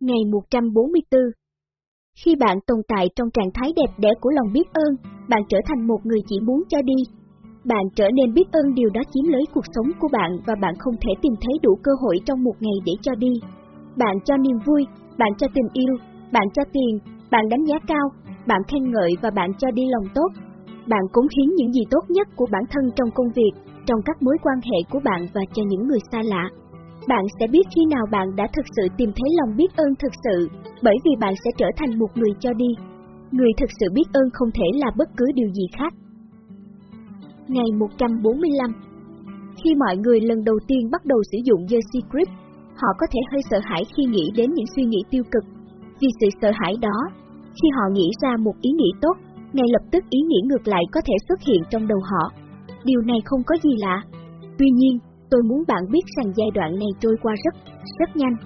Ngày 144 Khi bạn tồn tại trong trạng thái đẹp đẽ của lòng biết ơn, bạn trở thành một người chỉ muốn cho đi. Bạn trở nên biết ơn điều đó chiếm lấy cuộc sống của bạn và bạn không thể tìm thấy đủ cơ hội trong một ngày để cho đi. Bạn cho niềm vui, bạn cho tình yêu, bạn cho tiền, bạn đánh giá cao, bạn khen ngợi và bạn cho đi lòng tốt. Bạn cống hiến những gì tốt nhất của bản thân trong công việc, trong các mối quan hệ của bạn và cho những người xa lạ. Bạn sẽ biết khi nào bạn đã thực sự tìm thấy lòng biết ơn thực sự, bởi vì bạn sẽ trở thành một người cho đi. Người thực sự biết ơn không thể là bất cứ điều gì khác. Ngày 145 Khi mọi người lần đầu tiên bắt đầu sử dụng The Secret, họ có thể hơi sợ hãi khi nghĩ đến những suy nghĩ tiêu cực. Vì sự sợ hãi đó, khi họ nghĩ ra một ý nghĩ tốt, ngay lập tức ý nghĩ ngược lại có thể xuất hiện trong đầu họ. Điều này không có gì lạ. Tuy nhiên, tôi muốn bạn biết rằng giai đoạn này trôi qua rất, rất nhanh.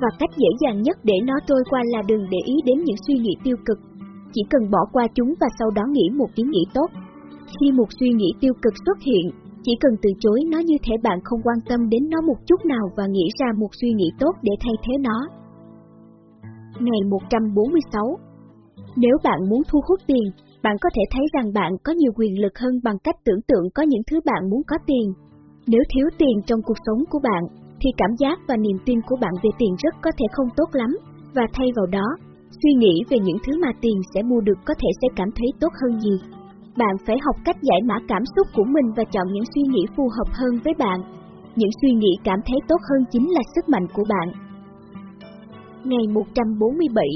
Và cách dễ dàng nhất để nó trôi qua là đừng để ý đến những suy nghĩ tiêu cực. Chỉ cần bỏ qua chúng và sau đó nghĩ một ý nghĩ tốt. Khi một suy nghĩ tiêu cực xuất hiện, chỉ cần từ chối nó như thể bạn không quan tâm đến nó một chút nào và nghĩ ra một suy nghĩ tốt để thay thế nó. Ngày 146 Nếu bạn muốn thu hút tiền, bạn có thể thấy rằng bạn có nhiều quyền lực hơn bằng cách tưởng tượng có những thứ bạn muốn có tiền. Nếu thiếu tiền trong cuộc sống của bạn, thì cảm giác và niềm tin của bạn về tiền rất có thể không tốt lắm, và thay vào đó, suy nghĩ về những thứ mà tiền sẽ mua được có thể sẽ cảm thấy tốt hơn gì. Bạn phải học cách giải mã cảm xúc của mình và chọn những suy nghĩ phù hợp hơn với bạn. Những suy nghĩ cảm thấy tốt hơn chính là sức mạnh của bạn. Ngày 147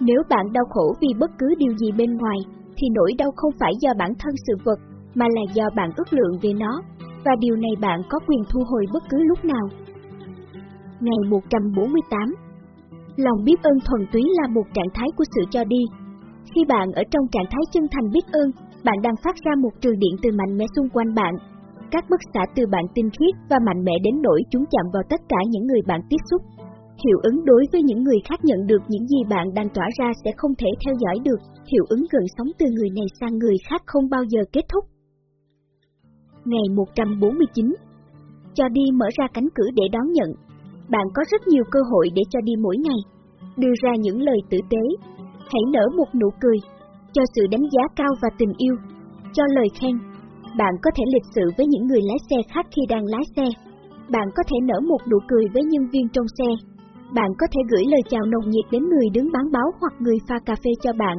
Nếu bạn đau khổ vì bất cứ điều gì bên ngoài, thì nỗi đau không phải do bản thân sự vật, mà là do bạn ước lượng về nó, và điều này bạn có quyền thu hồi bất cứ lúc nào. Ngày 148 Lòng biết ơn thuần túy là một trạng thái của sự cho đi. Khi bạn ở trong trạng thái chân thành biết ơn, bạn đang phát ra một trường điện từ mạnh mẽ xung quanh bạn. Các bức xạ từ bạn tinh khiết và mạnh mẽ đến nỗi chúng chạm vào tất cả những người bạn tiếp xúc. Hiệu ứng đối với những người khác nhận được những gì bạn đang tỏa ra sẽ không thể theo dõi được, hiệu ứng gần sống từ người này sang người khác không bao giờ kết thúc. Ngày 149 Cho đi mở ra cánh cửa để đón nhận. Bạn có rất nhiều cơ hội để cho đi mỗi ngày. Đưa ra những lời tử tế. Hãy nở một nụ cười. Cho sự đánh giá cao và tình yêu. Cho lời khen. Bạn có thể lịch sự với những người lái xe khác khi đang lái xe. Bạn có thể nở một nụ cười với nhân viên trong xe. Bạn có thể gửi lời chào nồng nhiệt đến người đứng bán báo hoặc người pha cà phê cho bạn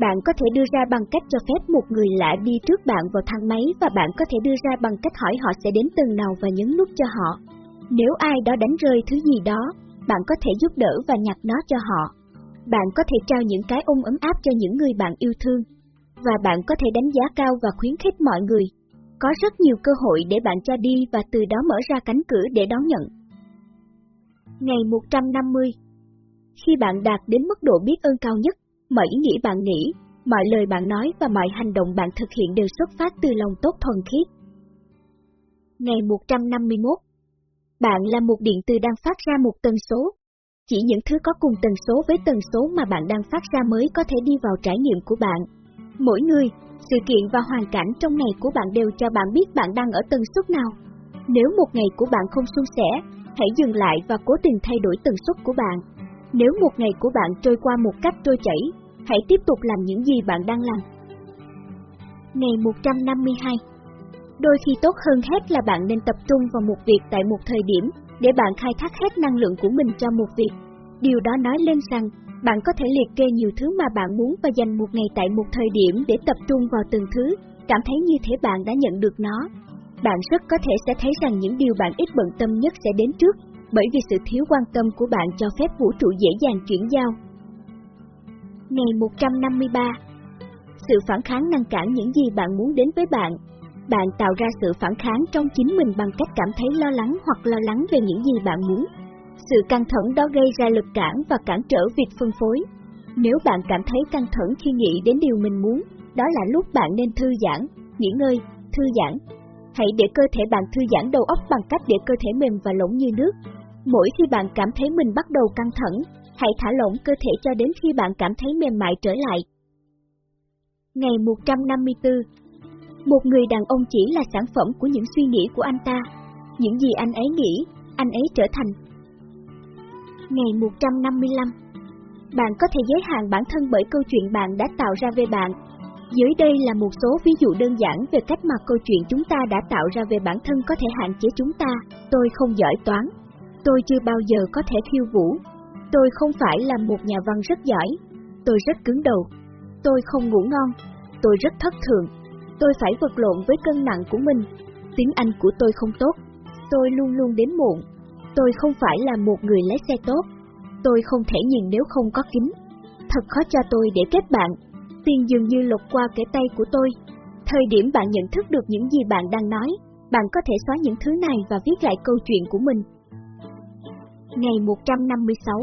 bạn có thể đưa ra bằng cách cho phép một người lạ đi trước bạn vào thang máy và bạn có thể đưa ra bằng cách hỏi họ sẽ đến tầng nào và nhấn nút cho họ. Nếu ai đó đánh rơi thứ gì đó, bạn có thể giúp đỡ và nhặt nó cho họ. Bạn có thể trao những cái ôm ấm áp cho những người bạn yêu thương. Và bạn có thể đánh giá cao và khuyến khích mọi người. Có rất nhiều cơ hội để bạn cho đi và từ đó mở ra cánh cửa để đón nhận. Ngày 150 Khi bạn đạt đến mức độ biết ơn cao nhất, mọi ý nghĩ bạn nghĩ, mọi lời bạn nói và mọi hành động bạn thực hiện đều xuất phát từ lòng tốt thuần khiết. Ngày 151 Bạn là một điện từ đang phát ra một tần số. Chỉ những thứ có cùng tần số với tần số mà bạn đang phát ra mới có thể đi vào trải nghiệm của bạn. Mỗi người, sự kiện và hoàn cảnh trong ngày của bạn đều cho bạn biết bạn đang ở tần suất nào. Nếu một ngày của bạn không suôn sẻ, hãy dừng lại và cố tình thay đổi tần suất của bạn. Nếu một ngày của bạn trôi qua một cách trôi chảy, hãy tiếp tục làm những gì bạn đang làm. Ngày 152 Đôi khi tốt hơn hết là bạn nên tập trung vào một việc tại một thời điểm, để bạn khai thác hết năng lượng của mình cho một việc. Điều đó nói lên rằng, bạn có thể liệt kê nhiều thứ mà bạn muốn và dành một ngày tại một thời điểm để tập trung vào từng thứ, cảm thấy như thế bạn đã nhận được nó. Bạn rất có thể sẽ thấy rằng những điều bạn ít bận tâm nhất sẽ đến trước, bởi vì sự thiếu quan tâm của bạn cho phép vũ trụ dễ dàng chuyển giao, Ngày 153 Sự phản kháng ngăn cản những gì bạn muốn đến với bạn. Bạn tạo ra sự phản kháng trong chính mình bằng cách cảm thấy lo lắng hoặc lo lắng về những gì bạn muốn. Sự căng thẳng đó gây ra lực cản và cản trở việc phân phối. Nếu bạn cảm thấy căng thẳng khi nghĩ đến điều mình muốn, đó là lúc bạn nên thư giãn, nghỉ ngơi, thư giãn. Hãy để cơ thể bạn thư giãn đầu óc bằng cách để cơ thể mềm và lỏng như nước. Mỗi khi bạn cảm thấy mình bắt đầu căng thẳng, hãy thả lỏng cơ thể cho đến khi bạn cảm thấy mềm mại trở lại. Ngày 154 Một người đàn ông chỉ là sản phẩm của những suy nghĩ của anh ta. Những gì anh ấy nghĩ, anh ấy trở thành. Ngày 155 Bạn có thể giới hạn bản thân bởi câu chuyện bạn đã tạo ra về bạn. Dưới đây là một số ví dụ đơn giản về cách mà câu chuyện chúng ta đã tạo ra về bản thân có thể hạn chế chúng ta. Tôi không giỏi toán. Tôi chưa bao giờ có thể khiêu vũ. Tôi không phải là một nhà văn rất giỏi. Tôi rất cứng đầu. Tôi không ngủ ngon. Tôi rất thất thường. Tôi phải vật lộn với cân nặng của mình. Tiếng Anh của tôi không tốt. Tôi luôn luôn đến muộn. Tôi không phải là một người lái xe tốt. Tôi không thể nhìn nếu không có kính. Thật khó cho tôi để kết bạn. Tiền dường như lột qua cái tay của tôi. Thời điểm bạn nhận thức được những gì bạn đang nói, bạn có thể xóa những thứ này và viết lại câu chuyện của mình. Ngày 156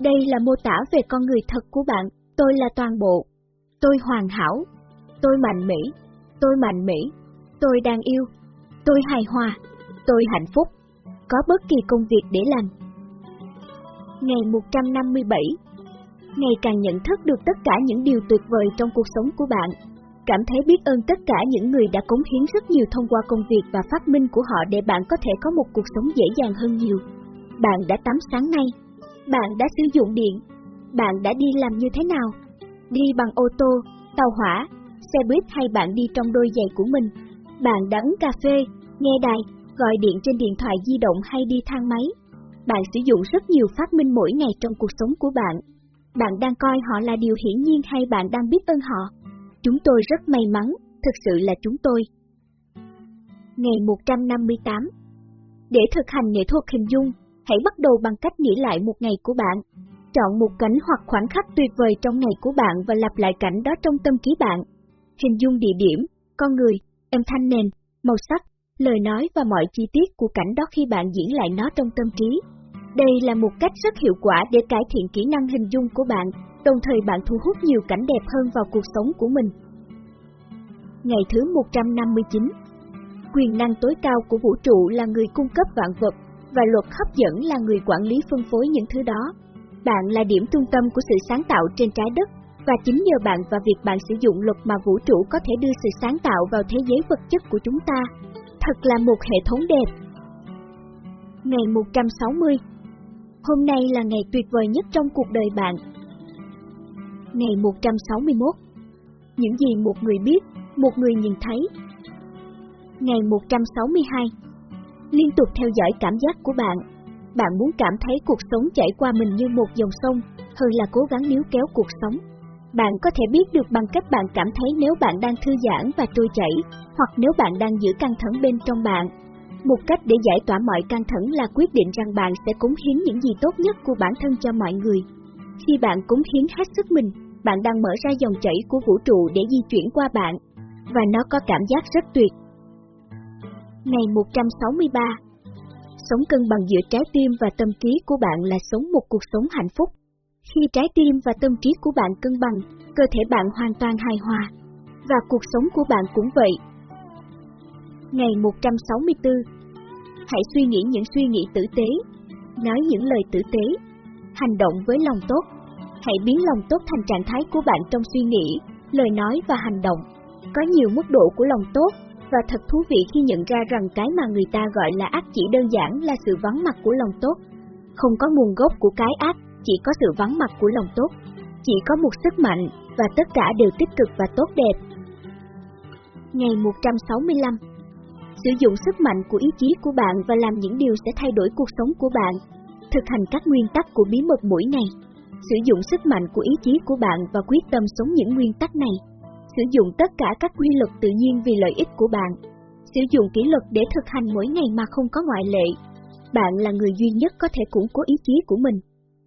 Đây là mô tả về con người thật của bạn, tôi là toàn bộ. Tôi hoàn hảo. Tôi mạnh mẽ. Tôi mạnh mẽ. Tôi đang yêu. Tôi hài hòa. Tôi hạnh phúc có bất kỳ công việc để làm. Ngày 157 Ngày càng nhận thức được tất cả những điều tuyệt vời trong cuộc sống của bạn, cảm thấy biết ơn tất cả những người đã cống hiến rất nhiều thông qua công việc và phát minh của họ để bạn có thể có một cuộc sống dễ dàng hơn nhiều. Bạn đã tắm sáng nay, bạn đã sử dụng điện, bạn đã đi làm như thế nào? Đi bằng ô tô, tàu hỏa, xe buýt hay bạn đi trong đôi giày của mình? Bạn đã uống cà phê, nghe đài, gọi điện trên điện thoại di động hay đi thang máy. Bạn sử dụng rất nhiều phát minh mỗi ngày trong cuộc sống của bạn. Bạn đang coi họ là điều hiển nhiên hay bạn đang biết ơn họ? Chúng tôi rất may mắn, thực sự là chúng tôi. Ngày 158 Để thực hành nghệ thuật hình dung, hãy bắt đầu bằng cách nghĩ lại một ngày của bạn. Chọn một cảnh hoặc khoảnh khắc tuyệt vời trong ngày của bạn và lặp lại cảnh đó trong tâm trí bạn. Hình dung địa điểm, con người, âm thanh nền, màu sắc, lời nói và mọi chi tiết của cảnh đó khi bạn diễn lại nó trong tâm trí. Đây là một cách rất hiệu quả để cải thiện kỹ năng hình dung của bạn, đồng thời bạn thu hút nhiều cảnh đẹp hơn vào cuộc sống của mình. Ngày thứ 159 Quyền năng tối cao của vũ trụ là người cung cấp vạn vật, và luật hấp dẫn là người quản lý phân phối những thứ đó. Bạn là điểm trung tâm của sự sáng tạo trên trái đất, và chính nhờ bạn và việc bạn sử dụng luật mà vũ trụ có thể đưa sự sáng tạo vào thế giới vật chất của chúng ta, Thật là một hệ thống đẹp. Ngày 160 Hôm nay là ngày tuyệt vời nhất trong cuộc đời bạn. Ngày 161 Những gì một người biết, một người nhìn thấy. Ngày 162 Liên tục theo dõi cảm giác của bạn. Bạn muốn cảm thấy cuộc sống chảy qua mình như một dòng sông, hơn là cố gắng níu kéo cuộc sống. Bạn có thể biết được bằng cách bạn cảm thấy nếu bạn đang thư giãn và trôi chảy, hoặc nếu bạn đang giữ căng thẳng bên trong bạn. Một cách để giải tỏa mọi căng thẳng là quyết định rằng bạn sẽ cống hiến những gì tốt nhất của bản thân cho mọi người. Khi bạn cống hiến hết sức mình, bạn đang mở ra dòng chảy của vũ trụ để di chuyển qua bạn, và nó có cảm giác rất tuyệt. Ngày 163 Sống cân bằng giữa trái tim và tâm trí của bạn là sống một cuộc sống hạnh phúc. Khi trái tim và tâm trí của bạn cân bằng, cơ thể bạn hoàn toàn hài hòa, và cuộc sống của bạn cũng vậy. Ngày 164 Hãy suy nghĩ những suy nghĩ tử tế, nói những lời tử tế, hành động với lòng tốt. Hãy biến lòng tốt thành trạng thái của bạn trong suy nghĩ, lời nói và hành động. Có nhiều mức độ của lòng tốt, và thật thú vị khi nhận ra rằng cái mà người ta gọi là ác chỉ đơn giản là sự vắng mặt của lòng tốt. Không có nguồn gốc của cái ác, chỉ có sự vắng mặt của lòng tốt. Chỉ có một sức mạnh, và tất cả đều tích cực và tốt đẹp. Ngày 165 Sử dụng sức mạnh của ý chí của bạn và làm những điều sẽ thay đổi cuộc sống của bạn. Thực hành các nguyên tắc của bí mật mỗi ngày. Sử dụng sức mạnh của ý chí của bạn và quyết tâm sống những nguyên tắc này. Sử dụng tất cả các quy luật tự nhiên vì lợi ích của bạn. Sử dụng kỷ luật để thực hành mỗi ngày mà không có ngoại lệ. Bạn là người duy nhất có thể củng cố ý chí của mình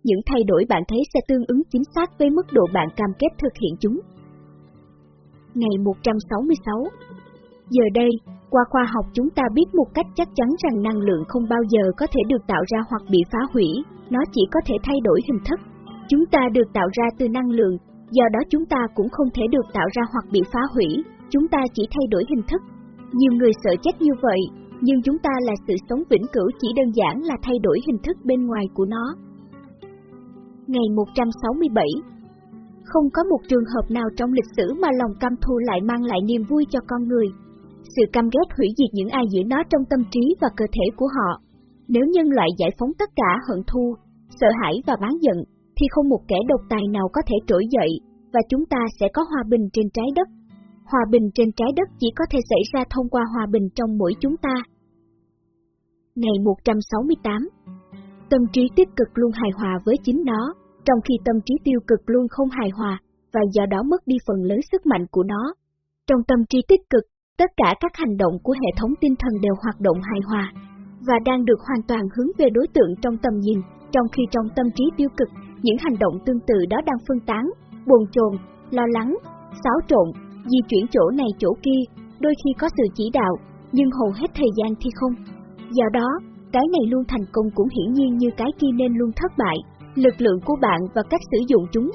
những thay đổi bạn thấy sẽ tương ứng chính xác với mức độ bạn cam kết thực hiện chúng. Ngày 166 Giờ đây, qua khoa học chúng ta biết một cách chắc chắn rằng năng lượng không bao giờ có thể được tạo ra hoặc bị phá hủy, nó chỉ có thể thay đổi hình thức. Chúng ta được tạo ra từ năng lượng, do đó chúng ta cũng không thể được tạo ra hoặc bị phá hủy, chúng ta chỉ thay đổi hình thức. Nhiều người sợ chết như vậy, nhưng chúng ta là sự sống vĩnh cửu chỉ đơn giản là thay đổi hình thức bên ngoài của nó. Ngày 167 Không có một trường hợp nào trong lịch sử mà lòng căm thù lại mang lại niềm vui cho con người. Sự căm ghét hủy diệt những ai giữ nó trong tâm trí và cơ thể của họ. Nếu nhân loại giải phóng tất cả hận thù, sợ hãi và bán giận, thì không một kẻ độc tài nào có thể trỗi dậy, và chúng ta sẽ có hòa bình trên trái đất. Hòa bình trên trái đất chỉ có thể xảy ra thông qua hòa bình trong mỗi chúng ta. Ngày 168 Tâm trí tích cực luôn hài hòa với chính nó, trong khi tâm trí tiêu cực luôn không hài hòa, và do đó mất đi phần lớn sức mạnh của nó. Trong tâm trí tích cực, tất cả các hành động của hệ thống tinh thần đều hoạt động hài hòa, và đang được hoàn toàn hướng về đối tượng trong tầm nhìn, trong khi trong tâm trí tiêu cực, những hành động tương tự đó đang phân tán, bồn chồn, lo lắng, xáo trộn, di chuyển chỗ này chỗ kia, đôi khi có sự chỉ đạo, nhưng hầu hết thời gian thì không. Do đó, cái này luôn thành công cũng hiển nhiên như cái kia nên luôn thất bại, lực lượng của bạn và cách sử dụng chúng.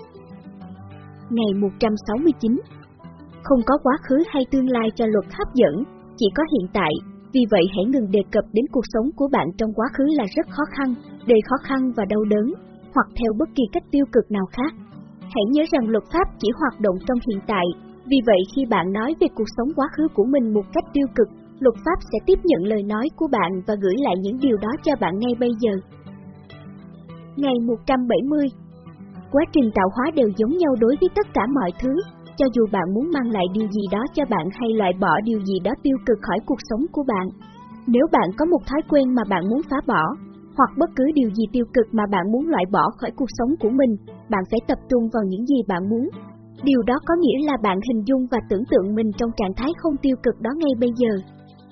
Ngày 169 Không có quá khứ hay tương lai cho luật hấp dẫn, chỉ có hiện tại, vì vậy hãy ngừng đề cập đến cuộc sống của bạn trong quá khứ là rất khó khăn, đầy khó khăn và đau đớn, hoặc theo bất kỳ cách tiêu cực nào khác. Hãy nhớ rằng luật pháp chỉ hoạt động trong hiện tại, vì vậy khi bạn nói về cuộc sống quá khứ của mình một cách tiêu cực, luật pháp sẽ tiếp nhận lời nói của bạn và gửi lại những điều đó cho bạn ngay bây giờ. Ngày 170 Quá trình tạo hóa đều giống nhau đối với tất cả mọi thứ, cho dù bạn muốn mang lại điều gì đó cho bạn hay loại bỏ điều gì đó tiêu cực khỏi cuộc sống của bạn. Nếu bạn có một thói quen mà bạn muốn phá bỏ, hoặc bất cứ điều gì tiêu cực mà bạn muốn loại bỏ khỏi cuộc sống của mình, bạn phải tập trung vào những gì bạn muốn. Điều đó có nghĩa là bạn hình dung và tưởng tượng mình trong trạng thái không tiêu cực đó ngay bây giờ.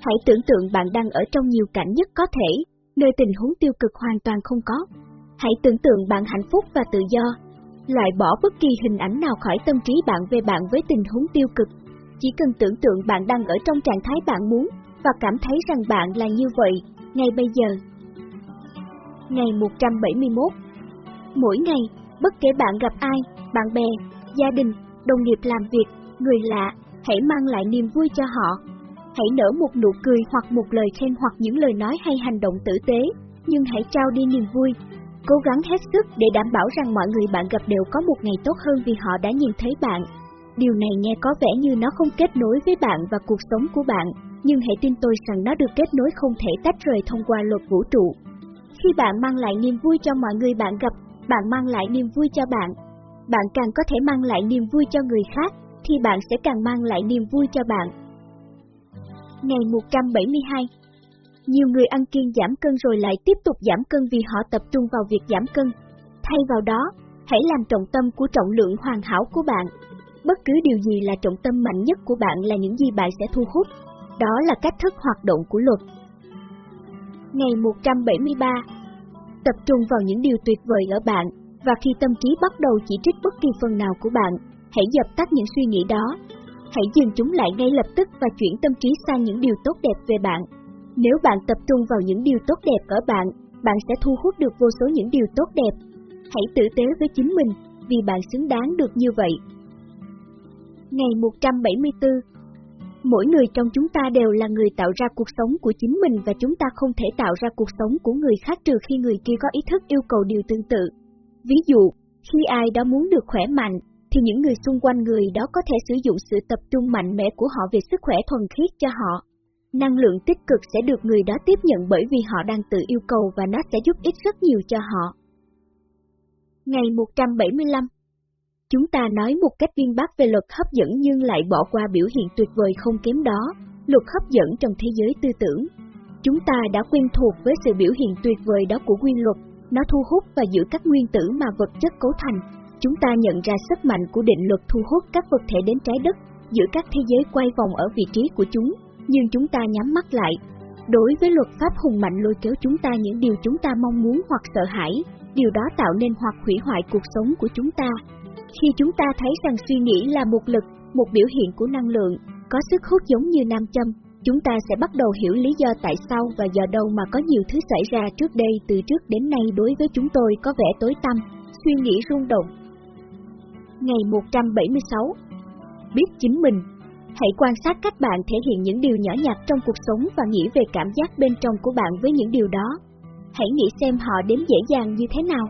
Hãy tưởng tượng bạn đang ở trong nhiều cảnh nhất có thể, nơi tình huống tiêu cực hoàn toàn không có. Hãy tưởng tượng bạn hạnh phúc và tự do. Loại bỏ bất kỳ hình ảnh nào khỏi tâm trí bạn về bạn với tình huống tiêu cực. Chỉ cần tưởng tượng bạn đang ở trong trạng thái bạn muốn, và cảm thấy rằng bạn là như vậy, ngay bây giờ. Ngày 171 Mỗi ngày, bất kể bạn gặp ai, bạn bè, gia đình, đồng nghiệp làm việc, người lạ, hãy mang lại niềm vui cho họ. Hãy nở một nụ cười hoặc một lời khen hoặc những lời nói hay hành động tử tế, nhưng hãy trao đi niềm vui. Cố gắng hết sức để đảm bảo rằng mọi người bạn gặp đều có một ngày tốt hơn vì họ đã nhìn thấy bạn. Điều này nghe có vẻ như nó không kết nối với bạn và cuộc sống của bạn, nhưng hãy tin tôi rằng nó được kết nối không thể tách rời thông qua luật vũ trụ. Khi bạn mang lại niềm vui cho mọi người bạn gặp, bạn mang lại niềm vui cho bạn. Bạn càng có thể mang lại niềm vui cho người khác, thì bạn sẽ càng mang lại niềm vui cho bạn. Ngày 172 Nhiều người ăn kiêng giảm cân rồi lại tiếp tục giảm cân vì họ tập trung vào việc giảm cân. Thay vào đó, hãy làm trọng tâm của trọng lượng hoàn hảo của bạn. Bất cứ điều gì là trọng tâm mạnh nhất của bạn là những gì bạn sẽ thu hút. Đó là cách thức hoạt động của luật. Ngày 173 Tập trung vào những điều tuyệt vời ở bạn, và khi tâm trí bắt đầu chỉ trích bất kỳ phần nào của bạn, hãy dập tắt những suy nghĩ đó. Hãy dừng chúng lại ngay lập tức và chuyển tâm trí sang những điều tốt đẹp về bạn. Nếu bạn tập trung vào những điều tốt đẹp ở bạn, bạn sẽ thu hút được vô số những điều tốt đẹp. Hãy tử tế với chính mình, vì bạn xứng đáng được như vậy. Ngày 174 Mỗi người trong chúng ta đều là người tạo ra cuộc sống của chính mình và chúng ta không thể tạo ra cuộc sống của người khác trừ khi người kia có ý thức yêu cầu điều tương tự. Ví dụ, khi ai đó muốn được khỏe mạnh, thì những người xung quanh người đó có thể sử dụng sự tập trung mạnh mẽ của họ về sức khỏe thuần khiết cho họ. Năng lượng tích cực sẽ được người đó tiếp nhận bởi vì họ đang tự yêu cầu và nó sẽ giúp ích rất nhiều cho họ. Ngày 175 Chúng ta nói một cách viên bác về luật hấp dẫn nhưng lại bỏ qua biểu hiện tuyệt vời không kém đó, luật hấp dẫn trong thế giới tư tưởng. Chúng ta đã quen thuộc với sự biểu hiện tuyệt vời đó của quy luật, nó thu hút và giữ các nguyên tử mà vật chất cấu thành. Chúng ta nhận ra sức mạnh của định luật thu hút các vật thể đến trái đất, giữ các thế giới quay vòng ở vị trí của chúng, nhưng chúng ta nhắm mắt lại. Đối với luật pháp hùng mạnh lôi kéo chúng ta những điều chúng ta mong muốn hoặc sợ hãi, điều đó tạo nên hoặc hủy hoại cuộc sống của chúng ta, khi chúng ta thấy rằng suy nghĩ là một lực, một biểu hiện của năng lượng, có sức hút giống như nam châm, chúng ta sẽ bắt đầu hiểu lý do tại sao và giờ đâu mà có nhiều thứ xảy ra trước đây từ trước đến nay đối với chúng tôi có vẻ tối tăm, suy nghĩ rung động. Ngày 176 Biết chính mình Hãy quan sát các bạn thể hiện những điều nhỏ nhặt trong cuộc sống và nghĩ về cảm giác bên trong của bạn với những điều đó. Hãy nghĩ xem họ đến dễ dàng như thế nào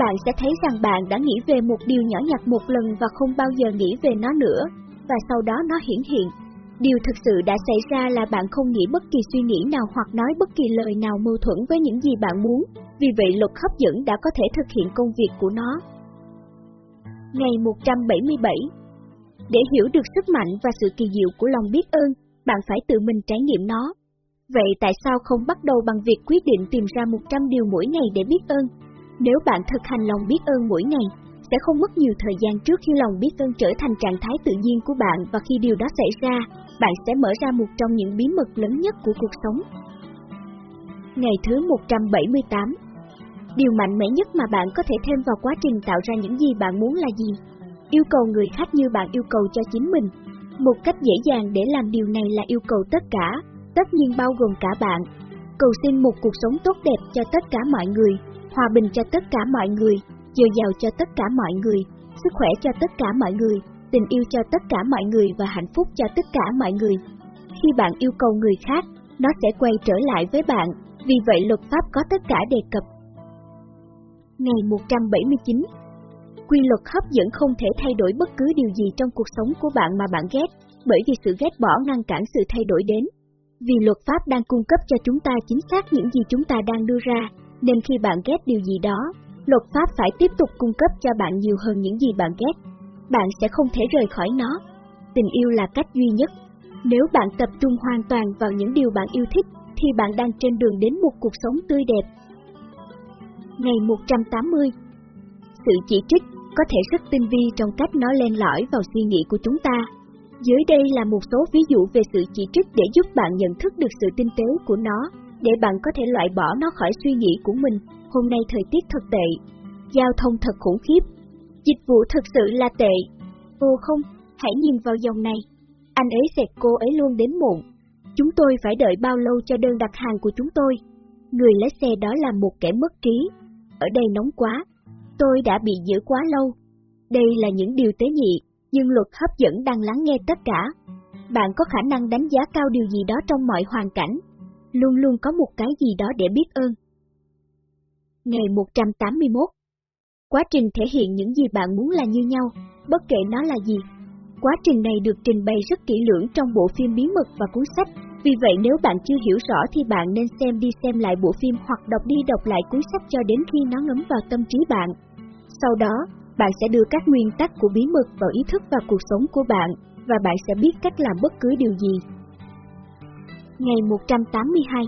bạn sẽ thấy rằng bạn đã nghĩ về một điều nhỏ nhặt một lần và không bao giờ nghĩ về nó nữa, và sau đó nó hiển hiện. Điều thực sự đã xảy ra là bạn không nghĩ bất kỳ suy nghĩ nào hoặc nói bất kỳ lời nào mâu thuẫn với những gì bạn muốn, vì vậy luật hấp dẫn đã có thể thực hiện công việc của nó. Ngày 177 Để hiểu được sức mạnh và sự kỳ diệu của lòng biết ơn, bạn phải tự mình trải nghiệm nó. Vậy tại sao không bắt đầu bằng việc quyết định tìm ra 100 điều mỗi ngày để biết ơn? Nếu bạn thực hành lòng biết ơn mỗi ngày, sẽ không mất nhiều thời gian trước khi lòng biết ơn trở thành trạng thái tự nhiên của bạn và khi điều đó xảy ra, bạn sẽ mở ra một trong những bí mật lớn nhất của cuộc sống. Ngày thứ 178 Điều mạnh mẽ nhất mà bạn có thể thêm vào quá trình tạo ra những gì bạn muốn là gì? Yêu cầu người khác như bạn yêu cầu cho chính mình. Một cách dễ dàng để làm điều này là yêu cầu tất cả, tất nhiên bao gồm cả bạn. Cầu xin một cuộc sống tốt đẹp cho tất cả mọi người, hòa bình cho tất cả mọi người, dồi dào cho tất cả mọi người, sức khỏe cho tất cả mọi người, tình yêu cho tất cả mọi người và hạnh phúc cho tất cả mọi người. Khi bạn yêu cầu người khác, nó sẽ quay trở lại với bạn, vì vậy luật pháp có tất cả đề cập. Ngày 179 Quy luật hấp dẫn không thể thay đổi bất cứ điều gì trong cuộc sống của bạn mà bạn ghét, bởi vì sự ghét bỏ ngăn cản sự thay đổi đến. Vì luật pháp đang cung cấp cho chúng ta chính xác những gì chúng ta đang đưa ra, nên khi bạn ghét điều gì đó, luật pháp phải tiếp tục cung cấp cho bạn nhiều hơn những gì bạn ghét. Bạn sẽ không thể rời khỏi nó. Tình yêu là cách duy nhất. Nếu bạn tập trung hoàn toàn vào những điều bạn yêu thích, thì bạn đang trên đường đến một cuộc sống tươi đẹp. Ngày 180 Sự chỉ trích có thể rất tinh vi trong cách nó len lỏi vào suy nghĩ của chúng ta. Dưới đây là một số ví dụ về sự chỉ trích để giúp bạn nhận thức được sự tinh tế của nó, để bạn có thể loại bỏ nó khỏi suy nghĩ của mình. Hôm nay thời tiết thật tệ, giao thông thật khủng khiếp, dịch vụ thực sự là tệ. Ô không, hãy nhìn vào dòng này. Anh ấy xẹt cô ấy luôn đến muộn. Chúng tôi phải đợi bao lâu cho đơn đặt hàng của chúng tôi? Người lái xe đó là một kẻ mất trí. Ở đây nóng quá. Tôi đã bị giữ quá lâu. Đây là những điều tế nhị, nhưng luật hấp dẫn đang lắng nghe tất cả. Bạn có khả năng đánh giá cao điều gì đó trong mọi hoàn cảnh. Luôn luôn có một cái gì đó để biết ơn. Ngày 181 Quá trình thể hiện những gì bạn muốn là như nhau, bất kể nó là gì. Quá trình này được trình bày rất kỹ lưỡng trong bộ phim bí mật và cuốn sách, vì vậy nếu bạn chưa hiểu rõ thì bạn nên xem đi xem lại bộ phim hoặc đọc đi đọc lại cuốn sách cho đến khi nó ngấm vào tâm trí bạn. Sau đó, bạn sẽ đưa các nguyên tắc của bí mật vào ý thức và cuộc sống của bạn, và bạn sẽ biết cách làm bất cứ điều gì. Ngày 182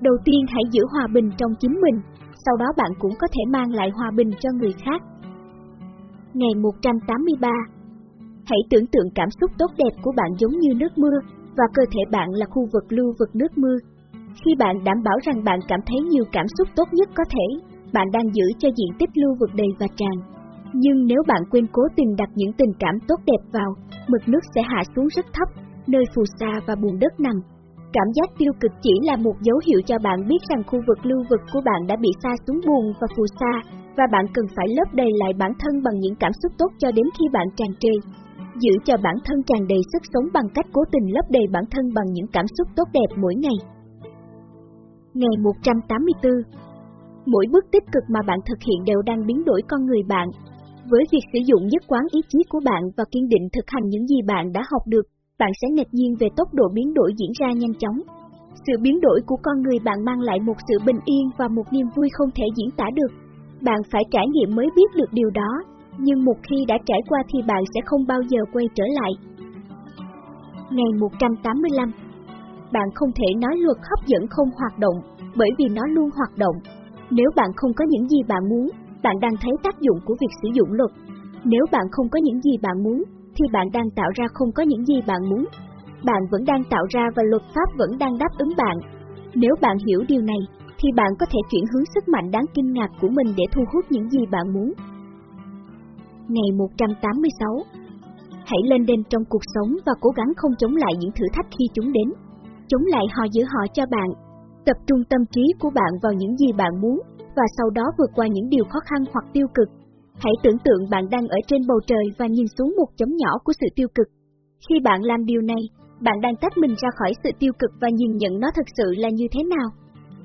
Đầu tiên hãy giữ hòa bình trong chính mình, sau đó bạn cũng có thể mang lại hòa bình cho người khác. Ngày 183 Hãy tưởng tượng cảm xúc tốt đẹp của bạn giống như nước mưa, và cơ thể bạn là khu vực lưu vực nước mưa. Khi bạn đảm bảo rằng bạn cảm thấy nhiều cảm xúc tốt nhất có thể, bạn đang giữ cho diện tích lưu vực đầy và tràn. Nhưng nếu bạn quên cố tình đặt những tình cảm tốt đẹp vào, mực nước sẽ hạ xuống rất thấp, nơi phù sa và bùn đất nằm. Cảm giác tiêu cực chỉ là một dấu hiệu cho bạn biết rằng khu vực lưu vực của bạn đã bị xa xuống buồn và phù sa, và bạn cần phải lấp đầy lại bản thân bằng những cảm xúc tốt cho đến khi bạn tràn trề. Giữ cho bản thân tràn đầy sức sống bằng cách cố tình lấp đầy bản thân bằng những cảm xúc tốt đẹp mỗi ngày. Ngày 184 Mỗi bước tích cực mà bạn thực hiện đều đang biến đổi con người bạn. Với việc sử dụng nhất quán ý chí của bạn và kiên định thực hành những gì bạn đã học được, bạn sẽ ngạc nhiên về tốc độ biến đổi diễn ra nhanh chóng. Sự biến đổi của con người bạn mang lại một sự bình yên và một niềm vui không thể diễn tả được. Bạn phải trải nghiệm mới biết được điều đó, nhưng một khi đã trải qua thì bạn sẽ không bao giờ quay trở lại. Ngày 185 Bạn không thể nói luật hấp dẫn không hoạt động, bởi vì nó luôn hoạt động. Nếu bạn không có những gì bạn muốn, bạn đang thấy tác dụng của việc sử dụng luật. Nếu bạn không có những gì bạn muốn, thì bạn đang tạo ra không có những gì bạn muốn. Bạn vẫn đang tạo ra và luật pháp vẫn đang đáp ứng bạn. Nếu bạn hiểu điều này, thì bạn có thể chuyển hướng sức mạnh đáng kinh ngạc của mình để thu hút những gì bạn muốn. Ngày 186 Hãy lên đên trong cuộc sống và cố gắng không chống lại những thử thách khi chúng đến. Chống lại họ giữ họ cho bạn. Tập trung tâm trí của bạn vào những gì bạn muốn, và sau đó vượt qua những điều khó khăn hoặc tiêu cực. Hãy tưởng tượng bạn đang ở trên bầu trời và nhìn xuống một chấm nhỏ của sự tiêu cực. Khi bạn làm điều này, bạn đang tách mình ra khỏi sự tiêu cực và nhìn nhận nó thực sự là như thế nào.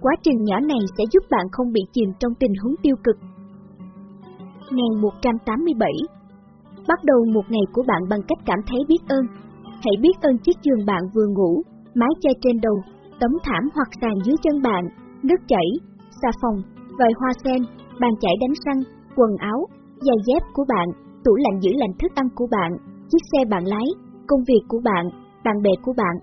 Quá trình nhỏ này sẽ giúp bạn không bị chìm trong tình huống tiêu cực. Ngày 187 Bắt đầu một ngày của bạn bằng cách cảm thấy biết ơn. Hãy biết ơn chiếc giường bạn vừa ngủ, mái che trên đầu, tấm thảm hoặc sàn dưới chân bạn, nước chảy, xà phòng, vòi hoa sen, bàn chải đánh răng, quần áo, giày dép của bạn, tủ lạnh giữ lạnh thức ăn của bạn, chiếc xe bạn lái, công việc của bạn, bạn bè của bạn.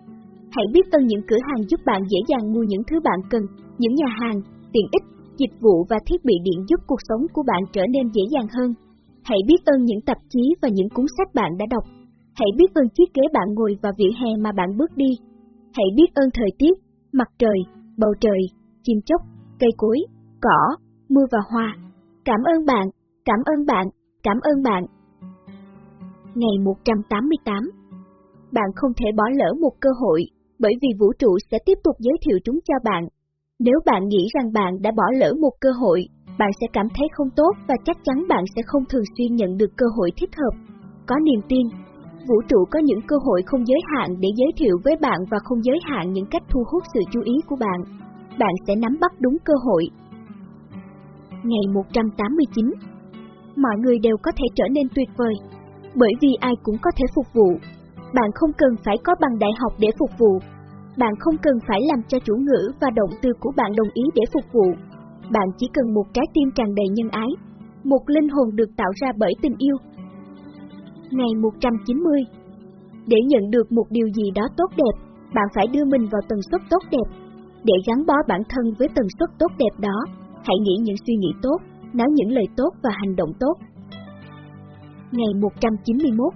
Hãy biết ơn những cửa hàng giúp bạn dễ dàng mua những thứ bạn cần, những nhà hàng, tiện ích, dịch vụ và thiết bị điện giúp cuộc sống của bạn trở nên dễ dàng hơn. Hãy biết ơn những tạp chí và những cuốn sách bạn đã đọc. Hãy biết ơn chiếc ghế bạn ngồi và vỉa hè mà bạn bước đi. Hãy biết ơn thời tiết, mặt trời, bầu trời, chim chóc, cây cối, cỏ, mưa và hoa. Cảm ơn bạn, cảm ơn bạn, cảm ơn bạn. Ngày 188 Bạn không thể bỏ lỡ một cơ hội, bởi vì vũ trụ sẽ tiếp tục giới thiệu chúng cho bạn. Nếu bạn nghĩ rằng bạn đã bỏ lỡ một cơ hội, bạn sẽ cảm thấy không tốt và chắc chắn bạn sẽ không thường xuyên nhận được cơ hội thích hợp. Có niềm tin, vũ trụ có những cơ hội không giới hạn để giới thiệu với bạn và không giới hạn những cách thu hút sự chú ý của bạn. Bạn sẽ nắm bắt đúng cơ hội. Ngày 189 Mọi người đều có thể trở nên tuyệt vời, bởi vì ai cũng có thể phục vụ. Bạn không cần phải có bằng đại học để phục vụ. Bạn không cần phải làm cho chủ ngữ và động từ của bạn đồng ý để phục vụ. Bạn chỉ cần một trái tim tràn đầy nhân ái, một linh hồn được tạo ra bởi tình yêu. Ngày 190 Để nhận được một điều gì đó tốt đẹp, bạn phải đưa mình vào tần suất tốt đẹp. Để gắn bó bản thân với tần suất tốt đẹp đó, hãy nghĩ những suy nghĩ tốt, nói những lời tốt và hành động tốt. Ngày 191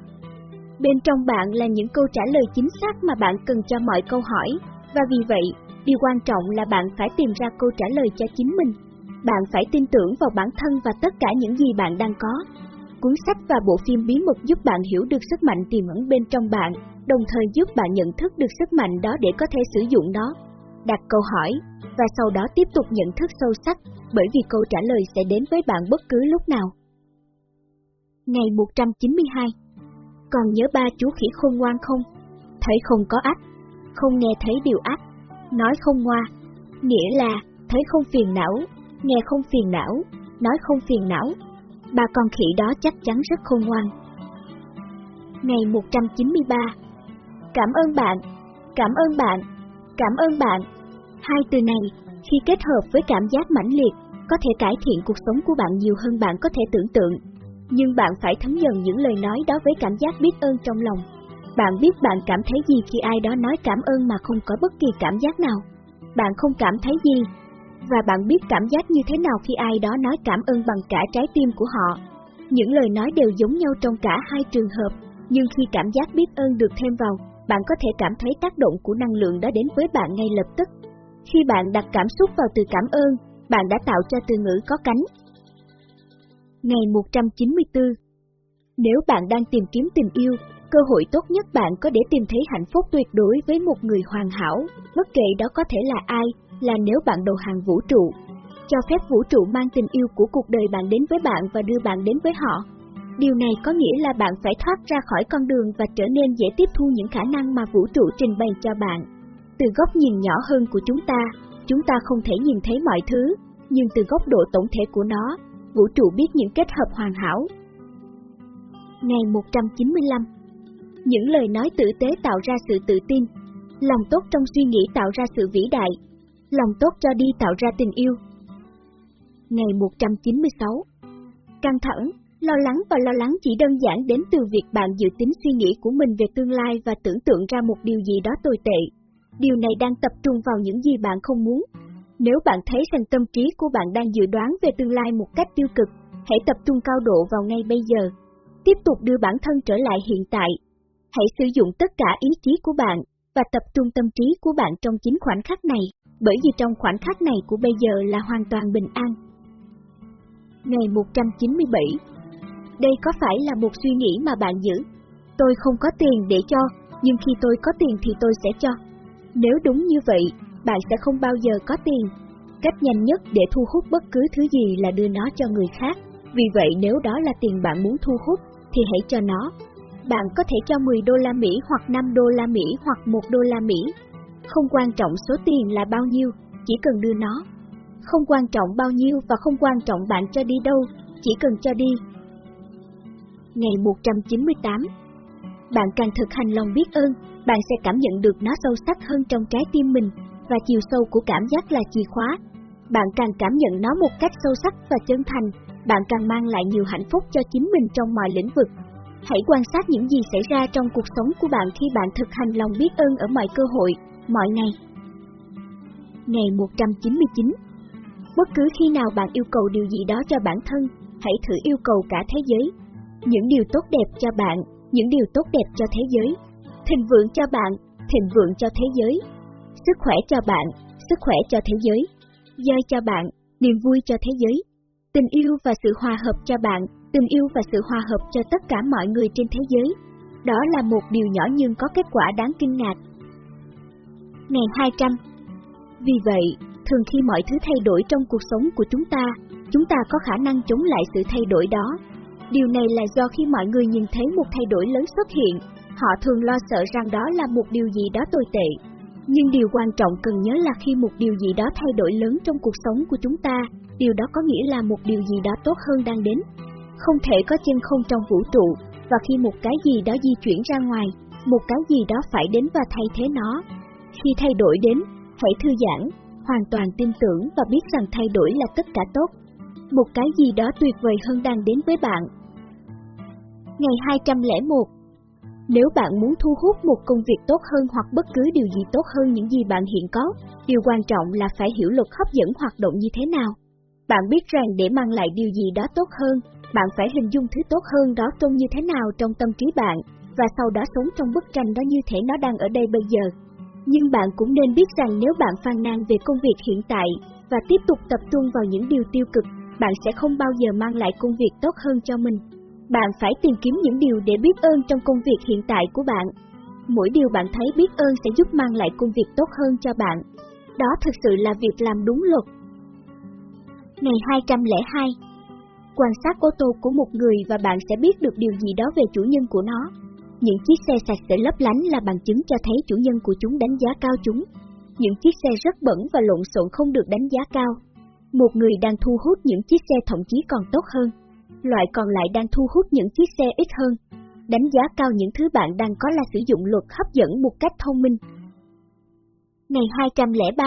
Bên trong bạn là những câu trả lời chính xác mà bạn cần cho mọi câu hỏi, và vì vậy, điều quan trọng là bạn phải tìm ra câu trả lời cho chính mình. Bạn phải tin tưởng vào bản thân và tất cả những gì bạn đang có. Cuốn sách và bộ phim bí mật giúp bạn hiểu được sức mạnh tiềm ẩn bên trong bạn, đồng thời giúp bạn nhận thức được sức mạnh đó để có thể sử dụng nó. Đặt câu hỏi, và sau đó tiếp tục nhận thức sâu sắc, bởi vì câu trả lời sẽ đến với bạn bất cứ lúc nào. Ngày 192 Còn nhớ ba chú khỉ khôn ngoan không? Thấy không có ác, không nghe thấy điều ác, nói không ngoa, nghĩa là thấy không phiền não, nghe không phiền não, nói không phiền não. Ba con khỉ đó chắc chắn rất khôn ngoan. Ngày 193 Cảm ơn bạn, cảm ơn bạn, cảm ơn bạn. Hai từ này, khi kết hợp với cảm giác mãnh liệt, có thể cải thiện cuộc sống của bạn nhiều hơn bạn có thể tưởng tượng. Nhưng bạn phải thấm dần những lời nói đó với cảm giác biết ơn trong lòng. Bạn biết bạn cảm thấy gì khi ai đó nói cảm ơn mà không có bất kỳ cảm giác nào. Bạn không cảm thấy gì. Và bạn biết cảm giác như thế nào khi ai đó nói cảm ơn bằng cả trái tim của họ. Những lời nói đều giống nhau trong cả hai trường hợp, nhưng khi cảm giác biết ơn được thêm vào, bạn có thể cảm thấy tác động của năng lượng đó đến với bạn ngay lập tức. Khi bạn đặt cảm xúc vào từ cảm ơn, bạn đã tạo cho từ ngữ có cánh. Ngày 194 Nếu bạn đang tìm kiếm tình yêu, cơ hội tốt nhất bạn có để tìm thấy hạnh phúc tuyệt đối với một người hoàn hảo, bất kể đó có thể là ai, là nếu bạn đầu hàng vũ trụ. Cho phép vũ trụ mang tình yêu của cuộc đời bạn đến với bạn và đưa bạn đến với họ. Điều này có nghĩa là bạn phải thoát ra khỏi con đường và trở nên dễ tiếp thu những khả năng mà vũ trụ trình bày cho bạn. Từ góc nhìn nhỏ hơn của chúng ta, chúng ta không thể nhìn thấy mọi thứ, nhưng từ góc độ tổng thể của nó, vũ trụ biết những kết hợp hoàn hảo. Ngày 195 Những lời nói tử tế tạo ra sự tự tin, lòng tốt trong suy nghĩ tạo ra sự vĩ đại, lòng tốt cho đi tạo ra tình yêu. Ngày 196 Căng thẳng, lo lắng và lo lắng chỉ đơn giản đến từ việc bạn dự tính suy nghĩ của mình về tương lai và tưởng tượng ra một điều gì đó tồi tệ. Điều này đang tập trung vào những gì bạn không muốn. Nếu bạn thấy rằng tâm trí của bạn đang dự đoán về tương lai một cách tiêu cực, hãy tập trung cao độ vào ngay bây giờ. Tiếp tục đưa bản thân trở lại hiện tại. Hãy sử dụng tất cả ý chí của bạn và tập trung tâm trí của bạn trong chính khoảnh khắc này, bởi vì trong khoảnh khắc này của bây giờ là hoàn toàn bình an. Ngày 197 đây có phải là một suy nghĩ mà bạn giữ? Tôi không có tiền để cho, nhưng khi tôi có tiền thì tôi sẽ cho. Nếu đúng như vậy, bạn sẽ không bao giờ có tiền. Cách nhanh nhất để thu hút bất cứ thứ gì là đưa nó cho người khác. Vì vậy nếu đó là tiền bạn muốn thu hút, thì hãy cho nó. Bạn có thể cho 10 đô la Mỹ hoặc 5 đô la Mỹ hoặc 1 đô la Mỹ. Không quan trọng số tiền là bao nhiêu, chỉ cần đưa nó. Không quan trọng bao nhiêu và không quan trọng bạn cho đi đâu, chỉ cần cho đi. Ngày 198 Bạn càng thực hành lòng biết ơn, bạn sẽ cảm nhận được nó sâu sắc hơn trong trái tim mình, và chiều sâu của cảm giác là chìa khóa. bạn càng cảm nhận nó một cách sâu sắc và chân thành, bạn càng mang lại nhiều hạnh phúc cho chính mình trong mọi lĩnh vực. Hãy quan sát những gì xảy ra trong cuộc sống của bạn khi bạn thực hành lòng biết ơn ở mọi cơ hội, mọi ngày. Ngày 199 Bất cứ khi nào bạn yêu cầu điều gì đó cho bản thân, hãy thử yêu cầu cả thế giới. Những điều tốt đẹp cho bạn, những điều tốt đẹp cho thế giới. Thịnh vượng cho bạn, thịnh vượng cho thế giới. Sức khỏe cho bạn, sức khỏe cho thế giới. Giai cho bạn, niềm vui cho thế giới. Tình yêu và sự hòa hợp cho bạn, tình yêu và sự hòa hợp cho tất cả mọi người trên thế giới. Đó là một điều nhỏ nhưng có kết quả đáng kinh ngạc. Ngày 200 Vì vậy, thường khi mọi thứ thay đổi trong cuộc sống của chúng ta, chúng ta có khả năng chống lại sự thay đổi đó. Điều này là do khi mọi người nhìn thấy một thay đổi lớn xuất hiện, họ thường lo sợ rằng đó là một điều gì đó tồi tệ. Nhưng điều quan trọng cần nhớ là khi một điều gì đó thay đổi lớn trong cuộc sống của chúng ta, điều đó có nghĩa là một điều gì đó tốt hơn đang đến. Không thể có chân không trong vũ trụ, và khi một cái gì đó di chuyển ra ngoài, một cái gì đó phải đến và thay thế nó. Khi thay đổi đến, hãy thư giãn, hoàn toàn tin tưởng và biết rằng thay đổi là tất cả tốt. Một cái gì đó tuyệt vời hơn đang đến với bạn. Ngày 201 Nếu bạn muốn thu hút một công việc tốt hơn hoặc bất cứ điều gì tốt hơn những gì bạn hiện có, điều quan trọng là phải hiểu luật hấp dẫn hoạt động như thế nào. Bạn biết rằng để mang lại điều gì đó tốt hơn, bạn phải hình dung thứ tốt hơn đó trông như thế nào trong tâm trí bạn, và sau đó sống trong bức tranh đó như thể nó đang ở đây bây giờ. Nhưng bạn cũng nên biết rằng nếu bạn phàn nàn về công việc hiện tại và tiếp tục tập trung vào những điều tiêu cực, bạn sẽ không bao giờ mang lại công việc tốt hơn cho mình. Bạn phải tìm kiếm những điều để biết ơn trong công việc hiện tại của bạn. Mỗi điều bạn thấy biết ơn sẽ giúp mang lại công việc tốt hơn cho bạn. Đó thực sự là việc làm đúng luật. Ngày 202 Quan sát ô tô của một người và bạn sẽ biết được điều gì đó về chủ nhân của nó. Những chiếc xe sạch sẽ lấp lánh là bằng chứng cho thấy chủ nhân của chúng đánh giá cao chúng. Những chiếc xe rất bẩn và lộn xộn không được đánh giá cao. Một người đang thu hút những chiếc xe thậm chí còn tốt hơn. Loại còn lại đang thu hút những chiếc xe ít hơn. Đánh giá cao những thứ bạn đang có là sử dụng luật hấp dẫn một cách thông minh. Ngày 203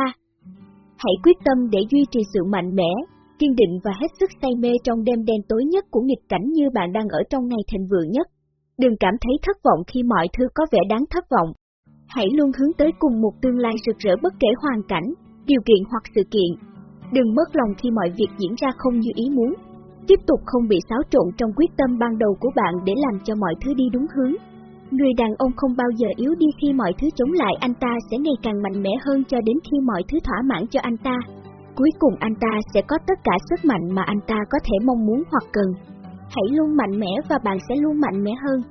Hãy quyết tâm để duy trì sự mạnh mẽ, kiên định và hết sức say mê trong đêm đen tối nhất của nghịch cảnh như bạn đang ở trong ngày thịnh vượng nhất. Đừng cảm thấy thất vọng khi mọi thứ có vẻ đáng thất vọng. Hãy luôn hướng tới cùng một tương lai rực rỡ bất kể hoàn cảnh, điều kiện hoặc sự kiện. Đừng mất lòng khi mọi việc diễn ra không như ý muốn. Tiếp tục không bị xáo trộn trong quyết tâm ban đầu của bạn để làm cho mọi thứ đi đúng hướng. Người đàn ông không bao giờ yếu đi khi mọi thứ chống lại anh ta sẽ ngày càng mạnh mẽ hơn cho đến khi mọi thứ thỏa mãn cho anh ta. Cuối cùng anh ta sẽ có tất cả sức mạnh mà anh ta có thể mong muốn hoặc cần. Hãy luôn mạnh mẽ và bạn sẽ luôn mạnh mẽ hơn.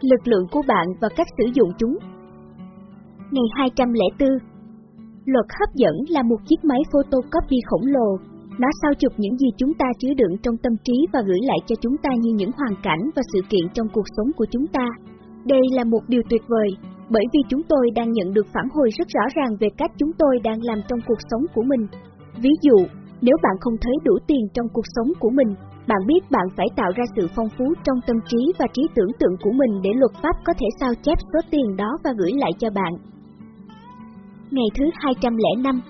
Lực lượng của bạn và cách sử dụng chúng. Ngày 204 Luật hấp dẫn là một chiếc máy photocopy khổng lồ. Nó sao chụp những gì chúng ta chứa đựng trong tâm trí và gửi lại cho chúng ta như những hoàn cảnh và sự kiện trong cuộc sống của chúng ta. Đây là một điều tuyệt vời, bởi vì chúng tôi đang nhận được phản hồi rất rõ ràng về cách chúng tôi đang làm trong cuộc sống của mình. Ví dụ, nếu bạn không thấy đủ tiền trong cuộc sống của mình, bạn biết bạn phải tạo ra sự phong phú trong tâm trí và trí tưởng tượng của mình để luật pháp có thể sao chép số tiền đó và gửi lại cho bạn. Ngày thứ 205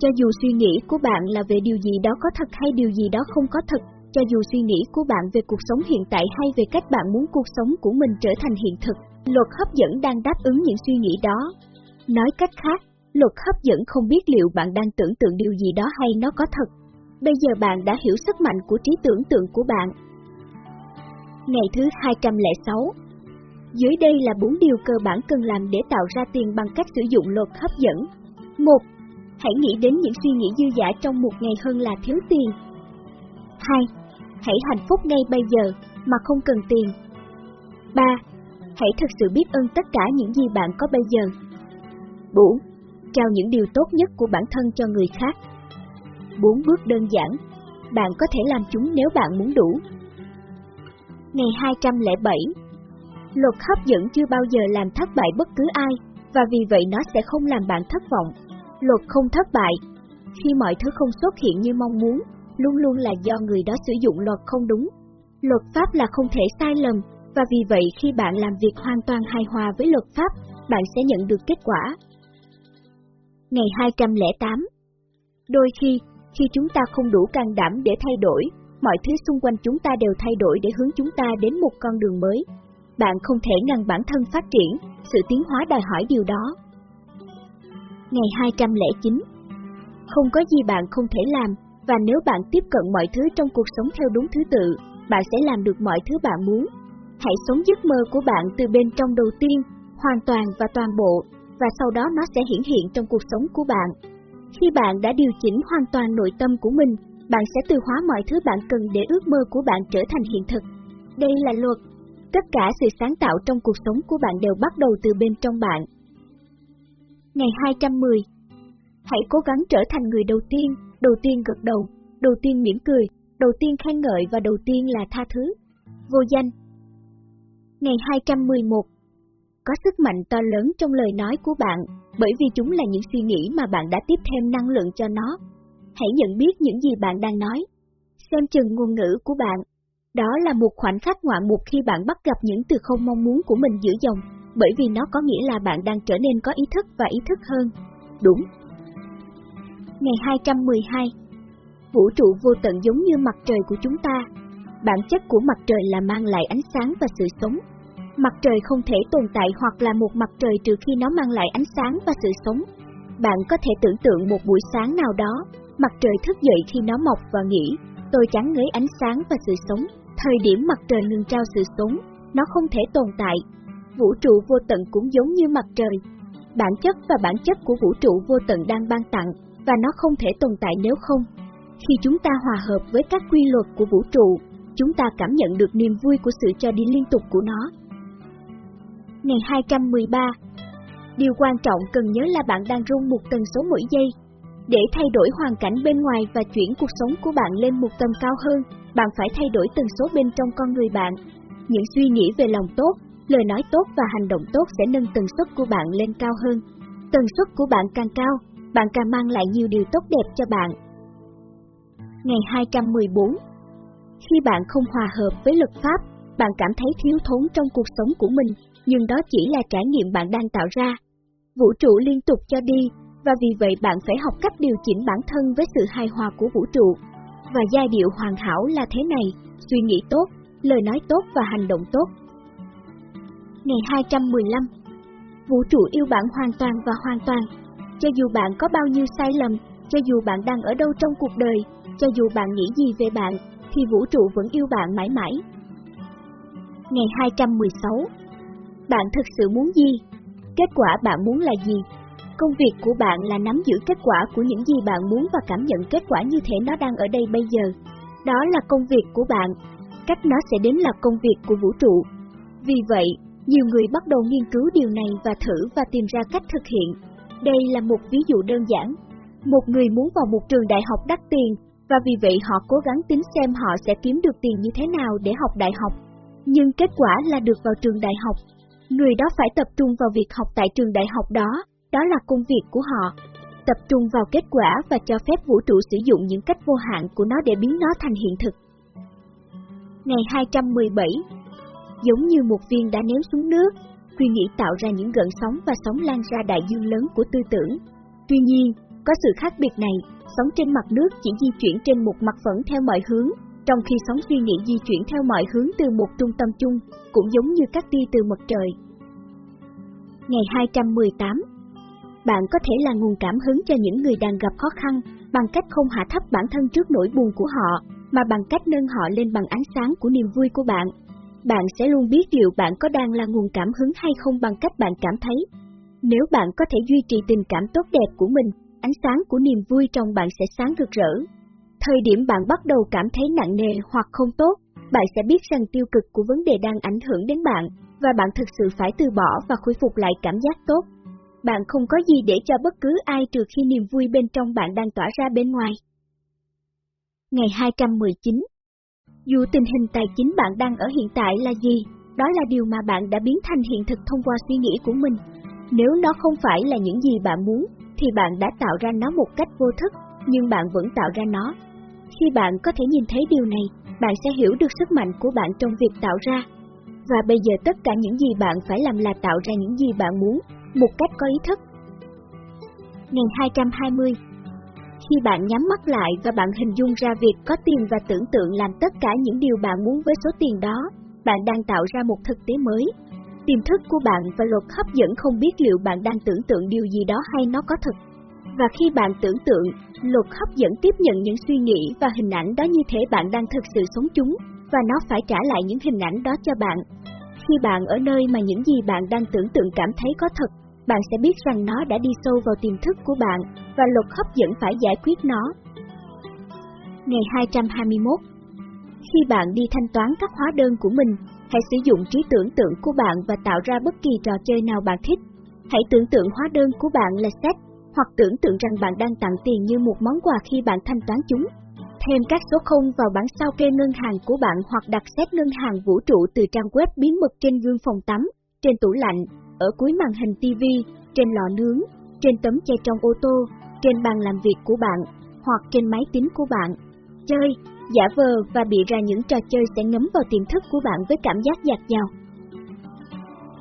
cho dù suy nghĩ của bạn là về điều gì đó có thật hay điều gì đó không có thật, cho dù suy nghĩ của bạn về cuộc sống hiện tại hay về cách bạn muốn cuộc sống của mình trở thành hiện thực, luật hấp dẫn đang đáp ứng những suy nghĩ đó. Nói cách khác, luật hấp dẫn không biết liệu bạn đang tưởng tượng điều gì đó hay nó có thật. Bây giờ bạn đã hiểu sức mạnh của trí tưởng tượng của bạn. Ngày thứ 206 Dưới đây là bốn điều cơ bản cần làm để tạo ra tiền bằng cách sử dụng luật hấp dẫn. 1. Hãy nghĩ đến những suy nghĩ dư dả trong một ngày hơn là thiếu tiền. 2. Hãy hạnh phúc ngay bây giờ, mà không cần tiền. 3. Hãy thực sự biết ơn tất cả những gì bạn có bây giờ. 4 trao những điều tốt nhất của bản thân cho người khác. Bốn bước đơn giản, bạn có thể làm chúng nếu bạn muốn đủ. Ngày 207 Luật hấp dẫn chưa bao giờ làm thất bại bất cứ ai, và vì vậy nó sẽ không làm bạn thất vọng. Luật không thất bại. Khi mọi thứ không xuất hiện như mong muốn, luôn luôn là do người đó sử dụng luật không đúng. Luật pháp là không thể sai lầm, và vì vậy khi bạn làm việc hoàn toàn hài hòa với luật pháp, bạn sẽ nhận được kết quả ngày 208. Đôi khi, Khi chúng ta không đủ can đảm để thay đổi, mọi thứ xung quanh chúng ta đều thay đổi để hướng chúng ta đến một con đường mới. Bạn không thể ngăn bản thân phát triển, sự tiến hóa đòi hỏi điều đó. Ngày 209 Không có gì bạn không thể làm, và nếu bạn tiếp cận mọi thứ trong cuộc sống theo đúng thứ tự, bạn sẽ làm được mọi thứ bạn muốn. Hãy sống giấc mơ của bạn từ bên trong đầu tiên, hoàn toàn và toàn bộ, và sau đó nó sẽ hiển hiện trong cuộc sống của bạn. Khi bạn đã điều chỉnh hoàn toàn nội tâm của mình, bạn sẽ từ hóa mọi thứ bạn cần để ước mơ của bạn trở thành hiện thực. Đây là luật. Tất cả sự sáng tạo trong cuộc sống của bạn đều bắt đầu từ bên trong bạn. Ngày 210 Hãy cố gắng trở thành người đầu tiên, đầu tiên gật đầu, đầu tiên mỉm cười, đầu tiên khen ngợi và đầu tiên là tha thứ. Vô danh Ngày 211 Có sức mạnh to lớn trong lời nói của bạn, bởi vì chúng là những suy nghĩ mà bạn đã tiếp thêm năng lượng cho nó. Hãy nhận biết những gì bạn đang nói. Xem chừng ngôn ngữ của bạn. Đó là một khoảnh khắc ngoạn mục khi bạn bắt gặp những từ không mong muốn của mình giữa dòng, bởi vì nó có nghĩa là bạn đang trở nên có ý thức và ý thức hơn. Đúng. Ngày 212 Vũ trụ vô tận giống như mặt trời của chúng ta. Bản chất của mặt trời là mang lại ánh sáng và sự sống. Mặt trời không thể tồn tại hoặc là một mặt trời trừ khi nó mang lại ánh sáng và sự sống. Bạn có thể tưởng tượng một buổi sáng nào đó, mặt trời thức dậy khi nó mọc và nghĩ, tôi chán ngấy ánh sáng và sự sống. Thời điểm mặt trời ngừng trao sự sống, nó không thể tồn tại. Vũ trụ vô tận cũng giống như mặt trời. Bản chất và bản chất của vũ trụ vô tận đang ban tặng, và nó không thể tồn tại nếu không. Khi chúng ta hòa hợp với các quy luật của vũ trụ, chúng ta cảm nhận được niềm vui của sự cho đi liên tục của nó. Ngày 213 Điều quan trọng cần nhớ là bạn đang rung một tần số mỗi giây. Để thay đổi hoàn cảnh bên ngoài và chuyển cuộc sống của bạn lên một tầm cao hơn, bạn phải thay đổi tần số bên trong con người bạn. Những suy nghĩ về lòng tốt, lời nói tốt và hành động tốt sẽ nâng tần suất của bạn lên cao hơn. Tần suất của bạn càng cao, bạn càng mang lại nhiều điều tốt đẹp cho bạn. Ngày 214 Khi bạn không hòa hợp với luật pháp, bạn cảm thấy thiếu thốn trong cuộc sống của mình, nhưng đó chỉ là trải nghiệm bạn đang tạo ra. Vũ trụ liên tục cho đi, và vì vậy bạn phải học cách điều chỉnh bản thân với sự hài hòa của vũ trụ. Và giai điệu hoàn hảo là thế này, suy nghĩ tốt, lời nói tốt và hành động tốt. Ngày 215 Vũ trụ yêu bạn hoàn toàn và hoàn toàn. Cho dù bạn có bao nhiêu sai lầm, cho dù bạn đang ở đâu trong cuộc đời, cho dù bạn nghĩ gì về bạn, thì vũ trụ vẫn yêu bạn mãi mãi. Ngày 216 Bạn thực sự muốn gì? Kết quả bạn muốn là gì? Công việc của bạn là nắm giữ kết quả của những gì bạn muốn và cảm nhận kết quả như thể nó đang ở đây bây giờ. Đó là công việc của bạn. Cách nó sẽ đến là công việc của vũ trụ. Vì vậy, nhiều người bắt đầu nghiên cứu điều này và thử và tìm ra cách thực hiện. Đây là một ví dụ đơn giản. Một người muốn vào một trường đại học đắt tiền, và vì vậy họ cố gắng tính xem họ sẽ kiếm được tiền như thế nào để học đại học. Nhưng kết quả là được vào trường đại học. Người đó phải tập trung vào việc học tại trường đại học đó, đó là công việc của họ. Tập trung vào kết quả và cho phép vũ trụ sử dụng những cách vô hạn của nó để biến nó thành hiện thực. Ngày 217 Giống như một viên đá ném xuống nước, suy nghĩ tạo ra những gợn sóng và sóng lan ra đại dương lớn của tư tưởng. Tuy nhiên, có sự khác biệt này, sóng trên mặt nước chỉ di chuyển trên một mặt phẳng theo mọi hướng, trong khi sóng suy nghĩ di chuyển theo mọi hướng từ một trung tâm chung, cũng giống như các tia từ mặt trời. Ngày 218 Bạn có thể là nguồn cảm hứng cho những người đang gặp khó khăn, bằng cách không hạ thấp bản thân trước nỗi buồn của họ, mà bằng cách nâng họ lên bằng ánh sáng của niềm vui của bạn. Bạn sẽ luôn biết liệu bạn có đang là nguồn cảm hứng hay không bằng cách bạn cảm thấy. Nếu bạn có thể duy trì tình cảm tốt đẹp của mình, ánh sáng của niềm vui trong bạn sẽ sáng rực rỡ. Thời điểm bạn bắt đầu cảm thấy nặng nề hoặc không tốt, bạn sẽ biết rằng tiêu cực của vấn đề đang ảnh hưởng đến bạn, và bạn thực sự phải từ bỏ và khôi phục lại cảm giác tốt. Bạn không có gì để cho bất cứ ai trừ khi niềm vui bên trong bạn đang tỏa ra bên ngoài. Ngày 219 dù tình hình tài chính bạn đang ở hiện tại là gì, đó là điều mà bạn đã biến thành hiện thực thông qua suy nghĩ của mình. Nếu nó không phải là những gì bạn muốn, thì bạn đã tạo ra nó một cách vô thức, nhưng bạn vẫn tạo ra nó. Khi bạn có thể nhìn thấy điều này, bạn sẽ hiểu được sức mạnh của bạn trong việc tạo ra. Và bây giờ tất cả những gì bạn phải làm là tạo ra những gì bạn muốn, một cách có ý thức. Ngày 220 khi bạn nhắm mắt lại và bạn hình dung ra việc có tiền và tưởng tượng làm tất cả những điều bạn muốn với số tiền đó, bạn đang tạo ra một thực tế mới. Tiềm thức của bạn và luật hấp dẫn không biết liệu bạn đang tưởng tượng điều gì đó hay nó có thật. Và khi bạn tưởng tượng, luật hấp dẫn tiếp nhận những suy nghĩ và hình ảnh đó như thể bạn đang thực sự sống chúng, và nó phải trả lại những hình ảnh đó cho bạn. Khi bạn ở nơi mà những gì bạn đang tưởng tượng cảm thấy có thật, bạn sẽ biết rằng nó đã đi sâu vào tiềm thức của bạn, và luật hấp dẫn phải giải quyết nó. Ngày 221 Khi bạn đi thanh toán các hóa đơn của mình, hãy sử dụng trí tưởng tượng của bạn và tạo ra bất kỳ trò chơi nào bạn thích. Hãy tưởng tượng hóa đơn của bạn là set, hoặc tưởng tượng rằng bạn đang tặng tiền như một món quà khi bạn thanh toán chúng. Thêm các số 0 vào bản sao kê ngân hàng của bạn hoặc đặt xét ngân hàng vũ trụ từ trang web bí mật trên gương phòng tắm, trên tủ lạnh, ở cuối màn hình TV, trên lò nướng, trên tấm che trong ô tô, trên bàn làm việc của bạn, hoặc trên máy tính của bạn. Chơi, giả vờ và bị ra những trò chơi sẽ ngấm vào tiềm thức của bạn với cảm giác dạt dào.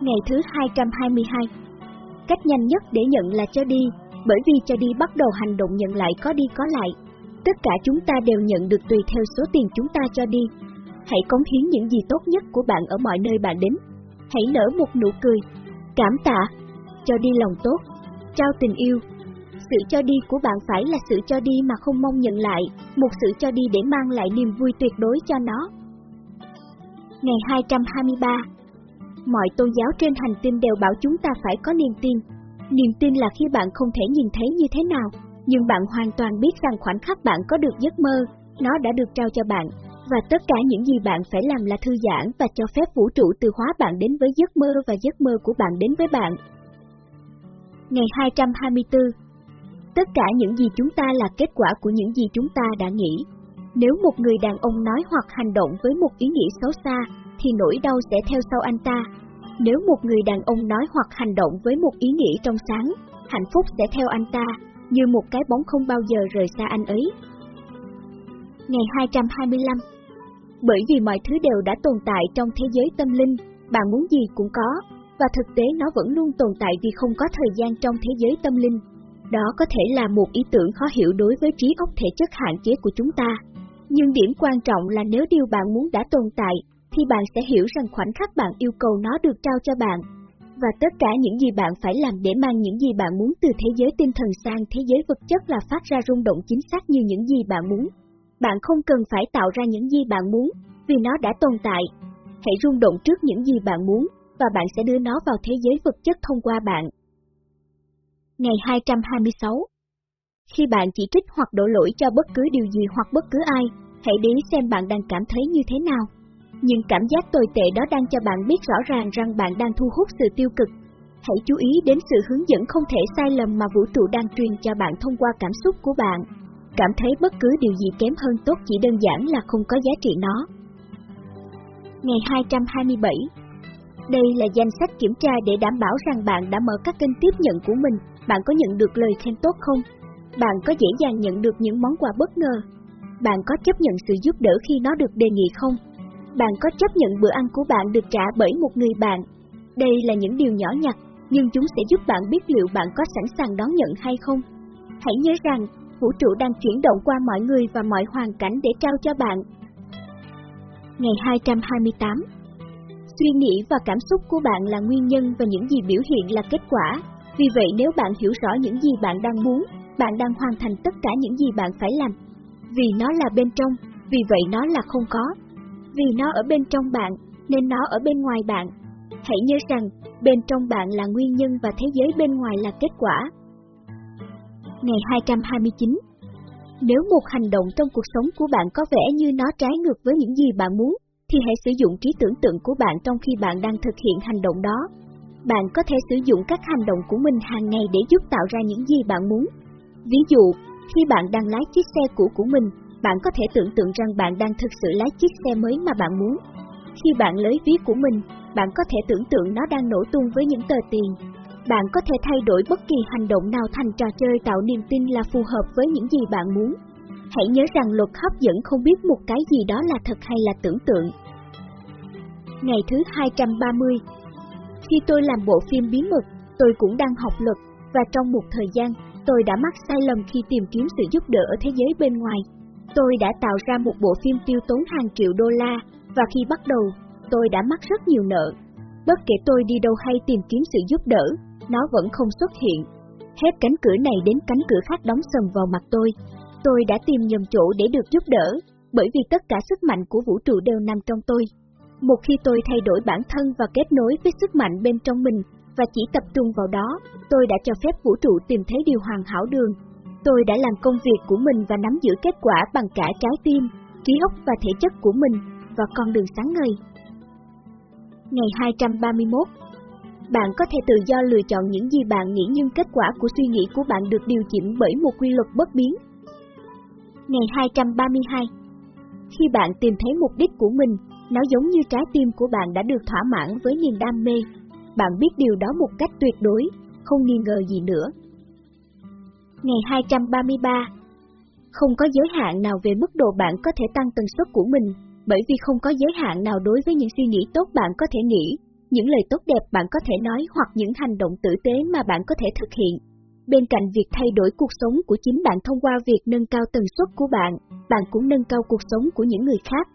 Ngày thứ 222 Cách nhanh nhất để nhận là cho đi, bởi vì cho đi bắt đầu hành động nhận lại có đi có lại. Tất cả chúng ta đều nhận được tùy theo số tiền chúng ta cho đi. Hãy cống hiến những gì tốt nhất của bạn ở mọi nơi bạn đến. Hãy nở một nụ cười, cảm tạ, cho đi lòng tốt, trao tình yêu. Sự cho đi của bạn phải là sự cho đi mà không mong nhận lại, một sự cho đi để mang lại niềm vui tuyệt đối cho nó. Ngày 223 Mọi tôn giáo trên hành tinh đều bảo chúng ta phải có niềm tin. Niềm tin là khi bạn không thể nhìn thấy như thế nào, nhưng bạn hoàn toàn biết rằng khoảnh khắc bạn có được giấc mơ, nó đã được trao cho bạn, và tất cả những gì bạn phải làm là thư giãn và cho phép vũ trụ từ hóa bạn đến với giấc mơ và giấc mơ của bạn đến với bạn. Ngày 224 Tất cả những gì chúng ta là kết quả của những gì chúng ta đã nghĩ. Nếu một người đàn ông nói hoặc hành động với một ý nghĩa xấu xa, thì nỗi đau sẽ theo sau anh ta. Nếu một người đàn ông nói hoặc hành động với một ý nghĩa trong sáng, hạnh phúc sẽ theo anh ta, như một cái bóng không bao giờ rời xa anh ấy. Ngày 225 bởi vì mọi thứ đều đã tồn tại trong thế giới tâm linh, bạn muốn gì cũng có, và thực tế nó vẫn luôn tồn tại vì không có thời gian trong thế giới tâm linh. Đó có thể là một ý tưởng khó hiểu đối với trí óc thể chất hạn chế của chúng ta. Nhưng điểm quan trọng là nếu điều bạn muốn đã tồn tại, thì bạn sẽ hiểu rằng khoảnh khắc bạn yêu cầu nó được trao cho bạn. Và tất cả những gì bạn phải làm để mang những gì bạn muốn từ thế giới tinh thần sang thế giới vật chất là phát ra rung động chính xác như những gì bạn muốn. Bạn không cần phải tạo ra những gì bạn muốn, vì nó đã tồn tại. Hãy rung động trước những gì bạn muốn, và bạn sẽ đưa nó vào thế giới vật chất thông qua bạn. Ngày 226 Khi bạn chỉ trích hoặc đổ lỗi cho bất cứ điều gì hoặc bất cứ ai, hãy để xem bạn đang cảm thấy như thế nào. Nhưng cảm giác tồi tệ đó đang cho bạn biết rõ ràng rằng bạn đang thu hút sự tiêu cực. Hãy chú ý đến sự hướng dẫn không thể sai lầm mà vũ trụ đang truyền cho bạn thông qua cảm xúc của bạn. Cảm thấy bất cứ điều gì kém hơn tốt chỉ đơn giản là không có giá trị nó. Ngày 227 Đây là danh sách kiểm tra để đảm bảo rằng bạn đã mở các kênh tiếp nhận của mình, bạn có nhận được lời khen tốt không? Bạn có dễ dàng nhận được những món quà bất ngờ? Bạn có chấp nhận sự giúp đỡ khi nó được đề nghị không? Bạn có chấp nhận bữa ăn của bạn được trả bởi một người bạn? Đây là những điều nhỏ nhặt, nhưng chúng sẽ giúp bạn biết liệu bạn có sẵn sàng đón nhận hay không. Hãy nhớ rằng, vũ trụ đang chuyển động qua mọi người và mọi hoàn cảnh để trao cho bạn. Ngày 228 Suy nghĩ và cảm xúc của bạn là nguyên nhân và những gì biểu hiện là kết quả. Vì vậy nếu bạn hiểu rõ những gì bạn đang muốn, bạn đang hoàn thành tất cả những gì bạn phải làm. Vì nó là bên trong, vì vậy nó là không có. Vì nó ở bên trong bạn, nên nó ở bên ngoài bạn. Hãy nhớ rằng, bên trong bạn là nguyên nhân và thế giới bên ngoài là kết quả. Ngày 229 Nếu một hành động trong cuộc sống của bạn có vẻ như nó trái ngược với những gì bạn muốn, thì hãy sử dụng trí tưởng tượng của bạn trong khi bạn đang thực hiện hành động đó. Bạn có thể sử dụng các hành động của mình hàng ngày để giúp tạo ra những gì bạn muốn. Ví dụ, khi bạn đang lái chiếc xe cũ của mình, bạn có thể tưởng tượng rằng bạn đang thực sự lái chiếc xe mới mà bạn muốn. Khi bạn lấy ví của mình, bạn có thể tưởng tượng nó đang nổ tung với những tờ tiền. Bạn có thể thay đổi bất kỳ hành động nào thành trò chơi tạo niềm tin là phù hợp với những gì bạn muốn. Hãy nhớ rằng luật hấp dẫn không biết một cái gì đó là thật hay là tưởng tượng. Ngày thứ 230 Khi tôi làm bộ phim bí mật, tôi cũng đang học luật, và trong một thời gian, tôi đã mắc sai lầm khi tìm kiếm sự giúp đỡ ở thế giới bên ngoài. Tôi đã tạo ra một bộ phim tiêu tốn hàng triệu đô la, và khi bắt đầu, tôi đã mắc rất nhiều nợ. Bất kể tôi đi đâu hay tìm kiếm sự giúp đỡ, nó vẫn không xuất hiện. Hết cánh cửa này đến cánh cửa khác đóng sầm vào mặt tôi. Tôi đã tìm nhầm chỗ để được giúp đỡ, bởi vì tất cả sức mạnh của vũ trụ đều nằm trong tôi. Một khi tôi thay đổi bản thân và kết nối với sức mạnh bên trong mình, và chỉ tập trung vào đó, tôi đã cho phép vũ trụ tìm thấy điều hoàn hảo đường. Tôi đã làm công việc của mình và nắm giữ kết quả bằng cả trái tim, trí óc và thể chất của mình, và con đường sáng ngời. Ngày 231 bạn có thể tự do lựa chọn những gì bạn nghĩ nhưng kết quả của suy nghĩ của bạn được điều chỉnh bởi một quy luật bất biến. Ngày 232 Khi bạn tìm thấy mục đích của mình, nó giống như trái tim của bạn đã được thỏa mãn với niềm đam mê. Bạn biết điều đó một cách tuyệt đối, không nghi ngờ gì nữa. Ngày 233 Không có giới hạn nào về mức độ bạn có thể tăng tần suất của mình, bởi vì không có giới hạn nào đối với những suy nghĩ tốt bạn có thể nghĩ, những lời tốt đẹp bạn có thể nói hoặc những hành động tử tế mà bạn có thể thực hiện. Bên cạnh việc thay đổi cuộc sống của chính bạn thông qua việc nâng cao tần suất của bạn, bạn cũng nâng cao cuộc sống của những người khác.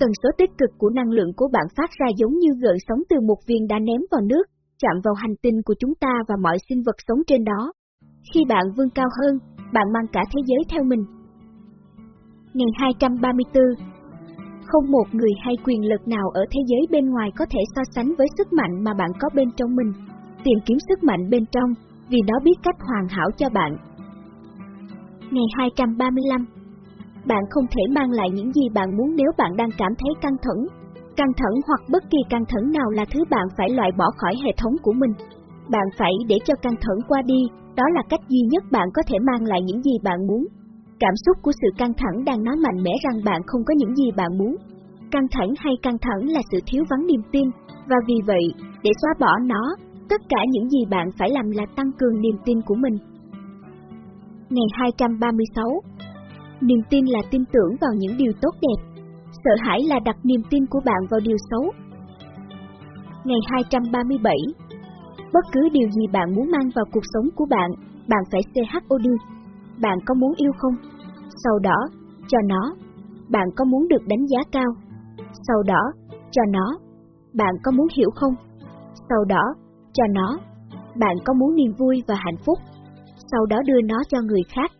Tần số tích cực của năng lượng của bạn phát ra giống như gợn sóng từ một viên đá ném vào nước, chạm vào hành tinh của chúng ta và mọi sinh vật sống trên đó. Khi bạn vươn cao hơn, bạn mang cả thế giới theo mình. Ngày 234 không một người hay quyền lực nào ở thế giới bên ngoài có thể so sánh với sức mạnh mà bạn có bên trong mình. Tìm kiếm sức mạnh bên trong, vì nó biết cách hoàn hảo cho bạn. Ngày 235 Bạn không thể mang lại những gì bạn muốn nếu bạn đang cảm thấy căng thẳng. Căng thẳng hoặc bất kỳ căng thẳng nào là thứ bạn phải loại bỏ khỏi hệ thống của mình. Bạn phải để cho căng thẳng qua đi, đó là cách duy nhất bạn có thể mang lại những gì bạn muốn. Cảm xúc của sự căng thẳng đang nói mạnh mẽ rằng bạn không có những gì bạn muốn. Căng thẳng hay căng thẳng là sự thiếu vắng niềm tin, và vì vậy, để xóa bỏ nó, tất cả những gì bạn phải làm là tăng cường niềm tin của mình. Ngày 236 Niềm tin là tin tưởng vào những điều tốt đẹp. Sợ hãi là đặt niềm tin của bạn vào điều xấu. Ngày 237 Bất cứ điều gì bạn muốn mang vào cuộc sống của bạn, bạn phải CHOD. Bạn có muốn yêu không? Sau đó, cho nó. Bạn có muốn được đánh giá cao? Sau đó, cho nó. Bạn có muốn hiểu không? Sau đó, cho nó. Bạn có muốn niềm vui và hạnh phúc? Sau đó đưa nó cho người khác.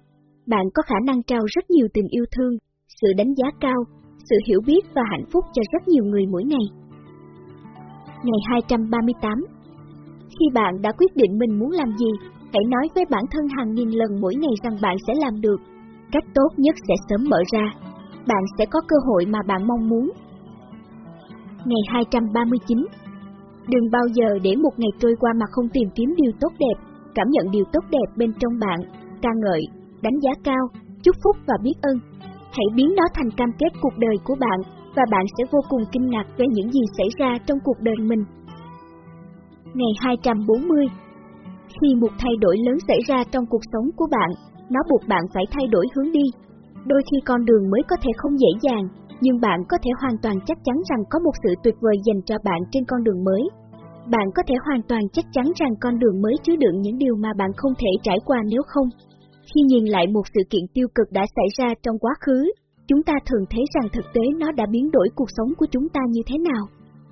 Bạn có khả năng trao rất nhiều tình yêu thương, sự đánh giá cao, sự hiểu biết và hạnh phúc cho rất nhiều người mỗi ngày. Ngày 238 Khi bạn đã quyết định mình muốn làm gì, hãy nói với bản thân hàng nghìn lần mỗi ngày rằng bạn sẽ làm được. Cách tốt nhất sẽ sớm mở ra. Bạn sẽ có cơ hội mà bạn mong muốn. Ngày 239 Đừng bao giờ để một ngày trôi qua mà không tìm kiếm điều tốt đẹp, cảm nhận điều tốt đẹp bên trong bạn, ca ngợi, đánh giá cao, chúc phúc và biết ơn. Hãy biến nó thành cam kết cuộc đời của bạn, và bạn sẽ vô cùng kinh ngạc về những gì xảy ra trong cuộc đời mình. Ngày 240 khi một thay đổi lớn xảy ra trong cuộc sống của bạn, nó buộc bạn phải thay đổi hướng đi. Đôi khi con đường mới có thể không dễ dàng, nhưng bạn có thể hoàn toàn chắc chắn rằng có một sự tuyệt vời dành cho bạn trên con đường mới. Bạn có thể hoàn toàn chắc chắn rằng con đường mới chứa đựng những điều mà bạn không thể trải qua nếu không. Khi nhìn lại một sự kiện tiêu cực đã xảy ra trong quá khứ, chúng ta thường thấy rằng thực tế nó đã biến đổi cuộc sống của chúng ta như thế nào.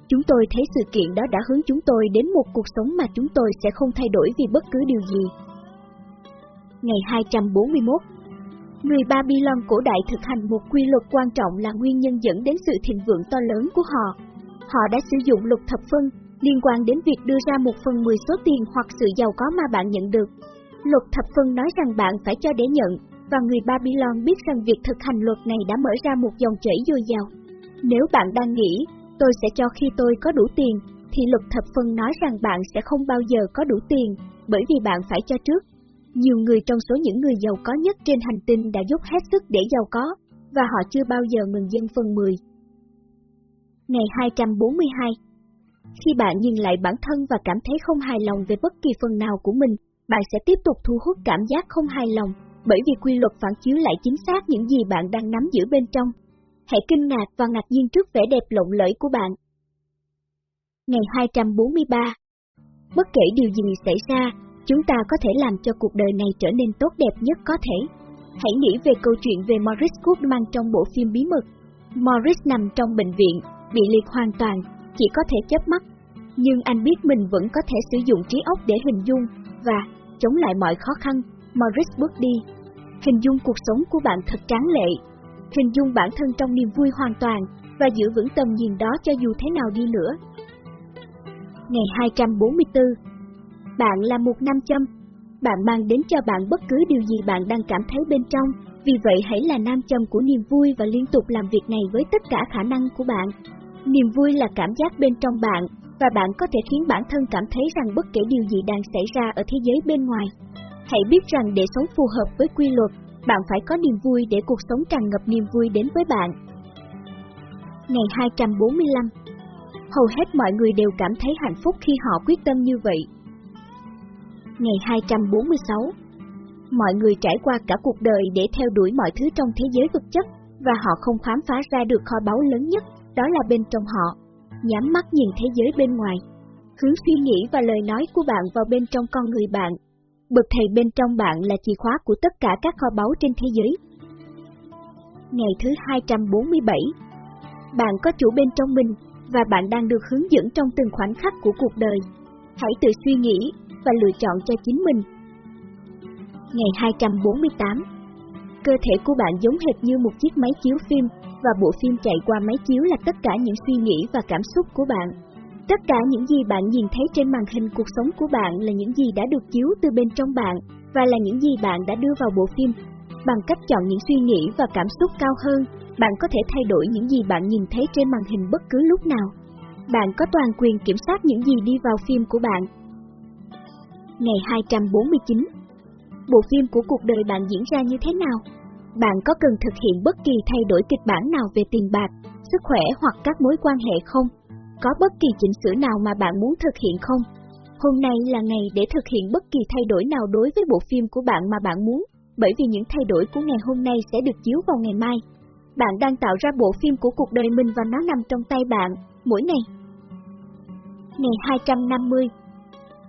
Chúng tôi thấy sự kiện đó đã hướng chúng tôi đến một cuộc sống mà chúng tôi sẽ không thay đổi vì bất cứ điều gì. Ngày 241 Người Babylon cổ đại thực hành một quy luật quan trọng là nguyên nhân dẫn đến sự thịnh vượng to lớn của họ. Họ đã sử dụng luật thập phân, liên quan đến việc đưa ra một phần 10 số tiền hoặc sự giàu có mà bạn nhận được. Luật thập phân nói rằng bạn phải cho để nhận, và người Babylon biết rằng việc thực hành luật này đã mở ra một dòng chảy dồi dào. Nếu bạn đang nghĩ, tôi sẽ cho khi tôi có đủ tiền, thì luật thập phân nói rằng bạn sẽ không bao giờ có đủ tiền, bởi vì bạn phải cho trước. Nhiều người trong số những người giàu có nhất trên hành tinh đã dốc hết sức để giàu có, và họ chưa bao giờ ngừng dân phần 10. Ngày 242 Khi bạn nhìn lại bản thân và cảm thấy không hài lòng về bất kỳ phần nào của mình, bạn sẽ tiếp tục thu hút cảm giác không hài lòng, bởi vì quy luật phản chiếu lại chính xác những gì bạn đang nắm giữ bên trong. Hãy kinh ngạc và ngạc nhiên trước vẻ đẹp lộng lẫy của bạn. Ngày 243 Bất kể điều gì xảy ra, chúng ta có thể làm cho cuộc đời này trở nên tốt đẹp nhất có thể. Hãy nghĩ về câu chuyện về Morris Goodman trong bộ phim Bí mật. Morris nằm trong bệnh viện, bị liệt hoàn toàn, chỉ có thể chớp mắt. Nhưng anh biết mình vẫn có thể sử dụng trí óc để hình dung, và, chống lại mọi khó khăn, Morris bước đi. Hình dung cuộc sống của bạn thật tráng lệ. Hình dung bản thân trong niềm vui hoàn toàn, và giữ vững tầm nhìn đó cho dù thế nào đi nữa. Ngày 244 Bạn là một nam châm. Bạn mang đến cho bạn bất cứ điều gì bạn đang cảm thấy bên trong, vì vậy hãy là nam châm của niềm vui và liên tục làm việc này với tất cả khả năng của bạn. Niềm vui là cảm giác bên trong bạn, và bạn có thể khiến bản thân cảm thấy rằng bất kể điều gì đang xảy ra ở thế giới bên ngoài. Hãy biết rằng để sống phù hợp với quy luật, bạn phải có niềm vui để cuộc sống tràn ngập niềm vui đến với bạn. Ngày 245 Hầu hết mọi người đều cảm thấy hạnh phúc khi họ quyết tâm như vậy. Ngày 246 Mọi người trải qua cả cuộc đời để theo đuổi mọi thứ trong thế giới vật chất, và họ không khám phá ra được kho báu lớn nhất, đó là bên trong họ. Nhắm mắt nhìn thế giới bên ngoài, hướng suy nghĩ và lời nói của bạn vào bên trong con người bạn. Bậc thầy bên trong bạn là chìa khóa của tất cả các kho báu trên thế giới. Ngày thứ 247 Bạn có chủ bên trong mình, và bạn đang được hướng dẫn trong từng khoảnh khắc của cuộc đời. Hãy tự suy nghĩ và lựa chọn cho chính mình. Ngày 248 Cơ thể của bạn giống hệt như một chiếc máy chiếu phim, và bộ phim chạy qua máy chiếu là tất cả những suy nghĩ và cảm xúc của bạn. Tất cả những gì bạn nhìn thấy trên màn hình cuộc sống của bạn là những gì đã được chiếu từ bên trong bạn, và là những gì bạn đã đưa vào bộ phim. Bằng cách chọn những suy nghĩ và cảm xúc cao hơn, bạn có thể thay đổi những gì bạn nhìn thấy trên màn hình bất cứ lúc nào. Bạn có toàn quyền kiểm soát những gì đi vào phim của bạn. Ngày 249 Bộ phim của cuộc đời bạn diễn ra như thế nào? Bạn có cần thực hiện bất kỳ thay đổi kịch bản nào về tiền bạc, sức khỏe hoặc các mối quan hệ không? Có bất kỳ chỉnh sửa nào mà bạn muốn thực hiện không? Hôm nay là ngày để thực hiện bất kỳ thay đổi nào đối với bộ phim của bạn mà bạn muốn, bởi vì những thay đổi của ngày hôm nay sẽ được chiếu vào ngày mai. Bạn đang tạo ra bộ phim của cuộc đời mình và nó nằm trong tay bạn, mỗi ngày. Ngày 250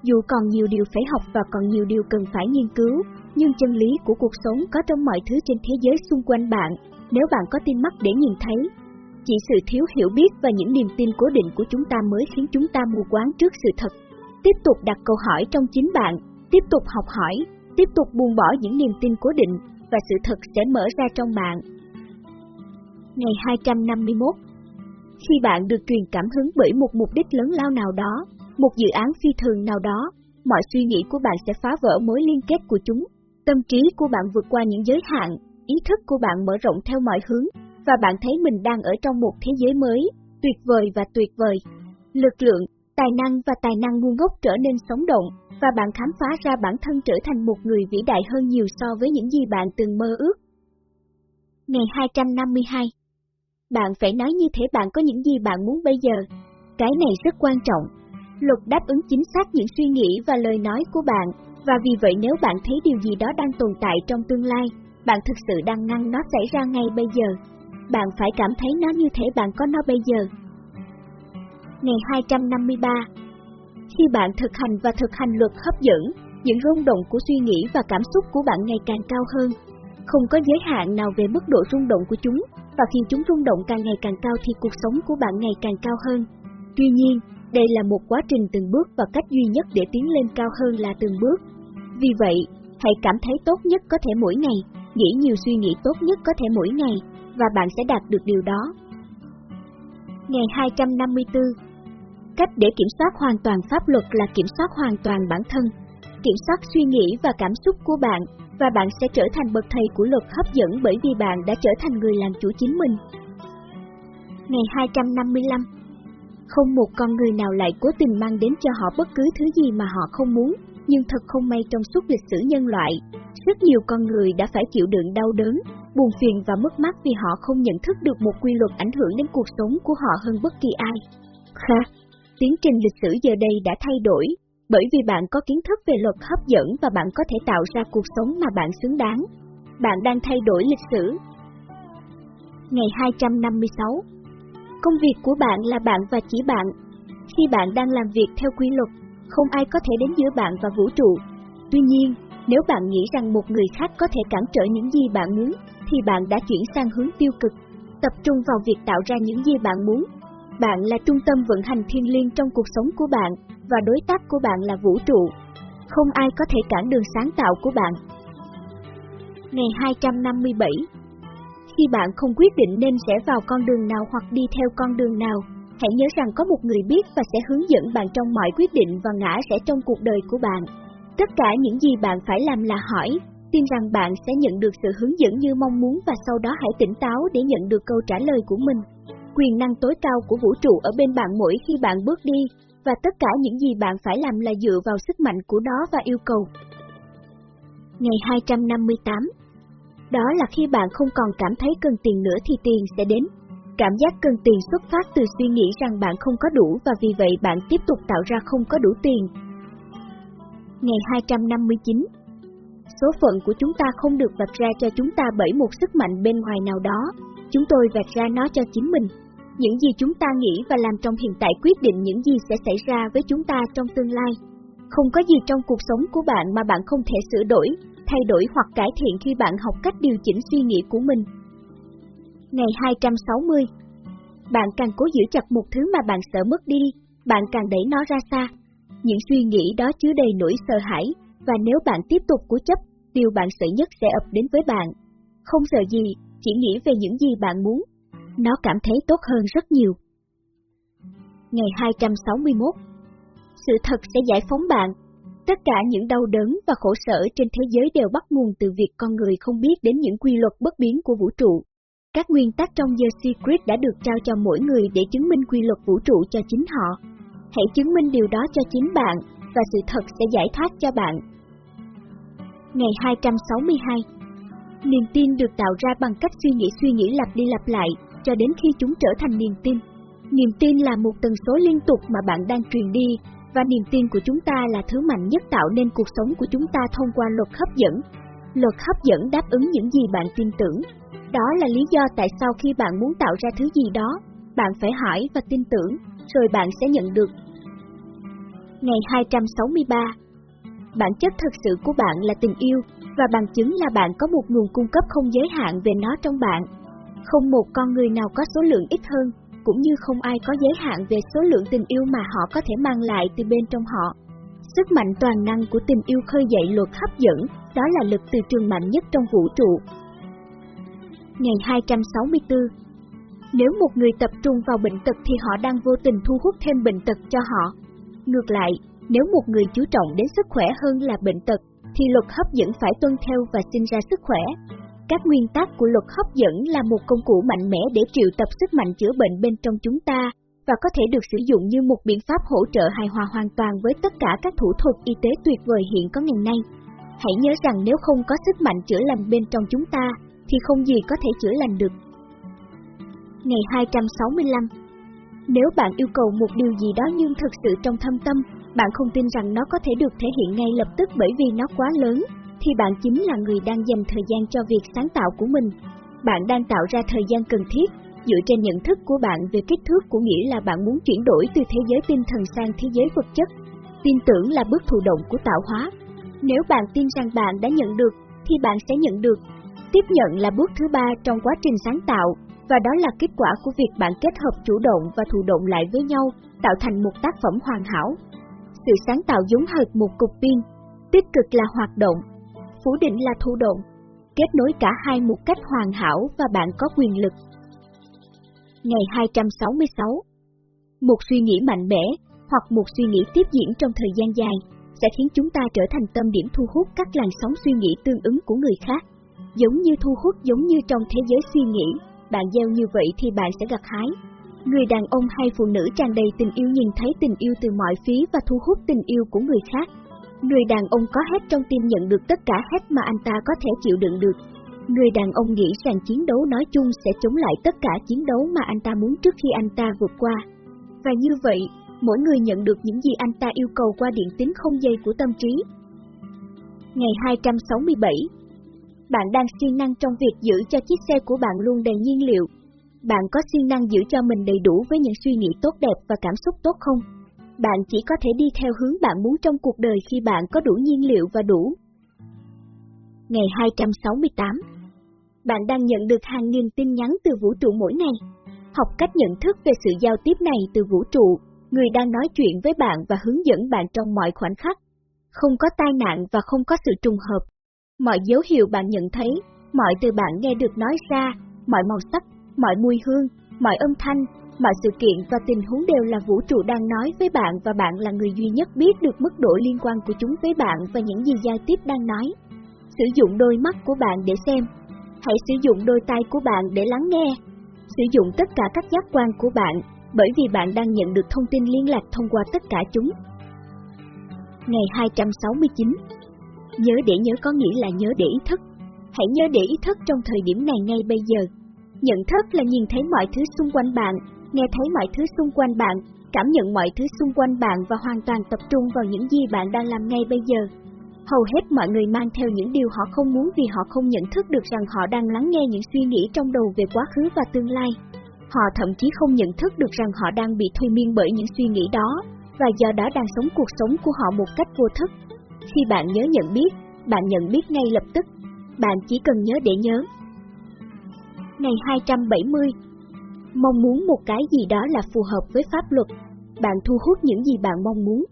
Dù còn nhiều điều phải học và còn nhiều điều cần phải nghiên cứu, nhưng chân lý của cuộc sống có trong mọi thứ trên thế giới xung quanh bạn, nếu bạn có tim mắt để nhìn thấy. Chỉ sự thiếu hiểu biết và những niềm tin cố định của chúng ta mới khiến chúng ta mù quáng trước sự thật. Tiếp tục đặt câu hỏi trong chính bạn, tiếp tục học hỏi, tiếp tục buông bỏ những niềm tin cố định, và sự thật sẽ mở ra trong bạn. Ngày 251 Khi bạn được truyền cảm hứng bởi một mục đích lớn lao nào đó, một dự án phi thường nào đó, mọi suy nghĩ của bạn sẽ phá vỡ mối liên kết của chúng Tâm trí của bạn vượt qua những giới hạn, ý thức của bạn mở rộng theo mọi hướng, và bạn thấy mình đang ở trong một thế giới mới, tuyệt vời và tuyệt vời. Lực lượng, tài năng và tài năng ngu ngốc trở nên sống động, và bạn khám phá ra bản thân trở thành một người vĩ đại hơn nhiều so với những gì bạn từng mơ ước. Ngày 252 Bạn phải nói như thế bạn có những gì bạn muốn bây giờ. Cái này rất quan trọng. Luật đáp ứng chính xác những suy nghĩ và lời nói của bạn, và vì vậy nếu bạn thấy điều gì đó đang tồn tại trong tương lai, bạn thực sự đang ngăn nó xảy ra ngay bây giờ. Bạn phải cảm thấy nó như thể bạn có nó bây giờ. Ngày 253 Khi bạn thực hành và thực hành luật hấp dẫn, những rung động của suy nghĩ và cảm xúc của bạn ngày càng cao hơn. Không có giới hạn nào về mức độ rung động của chúng, và khi chúng rung động càng ngày càng cao thì cuộc sống của bạn ngày càng cao hơn. Tuy nhiên, đây là một quá trình từng bước và cách duy nhất để tiến lên cao hơn là từng bước. Vì vậy, hãy cảm thấy tốt nhất có thể mỗi ngày, nghĩ nhiều suy nghĩ tốt nhất có thể mỗi ngày, và bạn sẽ đạt được điều đó. Ngày 254 Cách để kiểm soát hoàn toàn pháp luật là kiểm soát hoàn toàn bản thân, kiểm soát suy nghĩ và cảm xúc của bạn, và bạn sẽ trở thành bậc thầy của luật hấp dẫn bởi vì bạn đã trở thành người làm chủ chính mình. Ngày 255 Không một con người nào lại cố tình mang đến cho họ bất cứ thứ gì mà họ không muốn, nhưng thật không may trong suốt lịch sử nhân loại, rất nhiều con người đã phải chịu đựng đau đớn, buồn phiền và mất mát vì họ không nhận thức được một quy luật ảnh hưởng đến cuộc sống của họ hơn bất kỳ ai. Kha, tiến trình lịch sử giờ đây đã thay đổi, bởi vì bạn có kiến thức về luật hấp dẫn và bạn có thể tạo ra cuộc sống mà bạn xứng đáng. Bạn đang thay đổi lịch sử. Ngày 256 Công việc của bạn là bạn và chỉ bạn. Khi bạn đang làm việc theo quy luật, không ai có thể đến giữa bạn và vũ trụ. Tuy nhiên, nếu bạn nghĩ rằng một người khác có thể cản trở những gì bạn muốn, thì bạn đã chuyển sang hướng tiêu cực, tập trung vào việc tạo ra những gì bạn muốn. Bạn là trung tâm vận hành thiên liêng trong cuộc sống của bạn, và đối tác của bạn là vũ trụ. Không ai có thể cản đường sáng tạo của bạn. Ngày 257 Khi bạn không quyết định nên sẽ vào con đường nào hoặc đi theo con đường nào, hãy nhớ rằng có một người biết và sẽ hướng dẫn bạn trong mọi quyết định và ngã sẽ trong cuộc đời của bạn. Tất cả những gì bạn phải làm là hỏi, tin rằng bạn sẽ nhận được sự hướng dẫn như mong muốn và sau đó hãy tỉnh táo để nhận được câu trả lời của mình. Quyền năng tối cao của vũ trụ ở bên bạn mỗi khi bạn bước đi, và tất cả những gì bạn phải làm là dựa vào sức mạnh của nó và yêu cầu. Ngày 258 Đó là khi bạn không còn cảm thấy cần tiền nữa thì tiền sẽ đến. Cảm giác cần tiền xuất phát từ suy nghĩ rằng bạn không có đủ và vì vậy bạn tiếp tục tạo ra không có đủ tiền. Ngày 259 Số phận của chúng ta không được vạch ra cho chúng ta bởi một sức mạnh bên ngoài nào đó, chúng tôi vạch ra nó cho chính mình. Những gì chúng ta nghĩ và làm trong hiện tại quyết định những gì sẽ xảy ra với chúng ta trong tương lai. Không có gì trong cuộc sống của bạn mà bạn không thể sửa đổi, thay đổi hoặc cải thiện khi bạn học cách điều chỉnh suy nghĩ của mình. Ngày 260 Bạn càng cố giữ chặt một thứ mà bạn sợ mất đi, bạn càng đẩy nó ra xa. Những suy nghĩ đó chứa đầy nỗi sợ hãi, và nếu bạn tiếp tục cố chấp, điều bạn sợ nhất sẽ ập đến với bạn. Không sợ gì, chỉ nghĩ về những gì bạn muốn. Nó cảm thấy tốt hơn rất nhiều. Ngày 261 Sự thật sẽ giải phóng bạn. Tất cả những đau đớn và khổ sở trên thế giới đều bắt nguồn từ việc con người không biết đến những quy luật bất biến của vũ trụ. Các nguyên tắc trong The Secret đã được trao cho mỗi người để chứng minh quy luật vũ trụ cho chính họ. Hãy chứng minh điều đó cho chính bạn, và sự thật sẽ giải thoát cho bạn. Ngày 262 Niềm tin được tạo ra bằng cách suy nghĩ suy nghĩ lặp đi lặp lại, cho đến khi chúng trở thành niềm tin. Niềm tin là một tần số liên tục mà bạn đang truyền đi, và niềm tin của chúng ta là thứ mạnh nhất tạo nên cuộc sống của chúng ta thông qua luật hấp dẫn. Luật hấp dẫn đáp ứng những gì bạn tin tưởng. Đó là lý do tại sao khi bạn muốn tạo ra thứ gì đó, bạn phải hỏi và tin tưởng, rồi bạn sẽ nhận được. Ngày 263 Bản chất thực sự của bạn là tình yêu, và bằng chứng là bạn có một nguồn cung cấp không giới hạn về nó trong bạn. Không một con người nào có số lượng ít hơn, cũng như không ai có giới hạn về số lượng tình yêu mà họ có thể mang lại từ bên trong họ. Sức mạnh toàn năng của tình yêu khơi dậy luật hấp dẫn, đó là lực từ trường mạnh nhất trong vũ trụ. Ngày 264 Nếu một người tập trung vào bệnh tật thì họ đang vô tình thu hút thêm bệnh tật cho họ. Ngược lại, nếu một người chú trọng đến sức khỏe hơn là bệnh tật, thì luật hấp dẫn phải tuân theo và sinh ra sức khỏe. Các nguyên tắc của luật hấp dẫn là một công cụ mạnh mẽ để triệu tập sức mạnh chữa bệnh bên trong chúng ta, và có thể được sử dụng như một biện pháp hỗ trợ hài hòa hoàn toàn với tất cả các thủ thuật y tế tuyệt vời hiện có ngày nay. Hãy nhớ rằng nếu không có sức mạnh chữa lành bên trong chúng ta, thì không gì có thể chữa lành được. Ngày 265 Nếu bạn yêu cầu một điều gì đó nhưng thực sự trong thâm tâm, bạn không tin rằng nó có thể được thể hiện ngay lập tức bởi vì nó quá lớn, thì bạn chính là người đang dành thời gian cho việc sáng tạo của mình. Bạn đang tạo ra thời gian cần thiết, dựa trên nhận thức của bạn về kích thước của nghĩa là bạn muốn chuyển đổi từ thế giới tinh thần sang thế giới vật chất. Tin tưởng là bước thụ động của tạo hóa. Nếu bạn tin rằng bạn đã nhận được, thì bạn sẽ nhận được. Tiếp nhận là bước thứ ba trong quá trình sáng tạo, và đó là kết quả của việc bạn kết hợp chủ động và thụ động lại với nhau, tạo thành một tác phẩm hoàn hảo. Sự sáng tạo giống hệt một cục pin, tích cực là hoạt động, phủ định là thụ động, kết nối cả hai một cách hoàn hảo và bạn có quyền lực. Ngày 266 Một suy nghĩ mạnh mẽ, hoặc một suy nghĩ tiếp diễn trong thời gian dài, sẽ khiến chúng ta trở thành tâm điểm thu hút các làn sóng suy nghĩ tương ứng của người khác. Giống như thu hút giống như trong thế giới suy nghĩ, bạn gieo như vậy thì bạn sẽ gặt hái. Người đàn ông hay phụ nữ tràn đầy tình yêu nhìn thấy tình yêu từ mọi phía và thu hút tình yêu của người khác. Người đàn ông có hết trong tim nhận được tất cả hết mà anh ta có thể chịu đựng được. Người đàn ông nghĩ rằng chiến đấu nói chung sẽ chống lại tất cả chiến đấu mà anh ta muốn trước khi anh ta vượt qua. Và như vậy, mỗi người nhận được những gì anh ta yêu cầu qua điện tính không dây của tâm trí. Ngày 267 Bạn đang siêng năng trong việc giữ cho chiếc xe của bạn luôn đầy nhiên liệu. Bạn có siêng năng giữ cho mình đầy đủ với những suy nghĩ tốt đẹp và cảm xúc tốt không? Bạn chỉ có thể đi theo hướng bạn muốn trong cuộc đời khi bạn có đủ nhiên liệu và đủ. Ngày 268 Bạn đang nhận được hàng nghìn tin nhắn từ vũ trụ mỗi ngày. Học cách nhận thức về sự giao tiếp này từ vũ trụ, người đang nói chuyện với bạn và hướng dẫn bạn trong mọi khoảnh khắc. Không có tai nạn và không có sự trùng hợp. Mọi dấu hiệu bạn nhận thấy, mọi từ bạn nghe được nói ra, mọi màu sắc, mọi mùi hương, mọi âm thanh, mọi sự kiện và tình huống đều là vũ trụ đang nói với bạn và bạn là người duy nhất biết được mức độ liên quan của chúng với bạn và những gì giao tiếp đang nói. Sử dụng đôi mắt của bạn để xem. Hãy sử dụng đôi tay của bạn để lắng nghe. Sử dụng tất cả các giác quan của bạn, bởi vì bạn đang nhận được thông tin liên lạc thông qua tất cả chúng. Ngày 269 Nhớ để nhớ có nghĩa là nhớ để ý thức. Hãy nhớ để ý thức trong thời điểm này ngay bây giờ. Nhận thức là nhìn thấy mọi thứ xung quanh bạn, nghe thấy mọi thứ xung quanh bạn, cảm nhận mọi thứ xung quanh bạn và hoàn toàn tập trung vào những gì bạn đang làm ngay bây giờ. Hầu hết mọi người mang theo những điều họ không muốn vì họ không nhận thức được rằng họ đang lắng nghe những suy nghĩ trong đầu về quá khứ và tương lai. Họ thậm chí không nhận thức được rằng họ đang bị thôi miên bởi những suy nghĩ đó, và do đó đang sống cuộc sống của họ một cách vô thức. Khi bạn nhớ nhận biết, bạn nhận biết ngay lập tức. Bạn chỉ cần nhớ để nhớ. Ngày 270 Mong muốn một cái gì đó là phù hợp với pháp luật. Bạn thu hút những gì bạn mong muốn.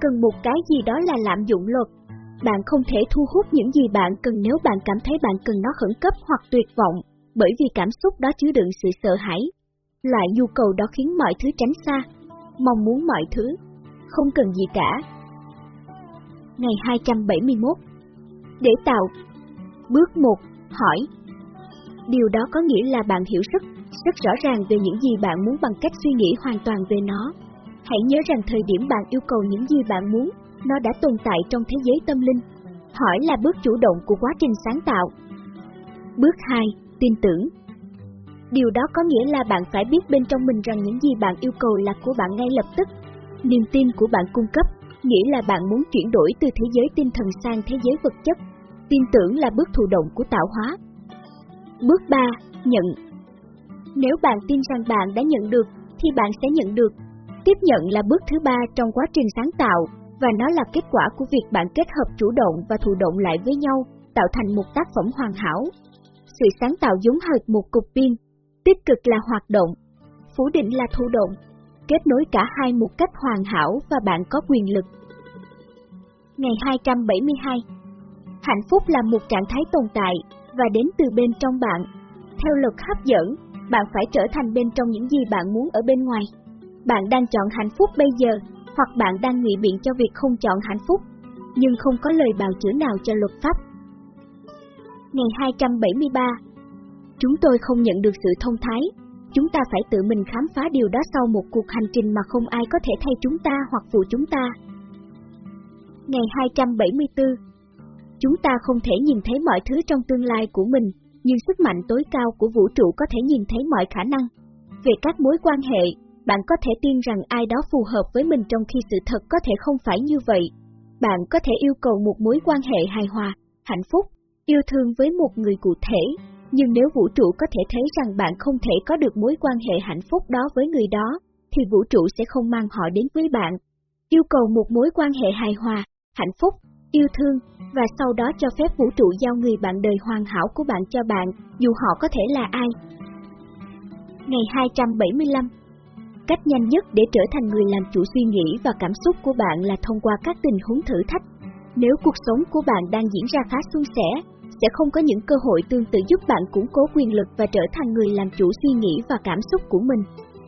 Cần một cái gì đó là lạm dụng luật. Bạn không thể thu hút những gì bạn cần nếu bạn cảm thấy bạn cần nó khẩn cấp hoặc tuyệt vọng, bởi vì cảm xúc đó chứa đựng sự sợ hãi. Loại nhu cầu đó khiến mọi thứ tránh xa, mong muốn mọi thứ, không cần gì cả. Ngày 271 Để tạo Bước 1. Hỏi Điều đó có nghĩa là bạn hiểu rất, rất rõ ràng về những gì bạn muốn bằng cách suy nghĩ hoàn toàn về nó. Hãy nhớ rằng thời điểm bạn yêu cầu những gì bạn muốn, nó đã tồn tại trong thế giới tâm linh. Hỏi là bước chủ động của quá trình sáng tạo. Bước 2. Tin tưởng Điều đó có nghĩa là bạn phải biết bên trong mình rằng những gì bạn yêu cầu là của bạn ngay lập tức. Niềm tin của bạn cung cấp, nghĩa là bạn muốn chuyển đổi từ thế giới tinh thần sang thế giới vật chất. Tin tưởng là bước thụ động của tạo hóa. Bước 3. Nhận Nếu bạn tin rằng bạn đã nhận được, thì bạn sẽ nhận được. Tiếp nhận là bước thứ ba trong quá trình sáng tạo, và nó là kết quả của việc bạn kết hợp chủ động và thụ động lại với nhau, tạo thành một tác phẩm hoàn hảo. Sự sáng tạo giống hệt một cục pin, tích cực là hoạt động, phủ định là thụ động, kết nối cả hai một cách hoàn hảo và bạn có quyền lực. Ngày 272 Hạnh phúc là một trạng thái tồn tại và đến từ bên trong bạn. Theo luật hấp dẫn, bạn phải trở thành bên trong những gì bạn muốn ở bên ngoài. Bạn đang chọn hạnh phúc bây giờ, hoặc bạn đang nghị biện cho việc không chọn hạnh phúc, nhưng không có lời bào chữa nào cho luật pháp. Ngày 273 Chúng tôi không nhận được sự thông thái, chúng ta phải tự mình khám phá điều đó sau một cuộc hành trình mà không ai có thể thay chúng ta hoặc phụ chúng ta. Ngày 274 Chúng ta không thể nhìn thấy mọi thứ trong tương lai của mình, nhưng sức mạnh tối cao của vũ trụ có thể nhìn thấy mọi khả năng. Về các mối quan hệ, bạn có thể tin rằng ai đó phù hợp với mình trong khi sự thật có thể không phải như vậy. Bạn có thể yêu cầu một mối quan hệ hài hòa, hạnh phúc, yêu thương với một người cụ thể, nhưng nếu vũ trụ có thể thấy rằng bạn không thể có được mối quan hệ hạnh phúc đó với người đó, thì vũ trụ sẽ không mang họ đến với bạn. Yêu cầu một mối quan hệ hài hòa, hạnh phúc, yêu thương, và sau đó cho phép vũ trụ giao người bạn đời hoàn hảo của bạn cho bạn, dù họ có thể là ai. Ngày 275 Cách nhanh nhất để trở thành người làm chủ suy nghĩ và cảm xúc của bạn là thông qua các tình huống thử thách. Nếu cuộc sống của bạn đang diễn ra khá suôn sẻ, sẽ không có những cơ hội tương tự giúp bạn củng cố quyền lực và trở thành người làm chủ suy nghĩ và cảm xúc của mình.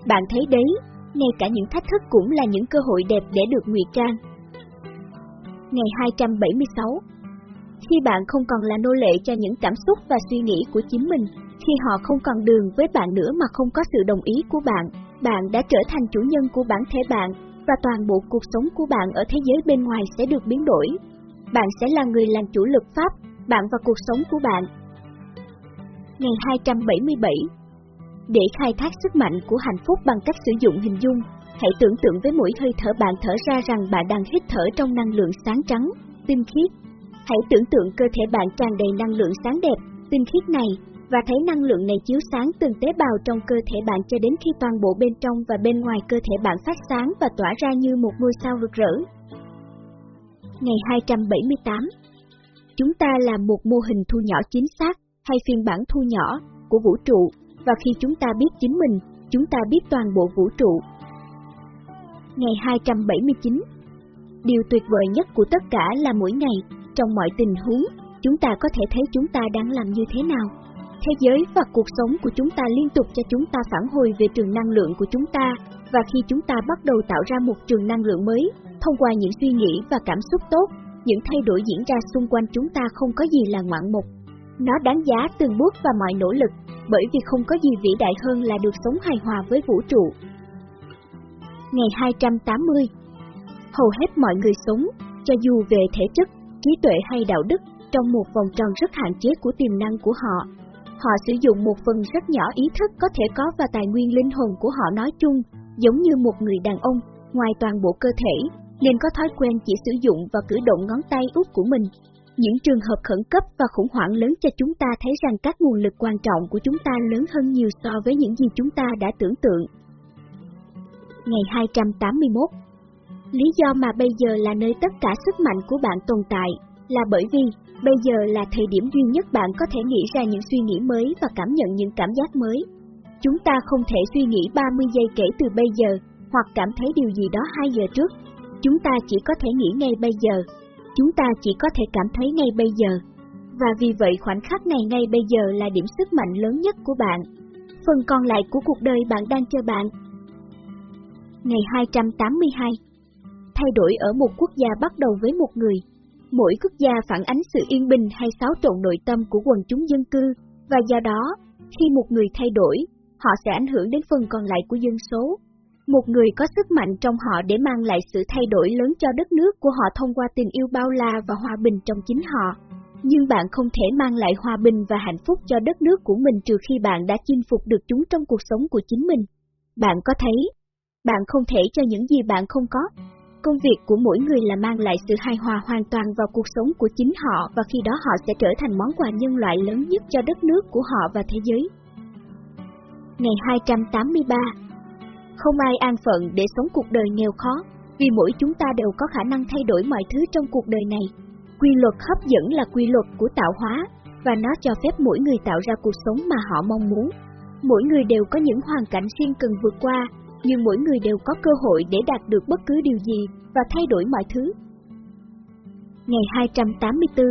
Bạn thấy đấy, ngay cả những thách thức cũng là những cơ hội đẹp để được ngụy trang. Ngày 276 Khi bạn không còn là nô lệ cho những cảm xúc và suy nghĩ của chính mình, khi họ không còn đường với bạn nữa mà không có sự đồng ý của bạn, bạn đã trở thành chủ nhân của bản thể bạn, và toàn bộ cuộc sống của bạn ở thế giới bên ngoài sẽ được biến đổi. Bạn sẽ là người làm chủ lực pháp, bạn và cuộc sống của bạn. Ngày 277 Để khai thác sức mạnh của hạnh phúc bằng cách sử dụng hình dung, hãy tưởng tượng với mỗi hơi thở bạn thở ra rằng bạn đang hít thở trong năng lượng sáng trắng, tinh khiết. Hãy tưởng tượng cơ thể bạn tràn đầy năng lượng sáng đẹp, tinh khiết này, và thấy năng lượng này chiếu sáng từng tế bào trong cơ thể bạn cho đến khi toàn bộ bên trong và bên ngoài cơ thể bạn phát sáng và tỏa ra như một ngôi sao rực rỡ. Ngày 278 Chúng ta là một mô hình thu nhỏ chính xác, hay phiên bản thu nhỏ, của vũ trụ, và khi chúng ta biết chính mình, chúng ta biết toàn bộ vũ trụ. Ngày 279 Điều tuyệt vời nhất của tất cả là mỗi ngày, trong mọi tình huống, chúng ta có thể thấy chúng ta đang làm như thế nào. Thế giới và cuộc sống của chúng ta liên tục cho chúng ta phản hồi về trường năng lượng của chúng ta, và khi chúng ta bắt đầu tạo ra một trường năng lượng mới, thông qua những suy nghĩ và cảm xúc tốt, những thay đổi diễn ra xung quanh chúng ta không có gì là ngoạn mục. Nó đáng giá từng bước và mọi nỗ lực, bởi vì không có gì vĩ đại hơn là được sống hài hòa với vũ trụ. Ngày 280 Hầu hết mọi người sống, cho dù về thể chất, trí tuệ hay đạo đức, trong một vòng tròn rất hạn chế của tiềm năng của họ. Họ sử dụng một phần rất nhỏ ý thức có thể có và tài nguyên linh hồn của họ nói chung, giống như một người đàn ông, ngoài toàn bộ cơ thể, nên có thói quen chỉ sử dụng và cử động ngón tay út của mình. Những trường hợp khẩn cấp và khủng hoảng lớn cho chúng ta thấy rằng các nguồn lực quan trọng của chúng ta lớn hơn nhiều so với những gì chúng ta đã tưởng tượng. Ngày 281 Lý do mà bây giờ là nơi tất cả sức mạnh của bạn tồn tại, là bởi vì bây giờ là thời điểm duy nhất bạn có thể nghĩ ra những suy nghĩ mới và cảm nhận những cảm giác mới. Chúng ta không thể suy nghĩ 30 giây kể từ bây giờ, hoặc cảm thấy điều gì đó 2 giờ trước. Chúng ta chỉ có thể nghĩ ngay bây giờ. Chúng ta chỉ có thể cảm thấy ngay bây giờ. Và vì vậy khoảnh khắc này ngay bây giờ là điểm sức mạnh lớn nhất của bạn. Phần còn lại của cuộc đời bạn đang chờ bạn. Ngày 282 Thay đổi ở một quốc gia bắt đầu với một người. Mỗi quốc gia phản ánh sự yên bình hay xáo trộn nội tâm của quần chúng dân cư, và do đó, khi một người thay đổi, họ sẽ ảnh hưởng đến phần còn lại của dân số. Một người có sức mạnh trong họ để mang lại sự thay đổi lớn cho đất nước của họ thông qua tình yêu bao la và hòa bình trong chính họ. Nhưng bạn không thể mang lại hòa bình và hạnh phúc cho đất nước của mình trừ khi bạn đã chinh phục được chúng trong cuộc sống của chính mình. Bạn có thấy, bạn không thể cho những gì bạn không có. Công việc của mỗi người là mang lại sự hài hòa hoàn toàn vào cuộc sống của chính họ và khi đó họ sẽ trở thành món quà nhân loại lớn nhất cho đất nước của họ và thế giới. Ngày 283 Không ai an phận để sống cuộc đời nghèo khó, vì mỗi chúng ta đều có khả năng thay đổi mọi thứ trong cuộc đời này. Quy luật hấp dẫn là quy luật của tạo hóa, và nó cho phép mỗi người tạo ra cuộc sống mà họ mong muốn. Mỗi người đều có những hoàn cảnh riêng cần vượt qua, nhưng mỗi người đều có cơ hội để đạt được bất cứ điều gì và thay đổi mọi thứ. Ngày 284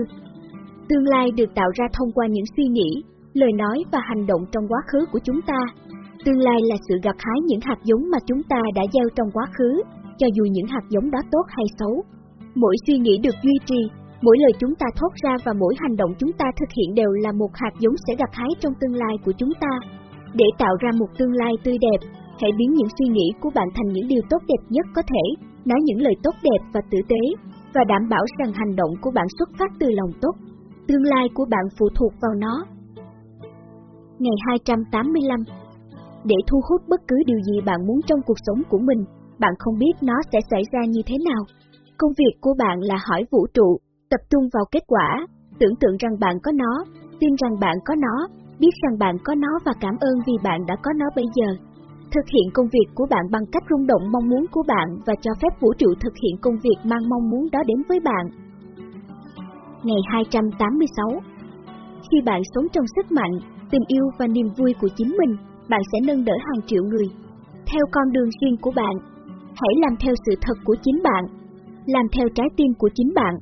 Tương lai được tạo ra thông qua những suy nghĩ, lời nói và hành động trong quá khứ của chúng ta. Tương lai là sự gặt hái những hạt giống mà chúng ta đã gieo trong quá khứ, cho dù những hạt giống đó tốt hay xấu. Mỗi suy nghĩ được duy trì, mỗi lời chúng ta thốt ra và mỗi hành động chúng ta thực hiện đều là một hạt giống sẽ gặt hái trong tương lai của chúng ta. Để tạo ra một tương lai tươi đẹp, hãy biến những suy nghĩ của bạn thành những điều tốt đẹp nhất có thể, nói những lời tốt đẹp và tử tế, và đảm bảo rằng hành động của bạn xuất phát từ lòng tốt. Tương lai của bạn phụ thuộc vào nó. Ngày 285 Để thu hút bất cứ điều gì bạn muốn trong cuộc sống của mình, bạn không biết nó sẽ xảy ra như thế nào. Công việc của bạn là hỏi vũ trụ, tập trung vào kết quả, tưởng tượng rằng bạn có nó, tin rằng bạn có nó, biết rằng bạn có nó và cảm ơn vì bạn đã có nó bây giờ. Thực hiện công việc của bạn bằng cách rung động mong muốn của bạn và cho phép vũ trụ thực hiện công việc mang mong muốn đó đến với bạn. Ngày 286 Khi bạn sống trong sức mạnh, tình yêu và niềm vui của chính mình, bạn sẽ nâng đỡ hàng triệu người. Theo con đường riêng của bạn, hãy làm theo sự thật của chính bạn, làm theo trái tim của chính bạn.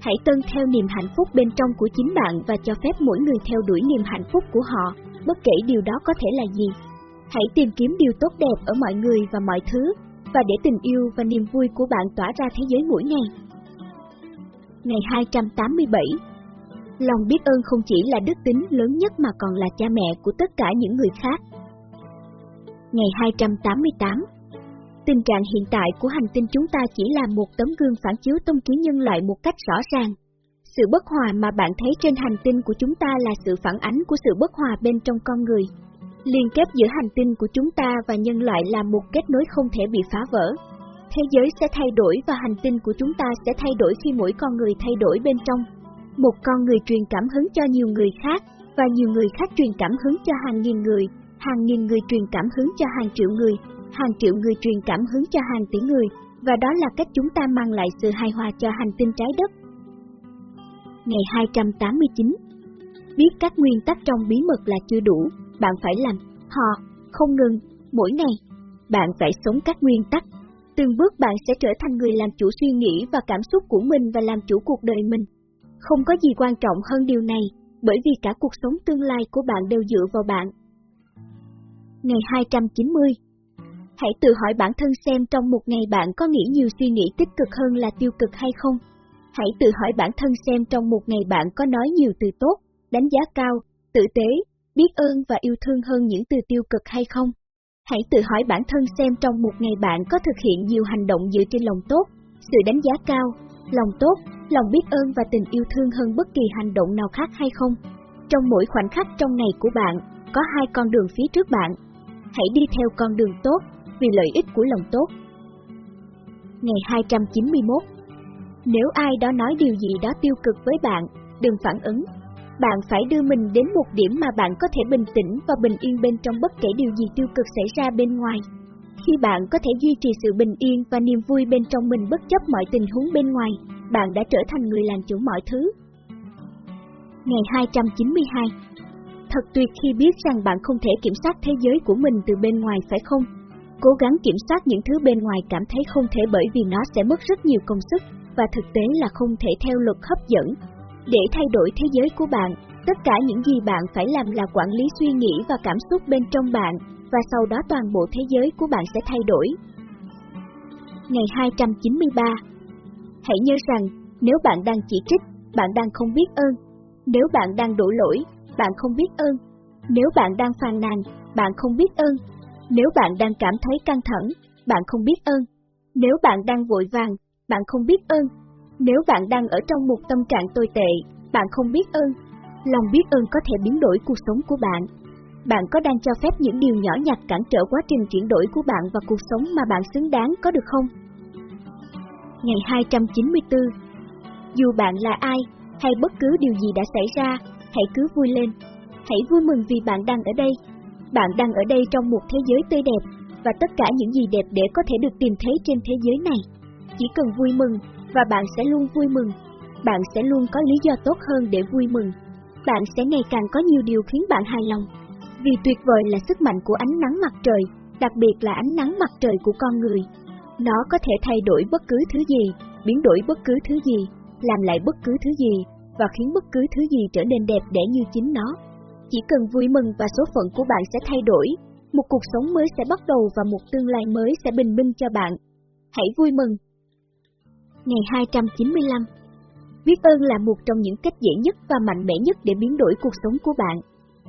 Hãy tân theo niềm hạnh phúc bên trong của chính bạn và cho phép mỗi người theo đuổi niềm hạnh phúc của họ, bất kể điều đó có thể là gì. Hãy tìm kiếm điều tốt đẹp ở mọi người và mọi thứ, và để tình yêu và niềm vui của bạn tỏa ra thế giới mỗi ngày. Ngày 287 Lòng biết ơn không chỉ là đức tính lớn nhất mà còn là cha mẹ của tất cả những người khác. Ngày 288 Tình trạng hiện tại của hành tinh chúng ta chỉ là một tấm gương phản chiếu tâm trí nhân loại một cách rõ ràng. Sự bất hòa mà bạn thấy trên hành tinh của chúng ta là sự phản ánh của sự bất hòa bên trong con người. Liên kết giữa hành tinh của chúng ta và nhân loại là một kết nối không thể bị phá vỡ. Thế giới sẽ thay đổi và hành tinh của chúng ta sẽ thay đổi khi mỗi con người thay đổi bên trong. Một con người truyền cảm hứng cho nhiều người khác, và nhiều người khác truyền cảm hứng cho hàng nghìn người, hàng nghìn người truyền cảm hứng cho hàng triệu người, hàng triệu người truyền cảm hứng cho hàng tỷ người, và đó là cách chúng ta mang lại sự hài hòa cho hành tinh trái đất. Ngày 289 Biết các nguyên tắc trong bí mật là chưa đủ, bạn phải làm, họ, không ngừng, mỗi ngày. Bạn phải sống các nguyên tắc. Từng bước bạn sẽ trở thành người làm chủ suy nghĩ và cảm xúc của mình và làm chủ cuộc đời mình. Không có gì quan trọng hơn điều này, bởi vì cả cuộc sống tương lai của bạn đều dựa vào bạn. Ngày 290 Hãy tự hỏi bản thân xem trong một ngày bạn có nghĩ nhiều suy nghĩ tích cực hơn là tiêu cực hay không. Hãy tự hỏi bản thân xem trong một ngày bạn có nói nhiều từ tốt, đánh giá cao, tử tế, biết ơn và yêu thương hơn những từ tiêu cực hay không. Hãy tự hỏi bản thân xem trong một ngày bạn có thực hiện nhiều hành động dựa trên lòng tốt, sự đánh giá cao, lòng tốt, lòng biết ơn và tình yêu thương hơn bất kỳ hành động nào khác hay không. Trong mỗi khoảnh khắc trong ngày của bạn, có hai con đường phía trước bạn. Hãy đi theo con đường tốt, vì lợi ích của lòng tốt. Ngày 291 Nếu ai đó nói điều gì đó tiêu cực với bạn, đừng phản ứng. Bạn phải đưa mình đến một điểm mà bạn có thể bình tĩnh và bình yên bên trong bất kể điều gì tiêu cực xảy ra bên ngoài. Khi bạn có thể duy trì sự bình yên và niềm vui bên trong mình bất chấp mọi tình huống bên ngoài, bạn đã trở thành người làm chủ mọi thứ. Ngày 292 Thật tuyệt khi biết rằng bạn không thể kiểm soát thế giới của mình từ bên ngoài phải không? Cố gắng kiểm soát những thứ bên ngoài cảm thấy không thể bởi vì nó sẽ mất rất nhiều công sức, và thực tế là không thể theo luật hấp dẫn. Để thay đổi thế giới của bạn, tất cả những gì bạn phải làm là quản lý suy nghĩ và cảm xúc bên trong bạn, và sau đó toàn bộ thế giới của bạn sẽ thay đổi. Ngày 293 Hãy nhớ rằng, nếu bạn đang chỉ trích, bạn đang không biết ơn. Nếu bạn đang đổ lỗi, bạn không biết ơn. Nếu bạn đang phàn nàn, bạn không biết ơn. Nếu bạn đang cảm thấy căng thẳng, bạn không biết ơn. Nếu bạn đang vội vàng, bạn không biết ơn. Nếu bạn đang ở trong một tâm trạng tồi tệ, bạn không biết ơn. Lòng biết ơn có thể biến đổi cuộc sống của bạn. Bạn có đang cho phép những điều nhỏ nhặt cản trở quá trình chuyển đổi của bạn và cuộc sống mà bạn xứng đáng có được không? Ngày 294 Dù bạn là ai, hay bất cứ điều gì đã xảy ra, hãy cứ vui lên. Hãy vui mừng vì bạn đang ở đây, bạn đang ở đây trong một thế giới tươi đẹp, và tất cả những gì đẹp để có thể được tìm thấy trên thế giới này. Chỉ cần vui mừng, và bạn sẽ luôn vui mừng. Bạn sẽ luôn có lý do tốt hơn để vui mừng. Bạn sẽ ngày càng có nhiều điều khiến bạn hài lòng. Vì tuyệt vời là sức mạnh của ánh nắng mặt trời, đặc biệt là ánh nắng mặt trời của con người. Nó có thể thay đổi bất cứ thứ gì, biến đổi bất cứ thứ gì, làm lại bất cứ thứ gì, và khiến bất cứ thứ gì trở nên đẹp đẽ như chính nó. Chỉ cần vui mừng và số phận của bạn sẽ thay đổi, một cuộc sống mới sẽ bắt đầu và một tương lai mới sẽ bình minh cho bạn. Hãy vui mừng! Ngày 295 Biết ơn là một trong những cách dễ nhất và mạnh mẽ nhất để biến đổi cuộc sống của bạn.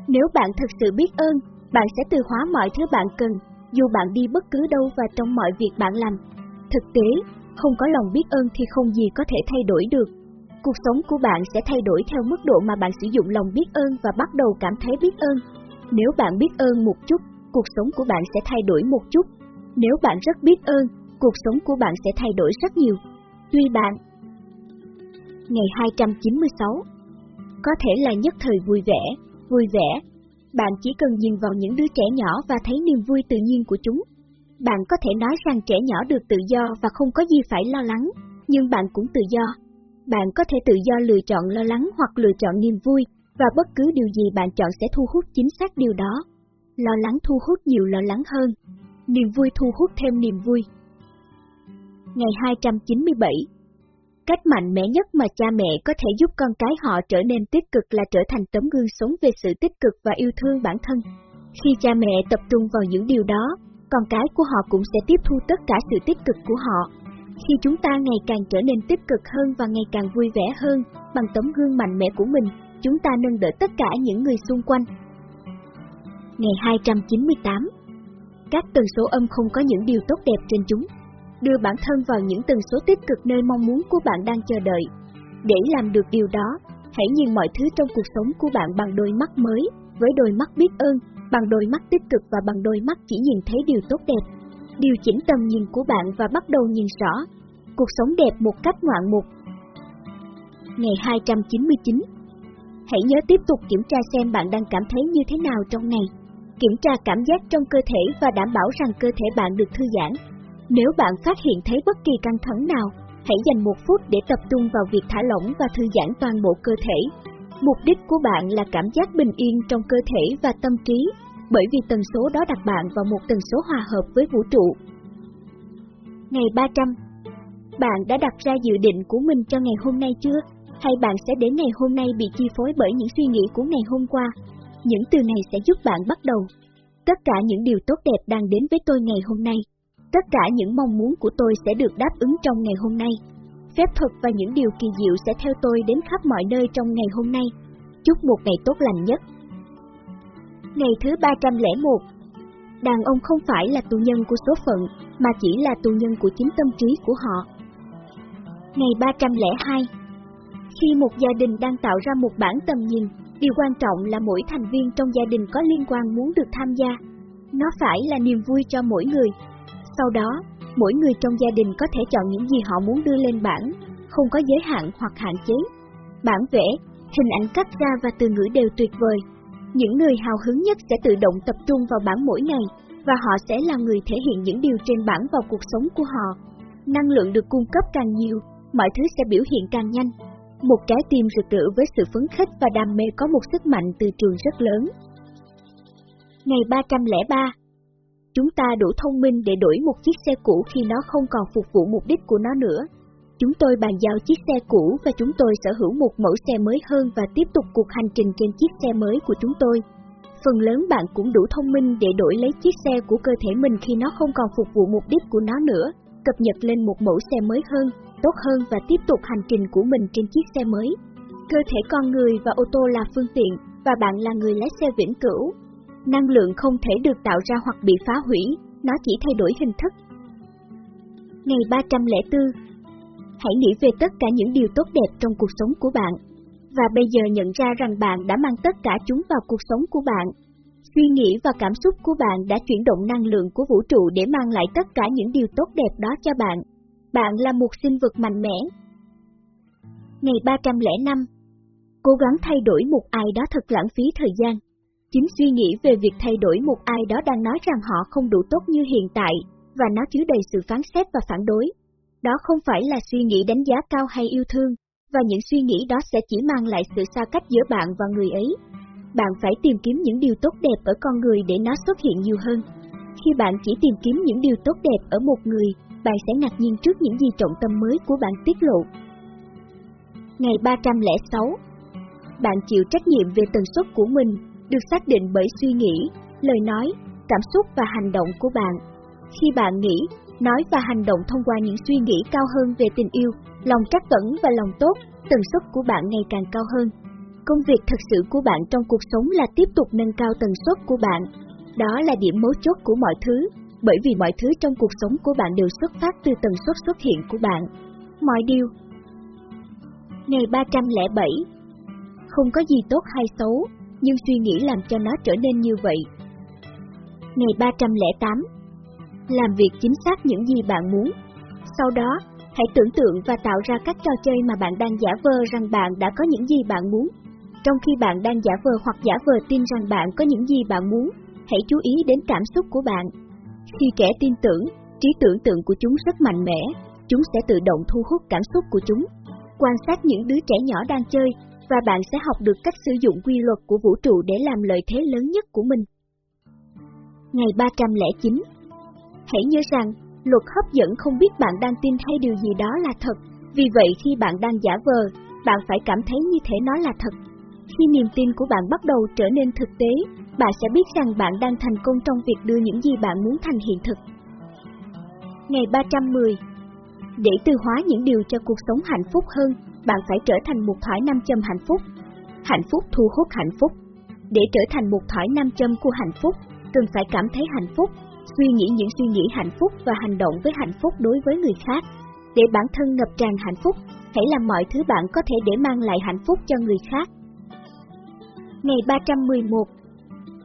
Nếu bạn thật sự biết ơn, bạn sẽ từ hóa mọi thứ bạn cần, dù bạn đi bất cứ đâu và trong mọi việc bạn làm. Thực tế, không có lòng biết ơn thì không gì có thể thay đổi được. Cuộc sống của bạn sẽ thay đổi theo mức độ mà bạn sử dụng lòng biết ơn và bắt đầu cảm thấy biết ơn. Nếu bạn biết ơn một chút, cuộc sống của bạn sẽ thay đổi một chút. Nếu bạn rất biết ơn, cuộc sống của bạn sẽ thay đổi rất nhiều. Tuy bạn Ngày 296 Có thể là nhất thời vui vẻ, vui vẻ. Bạn chỉ cần nhìn vào những đứa trẻ nhỏ và thấy niềm vui tự nhiên của chúng. Bạn có thể nói rằng trẻ nhỏ được tự do và không có gì phải lo lắng, nhưng bạn cũng tự do bạn có thể tự do lựa chọn lo lắng hoặc lựa chọn niềm vui, và bất cứ điều gì bạn chọn sẽ thu hút chính xác điều đó. Lo lắng thu hút nhiều lo lắng hơn, niềm vui thu hút thêm niềm vui. Ngày 297 Cách mạnh mẽ nhất mà cha mẹ có thể giúp con cái họ trở nên tích cực là trở thành tấm gương sống về sự tích cực và yêu thương bản thân. Khi cha mẹ tập trung vào những điều đó, con cái của họ cũng sẽ tiếp thu tất cả sự tích cực của họ khi chúng ta ngày càng trở nên tích cực hơn và ngày càng vui vẻ hơn, bằng tấm gương mạnh mẽ của mình, chúng ta nâng đỡ tất cả những người xung quanh. Ngày 298 Các tần số âm không có những điều tốt đẹp trên chúng. Đưa bản thân vào những tần số tích cực nơi mong muốn của bạn đang chờ đợi. Để làm được điều đó, hãy nhìn mọi thứ trong cuộc sống của bạn bằng đôi mắt mới, với đôi mắt biết ơn, bằng đôi mắt tích cực và bằng đôi mắt chỉ nhìn thấy điều tốt đẹp điều chỉnh tầm nhìn của bạn và bắt đầu nhìn rõ cuộc sống đẹp một cách ngoạn mục. Ngày 299 Hãy nhớ tiếp tục kiểm tra xem bạn đang cảm thấy như thế nào trong ngày. Kiểm tra cảm giác trong cơ thể và đảm bảo rằng cơ thể bạn được thư giãn. Nếu bạn phát hiện thấy bất kỳ căng thẳng nào, hãy dành một phút để tập trung vào việc thả lỏng và thư giãn toàn bộ cơ thể. Mục đích của bạn là cảm giác bình yên trong cơ thể và tâm trí, bởi vì tần số đó đặt bạn vào một tần số hòa hợp với vũ trụ. Ngày 300 Bạn đã đặt ra dự định của mình cho ngày hôm nay chưa? Hay bạn sẽ để ngày hôm nay bị chi phối bởi những suy nghĩ của ngày hôm qua? Những từ này sẽ giúp bạn bắt đầu. Tất cả những điều tốt đẹp đang đến với tôi ngày hôm nay. Tất cả những mong muốn của tôi sẽ được đáp ứng trong ngày hôm nay. Phép thuật và những điều kỳ diệu sẽ theo tôi đến khắp mọi nơi trong ngày hôm nay. Chúc một ngày tốt lành nhất. Ngày thứ 301 Đàn ông không phải là tù nhân của số phận, mà chỉ là tù nhân của chính tâm trí của họ. Ngày 302 Khi một gia đình đang tạo ra một bản tầm nhìn, điều quan trọng là mỗi thành viên trong gia đình có liên quan muốn được tham gia. Nó phải là niềm vui cho mỗi người. Sau đó, mỗi người trong gia đình có thể chọn những gì họ muốn đưa lên bảng, không có giới hạn hoặc hạn chế. Bản vẽ, hình ảnh cắt ra và từ ngữ đều tuyệt vời, những người hào hứng nhất sẽ tự động tập trung vào bản mỗi ngày, và họ sẽ là người thể hiện những điều trên bản vào cuộc sống của họ. Năng lượng được cung cấp càng nhiều, mọi thứ sẽ biểu hiện càng nhanh. Một trái tim rực rỡ với sự phấn khích và đam mê có một sức mạnh từ trường rất lớn. Ngày 303 Chúng ta đủ thông minh để đổi một chiếc xe cũ khi nó không còn phục vụ mục đích của nó nữa. Chúng tôi bàn giao chiếc xe cũ và chúng tôi sở hữu một mẫu xe mới hơn và tiếp tục cuộc hành trình trên chiếc xe mới của chúng tôi. Phần lớn bạn cũng đủ thông minh để đổi lấy chiếc xe của cơ thể mình khi nó không còn phục vụ mục đích của nó nữa, cập nhật lên một mẫu xe mới hơn, tốt hơn và tiếp tục hành trình của mình trên chiếc xe mới. Cơ thể con người và ô tô là phương tiện, và bạn là người lái xe vĩnh cửu. Năng lượng không thể được tạo ra hoặc bị phá hủy, nó chỉ thay đổi hình thức. Ngày 304 Hãy nghĩ về tất cả những điều tốt đẹp trong cuộc sống của bạn, và bây giờ nhận ra rằng bạn đã mang tất cả chúng vào cuộc sống của bạn. Suy nghĩ và cảm xúc của bạn đã chuyển động năng lượng của vũ trụ để mang lại tất cả những điều tốt đẹp đó cho bạn. Bạn là một sinh vật mạnh mẽ. Ngày 305 Cố gắng thay đổi một ai đó thật lãng phí thời gian. Chính suy nghĩ về việc thay đổi một ai đó đang nói rằng họ không đủ tốt như hiện tại, và nó chứa đầy sự phán xét và phản đối. Đó không phải là suy nghĩ đánh giá cao hay yêu thương, và những suy nghĩ đó sẽ chỉ mang lại sự xa cách giữa bạn và người ấy. Bạn phải tìm kiếm những điều tốt đẹp ở con người để nó xuất hiện nhiều hơn. Khi bạn chỉ tìm kiếm những điều tốt đẹp ở một người, bạn sẽ ngạc nhiên trước những gì trọng tâm mới của bạn tiết lộ. Ngày 306 Bạn chịu trách nhiệm về tần suất của mình, được xác định bởi suy nghĩ, lời nói, cảm xúc và hành động của bạn. Khi bạn nghĩ, nói và hành động thông qua những suy nghĩ cao hơn về tình yêu, lòng trắc ẩn và lòng tốt, tần suất của bạn ngày càng cao hơn. Công việc thật sự của bạn trong cuộc sống là tiếp tục nâng cao tần suất của bạn. Đó là điểm mấu chốt của mọi thứ, bởi vì mọi thứ trong cuộc sống của bạn đều xuất phát từ tần suất xuất hiện của bạn. Mọi điều. Ngày 307 Không có gì tốt hay xấu, nhưng suy nghĩ làm cho nó trở nên như vậy. Ngày 308 làm việc chính xác những gì bạn muốn. Sau đó, hãy tưởng tượng và tạo ra các trò chơi mà bạn đang giả vờ rằng bạn đã có những gì bạn muốn. Trong khi bạn đang giả vờ hoặc giả vờ tin rằng bạn có những gì bạn muốn, hãy chú ý đến cảm xúc của bạn. Khi kẻ tin tưởng, trí tưởng tượng của chúng rất mạnh mẽ, chúng sẽ tự động thu hút cảm xúc của chúng. Quan sát những đứa trẻ nhỏ đang chơi, và bạn sẽ học được cách sử dụng quy luật của vũ trụ để làm lợi thế lớn nhất của mình. Ngày 309 Hãy nhớ rằng, luật hấp dẫn không biết bạn đang tin hay điều gì đó là thật, vì vậy khi bạn đang giả vờ, bạn phải cảm thấy như thể nó là thật. Khi niềm tin của bạn bắt đầu trở nên thực tế, bạn sẽ biết rằng bạn đang thành công trong việc đưa những gì bạn muốn thành hiện thực. Ngày 310 Để từ hóa những điều cho cuộc sống hạnh phúc hơn, bạn phải trở thành một thỏi nam châm hạnh phúc. Hạnh phúc thu hút hạnh phúc. Để trở thành một thỏi nam châm của hạnh phúc, cần phải cảm thấy hạnh phúc, suy nghĩ những suy nghĩ hạnh phúc và hành động với hạnh phúc đối với người khác. Để bản thân ngập tràn hạnh phúc, hãy làm mọi thứ bạn có thể để mang lại hạnh phúc cho người khác. Ngày 311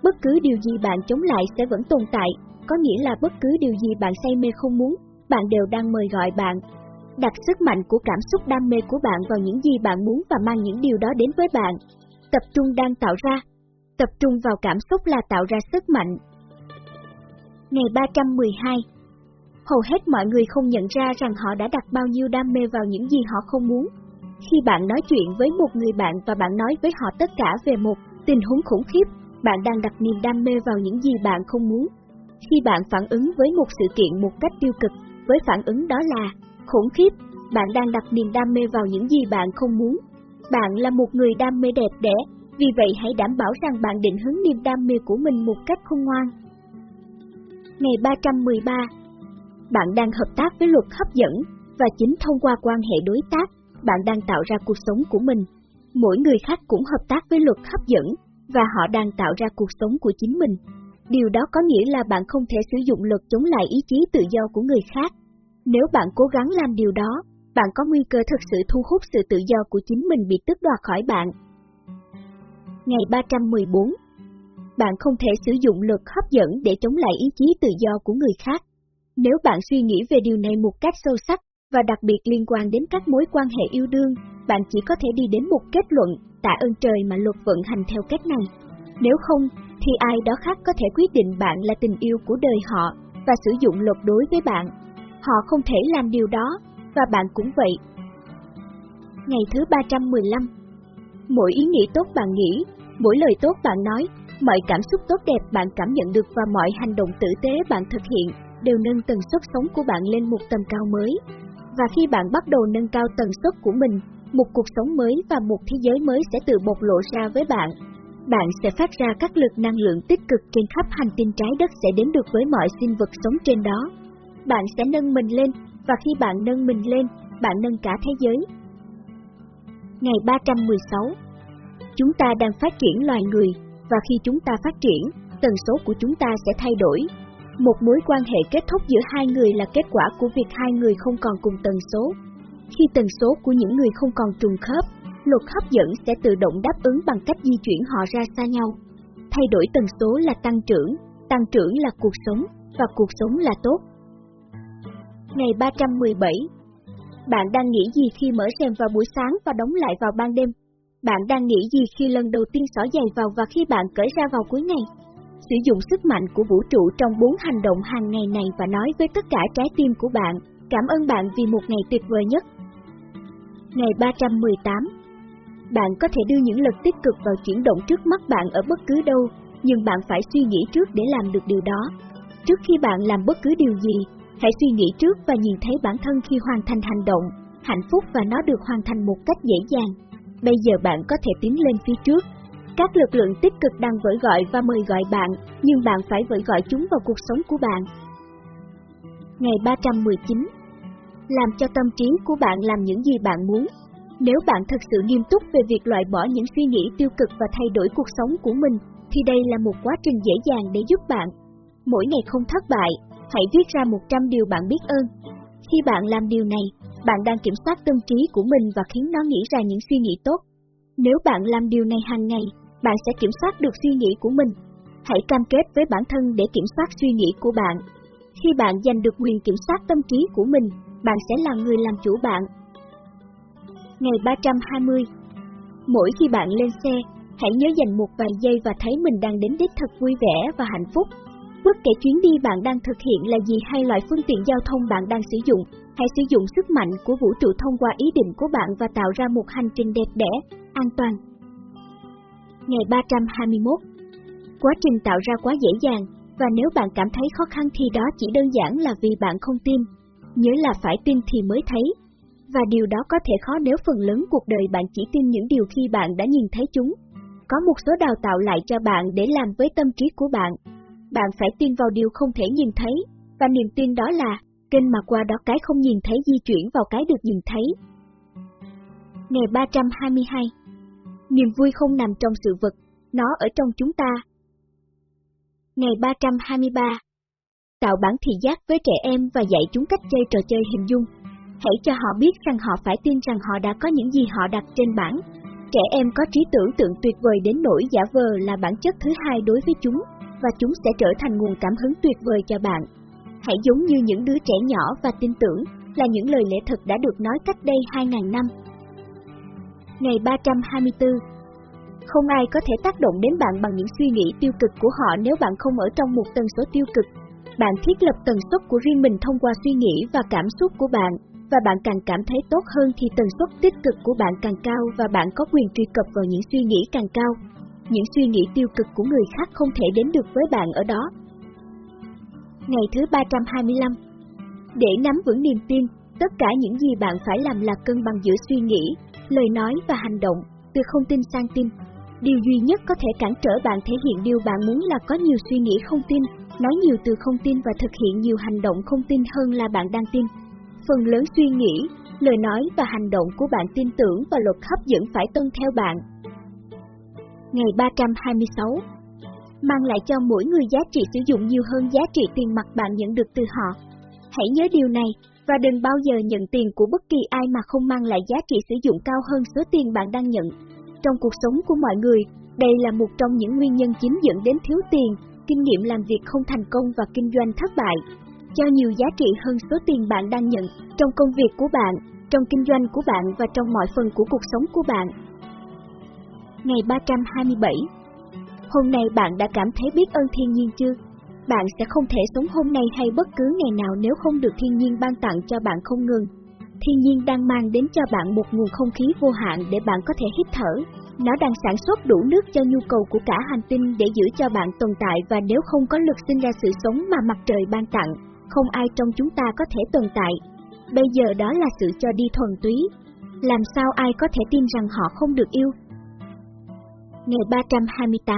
Bất cứ điều gì bạn chống lại sẽ vẫn tồn tại, có nghĩa là bất cứ điều gì bạn say mê không muốn, bạn đều đang mời gọi bạn. Đặt sức mạnh của cảm xúc đam mê của bạn vào những gì bạn muốn và mang những điều đó đến với bạn. tập trung đang tạo ra. Tập trung vào cảm xúc là tạo ra sức mạnh. Ngày 312 Hầu hết mọi người không nhận ra rằng họ đã đặt bao nhiêu đam mê vào những gì họ không muốn. Khi bạn nói chuyện với một người bạn và bạn nói với họ tất cả về một tình huống khủng khiếp, bạn đang đặt niềm đam mê vào những gì bạn không muốn. Khi bạn phản ứng với một sự kiện một cách tiêu cực, với phản ứng đó là khủng khiếp, bạn đang đặt niềm đam mê vào những gì bạn không muốn. Bạn là một người đam mê đẹp đẽ, vì vậy hãy đảm bảo rằng bạn định hướng niềm đam mê của mình một cách khôn ngoan. Ngày 313 Bạn đang hợp tác với luật hấp dẫn, và chính thông qua quan hệ đối tác, bạn đang tạo ra cuộc sống của mình. Mỗi người khác cũng hợp tác với luật hấp dẫn, và họ đang tạo ra cuộc sống của chính mình. Điều đó có nghĩa là bạn không thể sử dụng luật chống lại ý chí tự do của người khác. Nếu bạn cố gắng làm điều đó, bạn có nguy cơ thực sự thu hút sự tự do của chính mình bị tước đoạt khỏi bạn. Ngày 314 Bạn không thể sử dụng luật hấp dẫn để chống lại ý chí tự do của người khác. Nếu bạn suy nghĩ về điều này một cách sâu sắc, và đặc biệt liên quan đến các mối quan hệ yêu đương, bạn chỉ có thể đi đến một kết luận, tạ ơn trời mà luật vận hành theo cách này. Nếu không, thì ai đó khác có thể quyết định bạn là tình yêu của đời họ và sử dụng luật đối với bạn. Họ không thể làm điều đó, và bạn cũng vậy. Ngày thứ 315 Mỗi ý nghĩ tốt bạn nghĩ, mỗi lời tốt bạn nói, mọi cảm xúc tốt đẹp bạn cảm nhận được và mọi hành động tử tế bạn thực hiện đều nâng tần suất sống của bạn lên một tầm cao mới. Và khi bạn bắt đầu nâng cao tần suất của mình, một cuộc sống mới và một thế giới mới sẽ tự bộc lộ ra với bạn. Bạn sẽ phát ra các lực năng lượng tích cực trên khắp hành tinh trái đất sẽ đến được với mọi sinh vật sống trên đó. Bạn sẽ nâng mình lên, và khi bạn nâng mình lên, bạn nâng cả thế giới. Ngày 316 Chúng ta đang phát triển loài người, và khi chúng ta phát triển, tần số của chúng ta sẽ thay đổi, một mối quan hệ kết thúc giữa hai người là kết quả của việc hai người không còn cùng tần số. Khi tần số của những người không còn trùng khớp, luật hấp dẫn sẽ tự động đáp ứng bằng cách di chuyển họ ra xa nhau. Thay đổi tần số là tăng trưởng, tăng trưởng là cuộc sống, và cuộc sống là tốt. Ngày 317 Bạn đang nghĩ gì khi mở rèm vào buổi sáng và đóng lại vào ban đêm? Bạn đang nghĩ gì khi lần đầu tiên xỏ giày vào và khi bạn cởi ra vào cuối ngày? sử dụng sức mạnh của vũ trụ trong bốn hành động hàng ngày này và nói với tất cả trái tim của bạn, cảm ơn bạn vì một ngày tuyệt vời nhất. Ngày 318 Bạn có thể đưa những lực tích cực vào chuyển động trước mắt bạn ở bất cứ đâu, nhưng bạn phải suy nghĩ trước để làm được điều đó. Trước khi bạn làm bất cứ điều gì, hãy suy nghĩ trước và nhìn thấy bản thân khi hoàn thành hành động, hạnh phúc và nó được hoàn thành một cách dễ dàng. Bây giờ bạn có thể tiến lên phía trước, các lực lượng tích cực đang vẫy gọi và mời gọi bạn, nhưng bạn phải vẫy gọi chúng vào cuộc sống của bạn. Ngày 319 Làm cho tâm trí của bạn làm những gì bạn muốn. Nếu bạn thật sự nghiêm túc về việc loại bỏ những suy nghĩ tiêu cực và thay đổi cuộc sống của mình, thì đây là một quá trình dễ dàng để giúp bạn. Mỗi ngày không thất bại, hãy viết ra 100 điều bạn biết ơn. Khi bạn làm điều này, bạn đang kiểm soát tâm trí của mình và khiến nó nghĩ ra những suy nghĩ tốt. Nếu bạn làm điều này hàng ngày, bạn sẽ kiểm soát được suy nghĩ của mình. Hãy cam kết với bản thân để kiểm soát suy nghĩ của bạn. Khi bạn giành được quyền kiểm soát tâm trí của mình, bạn sẽ là người làm chủ bạn. Ngày 320 Mỗi khi bạn lên xe, hãy nhớ dành một vài giây và thấy mình đang đến đích thật vui vẻ và hạnh phúc. Bất kể chuyến đi bạn đang thực hiện là gì hay loại phương tiện giao thông bạn đang sử dụng, hãy sử dụng sức mạnh của vũ trụ thông qua ý định của bạn và tạo ra một hành trình đẹp đẽ, an toàn Ngày 321 Quá trình tạo ra quá dễ dàng, và nếu bạn cảm thấy khó khăn thì đó chỉ đơn giản là vì bạn không tin. Nhớ là phải tin thì mới thấy. Và điều đó có thể khó nếu phần lớn cuộc đời bạn chỉ tin những điều khi bạn đã nhìn thấy chúng. Có một số đào tạo lại cho bạn để làm với tâm trí của bạn. Bạn phải tin vào điều không thể nhìn thấy, và niềm tin đó là kênh mà qua đó cái không nhìn thấy di chuyển vào cái được nhìn thấy. Ngày 322 Niềm vui không nằm trong sự vật, nó ở trong chúng ta. Ngày 323 Tạo bản thị giác với trẻ em và dạy chúng cách chơi trò chơi hình dung. Hãy cho họ biết rằng họ phải tin rằng họ đã có những gì họ đặt trên bảng. Trẻ em có trí tưởng tượng tuyệt vời đến nỗi giả vờ là bản chất thứ hai đối với chúng, và chúng sẽ trở thành nguồn cảm hứng tuyệt vời cho bạn. Hãy giống như những đứa trẻ nhỏ và tin tưởng là những lời lẽ thật đã được nói cách đây 2.000 năm, Ngày 324 Không ai có thể tác động đến bạn bằng những suy nghĩ tiêu cực của họ nếu bạn không ở trong một tần số tiêu cực. Bạn thiết lập tần suất của riêng mình thông qua suy nghĩ và cảm xúc của bạn, và bạn càng cảm thấy tốt hơn thì tần suất tích cực của bạn càng cao và bạn có quyền truy cập vào những suy nghĩ càng cao. Những suy nghĩ tiêu cực của người khác không thể đến được với bạn ở đó. Ngày thứ 325 Để nắm vững niềm tin, tất cả những gì bạn phải làm là cân bằng giữa suy nghĩ, lời nói và hành động, từ không tin sang tin. Điều duy nhất có thể cản trở bạn thể hiện điều bạn muốn là có nhiều suy nghĩ không tin, nói nhiều từ không tin và thực hiện nhiều hành động không tin hơn là bạn đang tin. Phần lớn suy nghĩ, lời nói và hành động của bạn tin tưởng và luật hấp dẫn phải tuân theo bạn. Ngày 326 Mang lại cho mỗi người giá trị sử dụng nhiều hơn giá trị tiền mặt bạn nhận được từ họ. Hãy nhớ điều này, và đừng bao giờ nhận tiền của bất kỳ ai mà không mang lại giá trị sử dụng cao hơn số tiền bạn đang nhận. Trong cuộc sống của mọi người, đây là một trong những nguyên nhân chính dẫn đến thiếu tiền, kinh nghiệm làm việc không thành công và kinh doanh thất bại. Cho nhiều giá trị hơn số tiền bạn đang nhận trong công việc của bạn, trong kinh doanh của bạn và trong mọi phần của cuộc sống của bạn. Ngày 327 Hôm nay bạn đã cảm thấy biết ơn thiên nhiên chưa? Bạn sẽ không thể sống hôm nay hay bất cứ ngày nào nếu không được thiên nhiên ban tặng cho bạn không ngừng. Thiên nhiên đang mang đến cho bạn một nguồn không khí vô hạn để bạn có thể hít thở. Nó đang sản xuất đủ nước cho nhu cầu của cả hành tinh để giữ cho bạn tồn tại và nếu không có lực sinh ra sự sống mà mặt trời ban tặng, không ai trong chúng ta có thể tồn tại. Bây giờ đó là sự cho đi thuần túy. Làm sao ai có thể tin rằng họ không được yêu? Ngày 328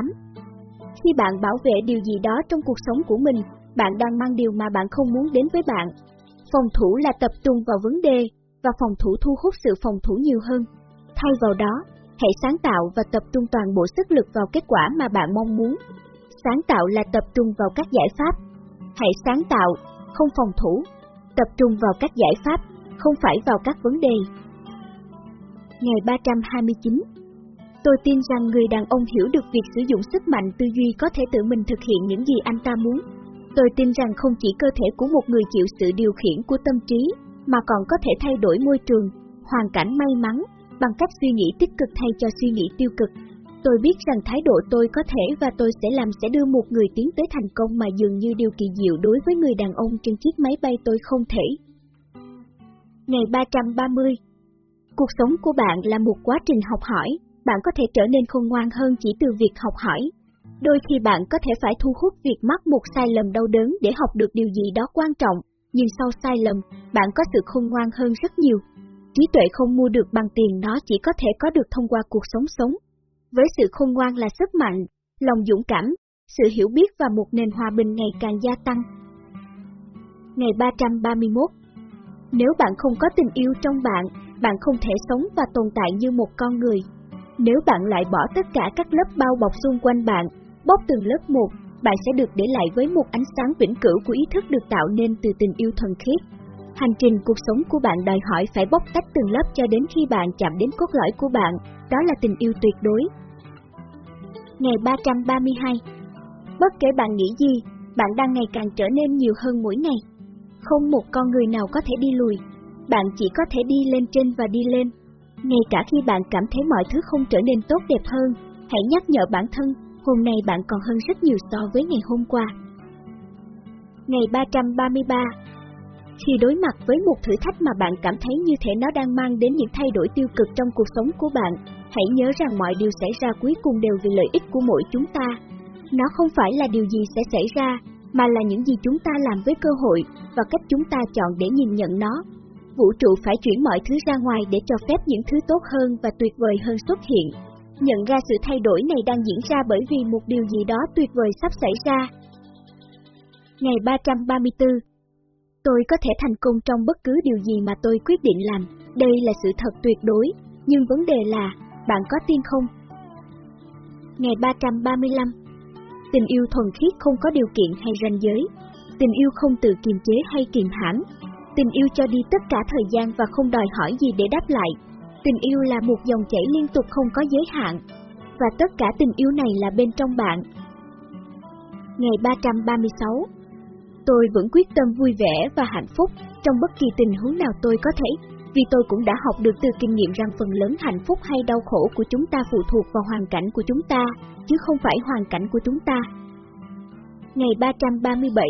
Khi bạn bảo vệ điều gì đó trong cuộc sống của mình, bạn đang mang điều mà bạn không muốn đến với bạn. Phòng thủ là tập trung vào vấn đề, và phòng thủ thu hút sự phòng thủ nhiều hơn. Thay vào đó, hãy sáng tạo và tập trung toàn bộ sức lực vào kết quả mà bạn mong muốn. Sáng tạo là tập trung vào các giải pháp. Hãy sáng tạo, không phòng thủ. Tập trung vào các giải pháp, không phải vào các vấn đề. Ngày 329 Tôi tin rằng người đàn ông hiểu được việc sử dụng sức mạnh tư duy có thể tự mình thực hiện những gì anh ta muốn. Tôi tin rằng không chỉ cơ thể của một người chịu sự điều khiển của tâm trí, mà còn có thể thay đổi môi trường, hoàn cảnh may mắn, bằng cách suy nghĩ tích cực thay cho suy nghĩ tiêu cực. Tôi biết rằng thái độ tôi có thể và tôi sẽ làm sẽ đưa một người tiến tới thành công mà dường như điều kỳ diệu đối với người đàn ông trên chiếc máy bay tôi không thể. Ngày 330 Cuộc sống của bạn là một quá trình học hỏi, bạn có thể trở nên khôn ngoan hơn chỉ từ việc học hỏi. Đôi khi bạn có thể phải thu hút việc mắc một sai lầm đau đớn để học được điều gì đó quan trọng, nhưng sau sai lầm, bạn có sự khôn ngoan hơn rất nhiều. Trí tuệ không mua được bằng tiền nó chỉ có thể có được thông qua cuộc sống sống. Với sự khôn ngoan là sức mạnh, lòng dũng cảm, sự hiểu biết và một nền hòa bình ngày càng gia tăng. Ngày 331 Nếu bạn không có tình yêu trong bạn, bạn không thể sống và tồn tại như một con người. Nếu bạn lại bỏ tất cả các lớp bao bọc xung quanh bạn, bóc từng lớp một, bạn sẽ được để lại với một ánh sáng vĩnh cửu của ý thức được tạo nên từ tình yêu thuần khiết. Hành trình cuộc sống của bạn đòi hỏi phải bóc tách từng lớp cho đến khi bạn chạm đến cốt lõi của bạn, đó là tình yêu tuyệt đối. Ngày 332 Bất kể bạn nghĩ gì, bạn đang ngày càng trở nên nhiều hơn mỗi ngày. Không một con người nào có thể đi lùi, bạn chỉ có thể đi lên trên và đi lên. Ngay cả khi bạn cảm thấy mọi thứ không trở nên tốt đẹp hơn, hãy nhắc nhở bản thân hôm nay bạn còn hơn rất nhiều so với ngày hôm qua. Ngày 333 Khi đối mặt với một thử thách mà bạn cảm thấy như thể nó đang mang đến những thay đổi tiêu cực trong cuộc sống của bạn, hãy nhớ rằng mọi điều xảy ra cuối cùng đều vì lợi ích của mỗi chúng ta. Nó không phải là điều gì sẽ xảy ra, mà là những gì chúng ta làm với cơ hội và cách chúng ta chọn để nhìn nhận nó. Vũ trụ phải chuyển mọi thứ ra ngoài để cho phép những thứ tốt hơn và tuyệt vời hơn xuất hiện. Nhận ra sự thay đổi này đang diễn ra bởi vì một điều gì đó tuyệt vời sắp xảy ra. Ngày 334 Tôi có thể thành công trong bất cứ điều gì mà tôi quyết định làm, đây là sự thật tuyệt đối, nhưng vấn đề là, bạn có tin không? Ngày 335 Tình yêu thuần khiết không có điều kiện hay ranh giới, tình yêu không tự kiềm chế hay kiềm hãm, tình yêu cho đi tất cả thời gian và không đòi hỏi gì để đáp lại, Tình yêu là một dòng chảy liên tục không có giới hạn, và tất cả tình yêu này là bên trong bạn. Ngày 336 Tôi vẫn quyết tâm vui vẻ và hạnh phúc trong bất kỳ tình huống nào tôi có thể, vì tôi cũng đã học được từ kinh nghiệm rằng phần lớn hạnh phúc hay đau khổ của chúng ta phụ thuộc vào hoàn cảnh của chúng ta, chứ không phải hoàn cảnh của chúng ta. Ngày 337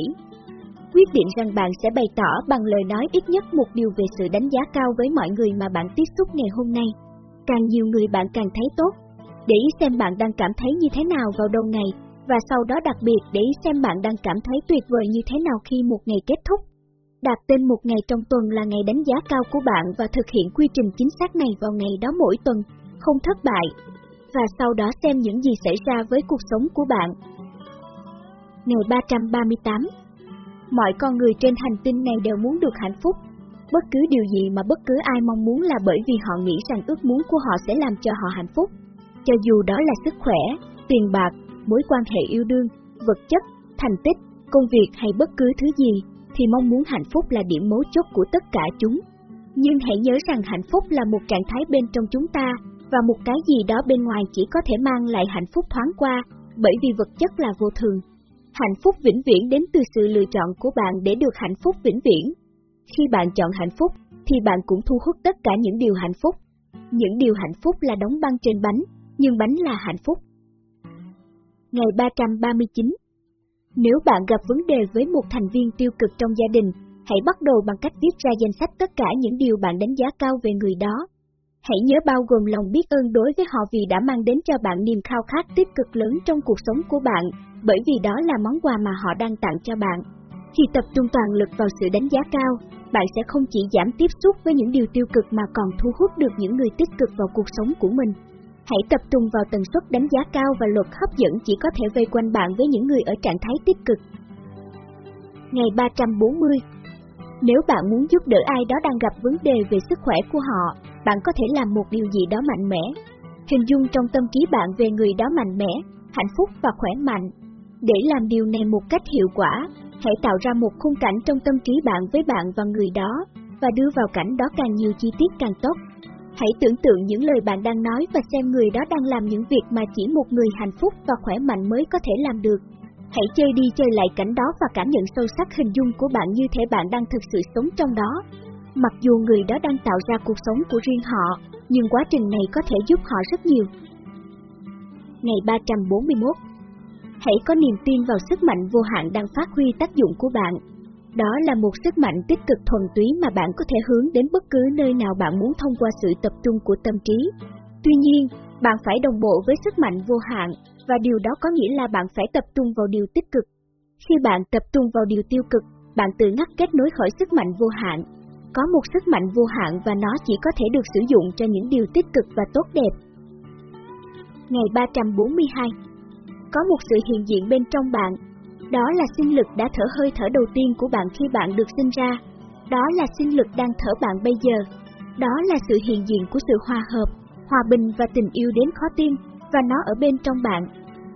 Quyết định rằng bạn sẽ bày tỏ bằng lời nói ít nhất một điều về sự đánh giá cao với mọi người mà bạn tiếp xúc ngày hôm nay. Càng nhiều người bạn càng thấy tốt. Để ý xem bạn đang cảm thấy như thế nào vào đầu ngày, và sau đó đặc biệt để ý xem bạn đang cảm thấy tuyệt vời như thế nào khi một ngày kết thúc. Đặt tên một ngày trong tuần là ngày đánh giá cao của bạn và thực hiện quy trình chính xác này vào ngày đó mỗi tuần, không thất bại. Và sau đó xem những gì xảy ra với cuộc sống của bạn. Ngày 338 Mọi con người trên hành tinh này đều muốn được hạnh phúc. Bất cứ điều gì mà bất cứ ai mong muốn là bởi vì họ nghĩ rằng ước muốn của họ sẽ làm cho họ hạnh phúc. Cho dù đó là sức khỏe, tiền bạc, mối quan hệ yêu đương, vật chất, thành tích, công việc hay bất cứ thứ gì, thì mong muốn hạnh phúc là điểm mấu chốt của tất cả chúng. Nhưng hãy nhớ rằng hạnh phúc là một trạng thái bên trong chúng ta, và một cái gì đó bên ngoài chỉ có thể mang lại hạnh phúc thoáng qua, bởi vì vật chất là vô thường. Hạnh phúc vĩnh viễn đến từ sự lựa chọn của bạn để được hạnh phúc vĩnh viễn. Khi bạn chọn hạnh phúc, thì bạn cũng thu hút tất cả những điều hạnh phúc. Những điều hạnh phúc là đóng băng trên bánh, nhưng bánh là hạnh phúc. Ngày 339 Nếu bạn gặp vấn đề với một thành viên tiêu cực trong gia đình, hãy bắt đầu bằng cách viết ra danh sách tất cả những điều bạn đánh giá cao về người đó. Hãy nhớ bao gồm lòng biết ơn đối với họ vì đã mang đến cho bạn niềm khao khát tích cực lớn trong cuộc sống của bạn, bởi vì đó là món quà mà họ đang tặng cho bạn. Khi tập trung toàn lực vào sự đánh giá cao, bạn sẽ không chỉ giảm tiếp xúc với những điều tiêu cực mà còn thu hút được những người tích cực vào cuộc sống của mình. Hãy tập trung vào tần suất đánh giá cao và luật hấp dẫn chỉ có thể vây quanh bạn với những người ở trạng thái tích cực. Ngày 340 Nếu bạn muốn giúp đỡ ai đó đang gặp vấn đề về sức khỏe của họ, bạn có thể làm một điều gì đó mạnh mẽ. Hình dung trong tâm trí bạn về người đó mạnh mẽ, hạnh phúc và khỏe mạnh. Để làm điều này một cách hiệu quả, hãy tạo ra một khung cảnh trong tâm trí bạn với bạn và người đó, và đưa vào cảnh đó càng nhiều chi tiết càng tốt. Hãy tưởng tượng những lời bạn đang nói và xem người đó đang làm những việc mà chỉ một người hạnh phúc và khỏe mạnh mới có thể làm được. Hãy chơi đi chơi lại cảnh đó và cảm nhận sâu sắc hình dung của bạn như thể bạn đang thực sự sống trong đó. Mặc dù người đó đang tạo ra cuộc sống của riêng họ, nhưng quá trình này có thể giúp họ rất nhiều. Ngày 341 Hãy có niềm tin vào sức mạnh vô hạn đang phát huy tác dụng của bạn đó là một sức mạnh tích cực thuần túy mà bạn có thể hướng đến bất cứ nơi nào bạn muốn thông qua sự tập trung của tâm trí. Tuy nhiên, bạn phải đồng bộ với sức mạnh vô hạn, và điều đó có nghĩa là bạn phải tập trung vào điều tích cực. Khi bạn tập trung vào điều tiêu cực, bạn tự ngắt kết nối khỏi sức mạnh vô hạn. Có một sức mạnh vô hạn và nó chỉ có thể được sử dụng cho những điều tích cực và tốt đẹp. Ngày 342 Có một sự hiện diện bên trong bạn, đó là sinh lực đã thở hơi thở đầu tiên của bạn khi bạn được sinh ra. Đó là sinh lực đang thở bạn bây giờ. Đó là sự hiện diện của sự hòa hợp, hòa bình và tình yêu đến khó tin, và nó ở bên trong bạn.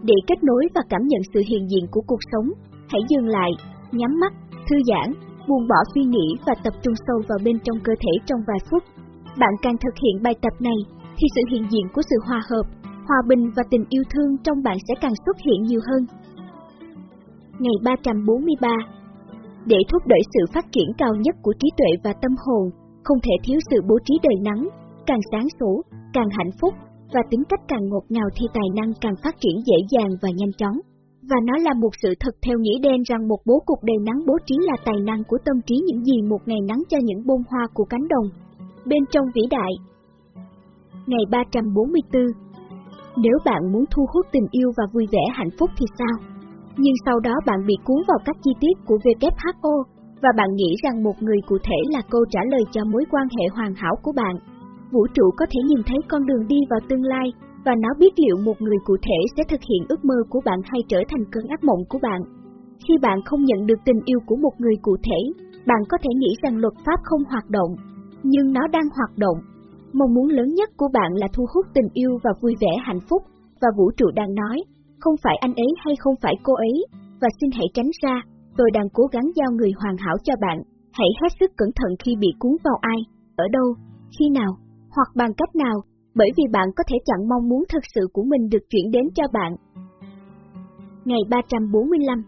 Để kết nối và cảm nhận sự hiện diện của cuộc sống, hãy dừng lại, nhắm mắt, thư giãn, buông bỏ suy nghĩ và tập trung sâu vào bên trong cơ thể trong vài phút. Bạn càng thực hiện bài tập này, thì sự hiện diện của sự hòa hợp, hòa bình và tình yêu thương trong bạn sẽ càng xuất hiện nhiều hơn ngày 343. Để thúc đẩy sự phát triển cao nhất của trí tuệ và tâm hồn, không thể thiếu sự bố trí đời nắng, càng sáng sủa, càng hạnh phúc, và tính cách càng ngọt ngào thì tài năng càng phát triển dễ dàng và nhanh chóng. Và nó là một sự thật theo nghĩa đen rằng một bố cục đầy nắng bố trí là tài năng của tâm trí những gì một ngày nắng cho những bông hoa của cánh đồng. Bên trong vĩ đại Ngày 344 Nếu bạn muốn thu hút tình yêu và vui vẻ hạnh phúc thì sao? nhưng sau đó bạn bị cuốn vào các chi tiết của WHO, và bạn nghĩ rằng một người cụ thể là câu trả lời cho mối quan hệ hoàn hảo của bạn. Vũ trụ có thể nhìn thấy con đường đi vào tương lai, và nó biết liệu một người cụ thể sẽ thực hiện ước mơ của bạn hay trở thành cơn ác mộng của bạn. Khi bạn không nhận được tình yêu của một người cụ thể, bạn có thể nghĩ rằng luật pháp không hoạt động, nhưng nó đang hoạt động. Mong muốn lớn nhất của bạn là thu hút tình yêu và vui vẻ hạnh phúc, và vũ trụ đang nói, không phải anh ấy hay không phải cô ấy, và xin hãy tránh ra, tôi đang cố gắng giao người hoàn hảo cho bạn, hãy hết sức cẩn thận khi bị cuốn vào ai, ở đâu, khi nào, hoặc bằng cách nào, bởi vì bạn có thể chẳng mong muốn thật sự của mình được chuyển đến cho bạn. Ngày 345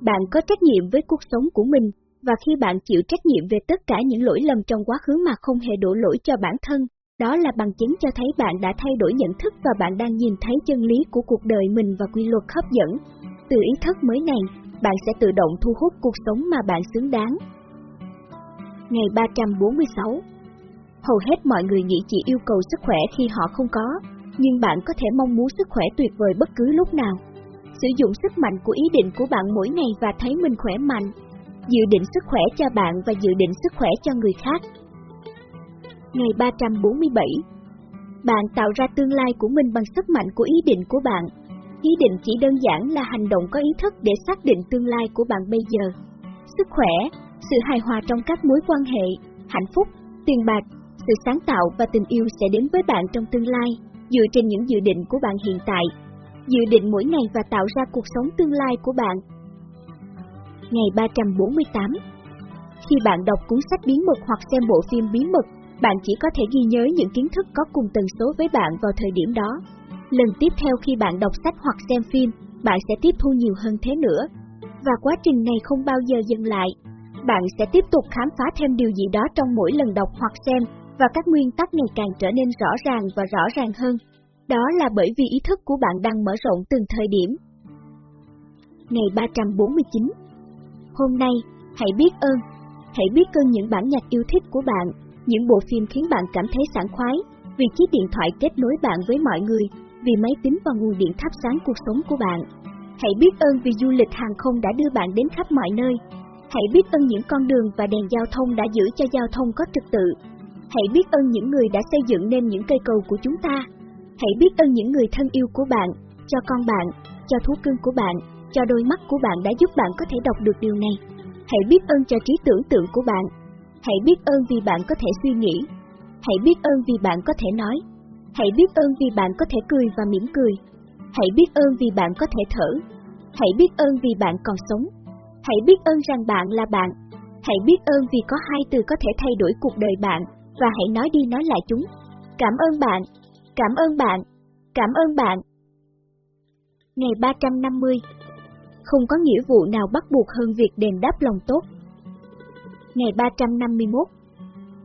Bạn có trách nhiệm với cuộc sống của mình, và khi bạn chịu trách nhiệm về tất cả những lỗi lầm trong quá khứ mà không hề đổ lỗi cho bản thân, đó là bằng chứng cho thấy bạn đã thay đổi nhận thức và bạn đang nhìn thấy chân lý của cuộc đời mình và quy luật hấp dẫn. Từ ý thức mới này, bạn sẽ tự động thu hút cuộc sống mà bạn xứng đáng. Ngày 346 Hầu hết mọi người nghĩ chỉ yêu cầu sức khỏe khi họ không có, nhưng bạn có thể mong muốn sức khỏe tuyệt vời bất cứ lúc nào. Sử dụng sức mạnh của ý định của bạn mỗi ngày và thấy mình khỏe mạnh. Dự định sức khỏe cho bạn và dự định sức khỏe cho người khác. Ngày 347 Bạn tạo ra tương lai của mình bằng sức mạnh của ý định của bạn. Ý định chỉ đơn giản là hành động có ý thức để xác định tương lai của bạn bây giờ. Sức khỏe, sự hài hòa trong các mối quan hệ, hạnh phúc, tiền bạc, sự sáng tạo và tình yêu sẽ đến với bạn trong tương lai, dựa trên những dự định của bạn hiện tại. Dự định mỗi ngày và tạo ra cuộc sống tương lai của bạn. Ngày 348 Khi bạn đọc cuốn sách bí mật hoặc xem bộ phim bí mật, bạn chỉ có thể ghi nhớ những kiến thức có cùng tần số với bạn vào thời điểm đó. Lần tiếp theo khi bạn đọc sách hoặc xem phim, bạn sẽ tiếp thu nhiều hơn thế nữa. Và quá trình này không bao giờ dừng lại. Bạn sẽ tiếp tục khám phá thêm điều gì đó trong mỗi lần đọc hoặc xem, và các nguyên tắc ngày càng trở nên rõ ràng và rõ ràng hơn. Đó là bởi vì ý thức của bạn đang mở rộng từng thời điểm. Ngày 349 Hôm nay, hãy biết ơn. Hãy biết ơn những bản nhạc yêu thích của bạn, những bộ phim khiến bạn cảm thấy sảng khoái, vì chiếc điện thoại kết nối bạn với mọi người, vì máy tính và nguồn điện thắp sáng cuộc sống của bạn. Hãy biết ơn vì du lịch hàng không đã đưa bạn đến khắp mọi nơi. Hãy biết ơn những con đường và đèn giao thông đã giữ cho giao thông có trật tự. Hãy biết ơn những người đã xây dựng nên những cây cầu của chúng ta. Hãy biết ơn những người thân yêu của bạn, cho con bạn, cho thú cưng của bạn, cho đôi mắt của bạn đã giúp bạn có thể đọc được điều này. Hãy biết ơn cho trí tưởng tượng của bạn. Hãy biết ơn vì bạn có thể suy nghĩ. Hãy biết ơn vì bạn có thể nói. Hãy biết ơn vì bạn có thể cười và mỉm cười. Hãy biết ơn vì bạn có thể thở. Hãy biết ơn vì bạn còn sống. Hãy biết ơn rằng bạn là bạn. Hãy biết ơn vì có hai từ có thể thay đổi cuộc đời bạn, và hãy nói đi nói lại chúng. Cảm ơn bạn. Cảm ơn bạn. Cảm ơn bạn. Ngày 350 Không có nghĩa vụ nào bắt buộc hơn việc đền đáp lòng tốt. Ngày 351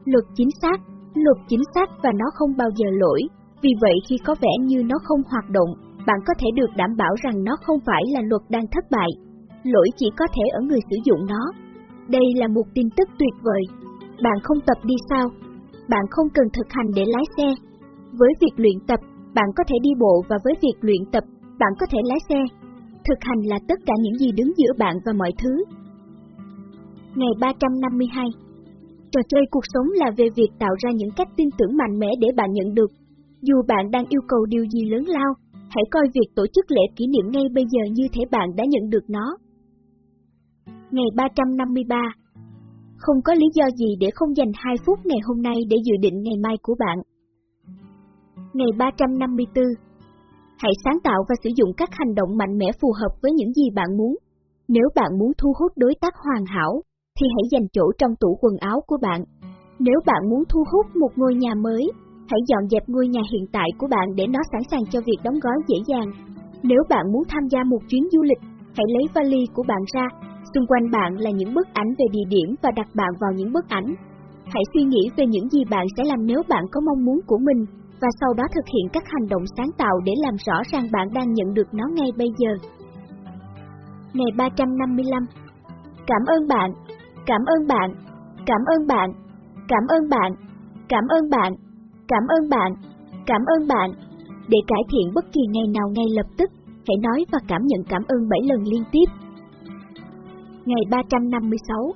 Luật chính xác Luật chính xác và nó không bao giờ lỗi, vì vậy khi có vẻ như nó không hoạt động, bạn có thể được đảm bảo rằng nó không phải là luật đang thất bại. Lỗi chỉ có thể ở người sử dụng nó. Đây là một tin tức tuyệt vời. Bạn không tập đi sao? Bạn không cần thực hành để lái xe. Với việc luyện tập, bạn có thể đi bộ và với việc luyện tập, bạn có thể lái xe. Thực hành là tất cả những gì đứng giữa bạn và mọi thứ. Ngày 352 Trò chơi cuộc sống là về việc tạo ra những cách tin tưởng mạnh mẽ để bạn nhận được. Dù bạn đang yêu cầu điều gì lớn lao, hãy coi việc tổ chức lễ kỷ niệm ngay bây giờ như thể bạn đã nhận được nó. Ngày 353 không có lý do gì để không dành 2 phút ngày hôm nay để dự định ngày mai của bạn. Ngày 354 Hãy sáng tạo và sử dụng các hành động mạnh mẽ phù hợp với những gì bạn muốn. Nếu bạn muốn thu hút đối tác hoàn hảo, thì hãy dành chỗ trong tủ quần áo của bạn. Nếu bạn muốn thu hút một ngôi nhà mới, hãy dọn dẹp ngôi nhà hiện tại của bạn để nó sẵn sàng cho việc đóng gói dễ dàng. Nếu bạn muốn tham gia một chuyến du lịch, hãy lấy vali của bạn ra, xung quanh bạn là những bức ảnh về địa điểm và đặt bạn vào những bức ảnh. Hãy suy nghĩ về những gì bạn sẽ làm nếu bạn có mong muốn của mình, và sau đó thực hiện các hành động sáng tạo để làm rõ ràng bạn đang nhận được nó ngay bây giờ. Ngày 355 Cảm ơn bạn Cảm ơn bạn, cảm ơn bạn, cảm ơn bạn, cảm ơn bạn, cảm ơn bạn, cảm ơn bạn. Để cải thiện bất kỳ ngày nào ngay lập tức, hãy nói và cảm nhận cảm ơn 7 lần liên tiếp. Ngày 356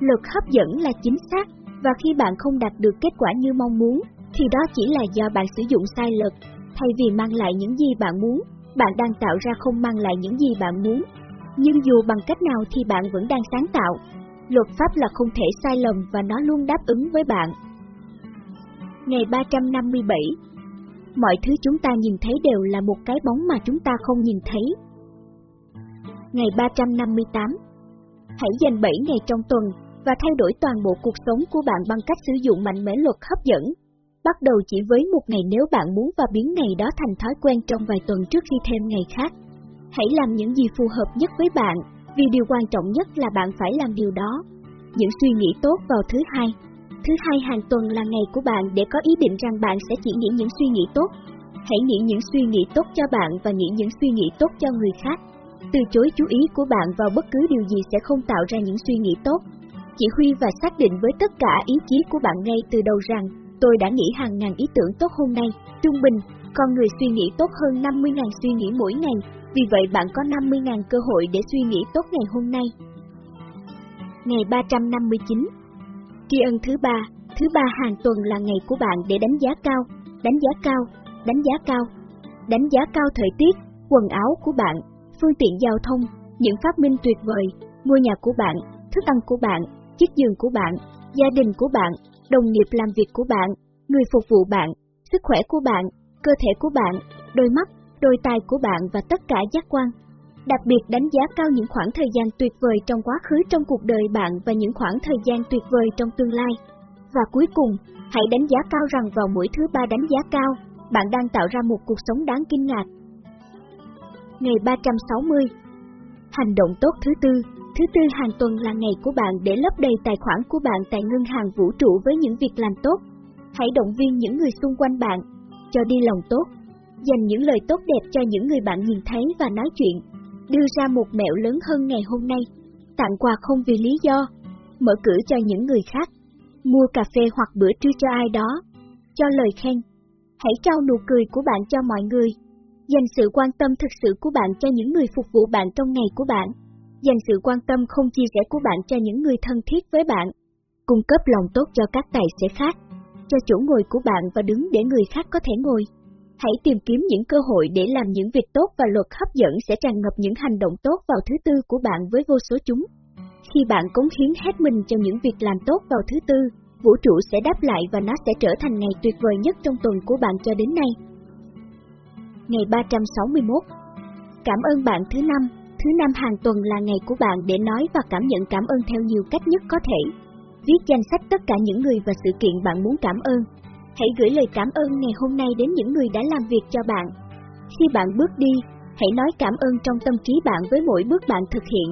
Luật hấp dẫn là chính xác, và khi bạn không đạt được kết quả như mong muốn, thì đó chỉ là do bạn sử dụng sai luật. Thay vì mang lại những gì bạn muốn, bạn đang tạo ra không mang lại những gì bạn muốn. Nhưng dù bằng cách nào thì bạn vẫn đang sáng tạo, Luật pháp là không thể sai lầm và nó luôn đáp ứng với bạn. Ngày 357 Mọi thứ chúng ta nhìn thấy đều là một cái bóng mà chúng ta không nhìn thấy. Ngày 358 Hãy dành 7 ngày trong tuần và thay đổi toàn bộ cuộc sống của bạn bằng cách sử dụng mạnh mẽ luật hấp dẫn. Bắt đầu chỉ với một ngày nếu bạn muốn và biến ngày đó thành thói quen trong vài tuần trước khi thêm ngày khác. Hãy làm những gì phù hợp nhất với bạn, vì điều quan trọng nhất là bạn phải làm điều đó. Những suy nghĩ tốt vào thứ hai. Thứ hai, hàng tuần là ngày của bạn để có ý định rằng bạn sẽ chỉ nghĩ những suy nghĩ tốt. Hãy nghĩ những suy nghĩ tốt cho bạn và nghĩ những suy nghĩ tốt cho người khác. Từ chối chú ý của bạn vào bất cứ điều gì sẽ không tạo ra những suy nghĩ tốt. Chỉ huy và xác định với tất cả ý chí của bạn ngay từ đầu rằng, tôi đã nghĩ hàng ngàn ý tưởng tốt hôm nay, trung bình, con người suy nghĩ tốt hơn 50.000 suy nghĩ mỗi ngày, vì vậy bạn có 50.000 cơ hội để suy nghĩ tốt ngày hôm nay. Ngày 359 Tri ân thứ ba, thứ ba hàng tuần là ngày của bạn để đánh giá cao, đánh giá cao, đánh giá cao, đánh giá cao thời tiết, quần áo của bạn, phương tiện giao thông, những phát minh tuyệt vời, ngôi nhà của bạn, thức ăn của bạn, chiếc giường của bạn, gia đình của bạn, đồng nghiệp làm việc của bạn, người phục vụ bạn, sức khỏe của bạn, cơ thể của bạn, đôi mắt, đôi tai của bạn và tất cả giác quan. Đặc biệt đánh giá cao những khoảng thời gian tuyệt vời trong quá khứ trong cuộc đời bạn và những khoảng thời gian tuyệt vời trong tương lai. Và cuối cùng, hãy đánh giá cao rằng vào mỗi thứ ba đánh giá cao, bạn đang tạo ra một cuộc sống đáng kinh ngạc. Ngày 360 Hành động tốt thứ tư Thứ tư hàng tuần là ngày của bạn để lấp đầy tài khoản của bạn tại ngân hàng vũ trụ với những việc làm tốt. Hãy động viên những người xung quanh bạn, cho đi lòng tốt, dành những lời tốt đẹp cho những người bạn nhìn thấy và nói chuyện, đưa ra một mẹo lớn hơn ngày hôm nay, tặng quà không vì lý do, mở cửa cho những người khác, mua cà phê hoặc bữa trưa cho ai đó, cho lời khen. Hãy trao nụ cười của bạn cho mọi người, dành sự quan tâm thực sự của bạn cho những người phục vụ bạn trong ngày của bạn, dành sự quan tâm không chia sẻ của bạn cho những người thân thiết với bạn, cung cấp lòng tốt cho các tài xế khác, cho chỗ ngồi của bạn và đứng để người khác có thể ngồi. Hãy tìm kiếm những cơ hội để làm những việc tốt và luật hấp dẫn sẽ tràn ngập những hành động tốt vào thứ tư của bạn với vô số chúng. Khi bạn cống hiến hết mình cho những việc làm tốt vào thứ tư, vũ trụ sẽ đáp lại và nó sẽ trở thành ngày tuyệt vời nhất trong tuần của bạn cho đến nay. Ngày 361 Cảm ơn bạn thứ năm, thứ năm hàng tuần là ngày của bạn để nói và cảm nhận cảm ơn theo nhiều cách nhất có thể. Viết danh sách tất cả những người và sự kiện bạn muốn cảm ơn, Hãy gửi lời cảm ơn ngày hôm nay đến những người đã làm việc cho bạn. Khi bạn bước đi, hãy nói cảm ơn trong tâm trí bạn với mỗi bước bạn thực hiện.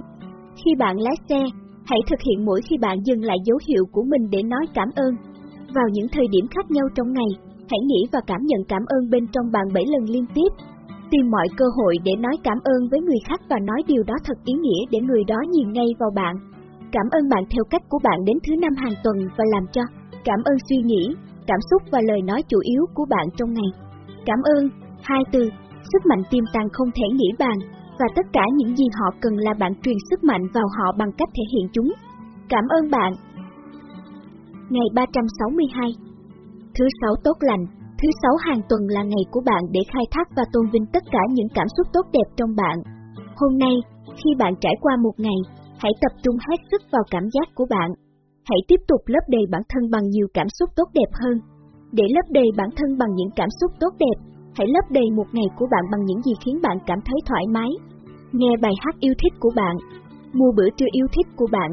Khi bạn lái xe, hãy thực hiện mỗi khi bạn dừng lại dấu hiệu của mình để nói cảm ơn. Vào những thời điểm khác nhau trong ngày, hãy nghĩ và cảm nhận cảm ơn bên trong bạn 7 lần liên tiếp. Tìm mọi cơ hội để nói cảm ơn với người khác và nói điều đó thật ý nghĩa để người đó nhìn ngay vào bạn. Cảm ơn bạn theo cách của bạn đến thứ năm hàng tuần và làm cho cảm ơn suy nghĩ, cảm xúc và lời nói chủ yếu của bạn trong ngày. Cảm ơn, hai từ, sức mạnh tiềm tàng không thể nghĩ bàn, và tất cả những gì họ cần là bạn truyền sức mạnh vào họ bằng cách thể hiện chúng. Cảm ơn bạn. Ngày 362 Thứ sáu tốt lành, thứ sáu hàng tuần là ngày của bạn để khai thác và tôn vinh tất cả những cảm xúc tốt đẹp trong bạn. Hôm nay, khi bạn trải qua một ngày, hãy tập trung hết sức vào cảm giác của bạn hãy tiếp tục lấp đầy bản thân bằng nhiều cảm xúc tốt đẹp hơn. Để lấp đầy bản thân bằng những cảm xúc tốt đẹp, hãy lấp đầy một ngày của bạn bằng những gì khiến bạn cảm thấy thoải mái. Nghe bài hát yêu thích của bạn, mua bữa trưa yêu thích của bạn,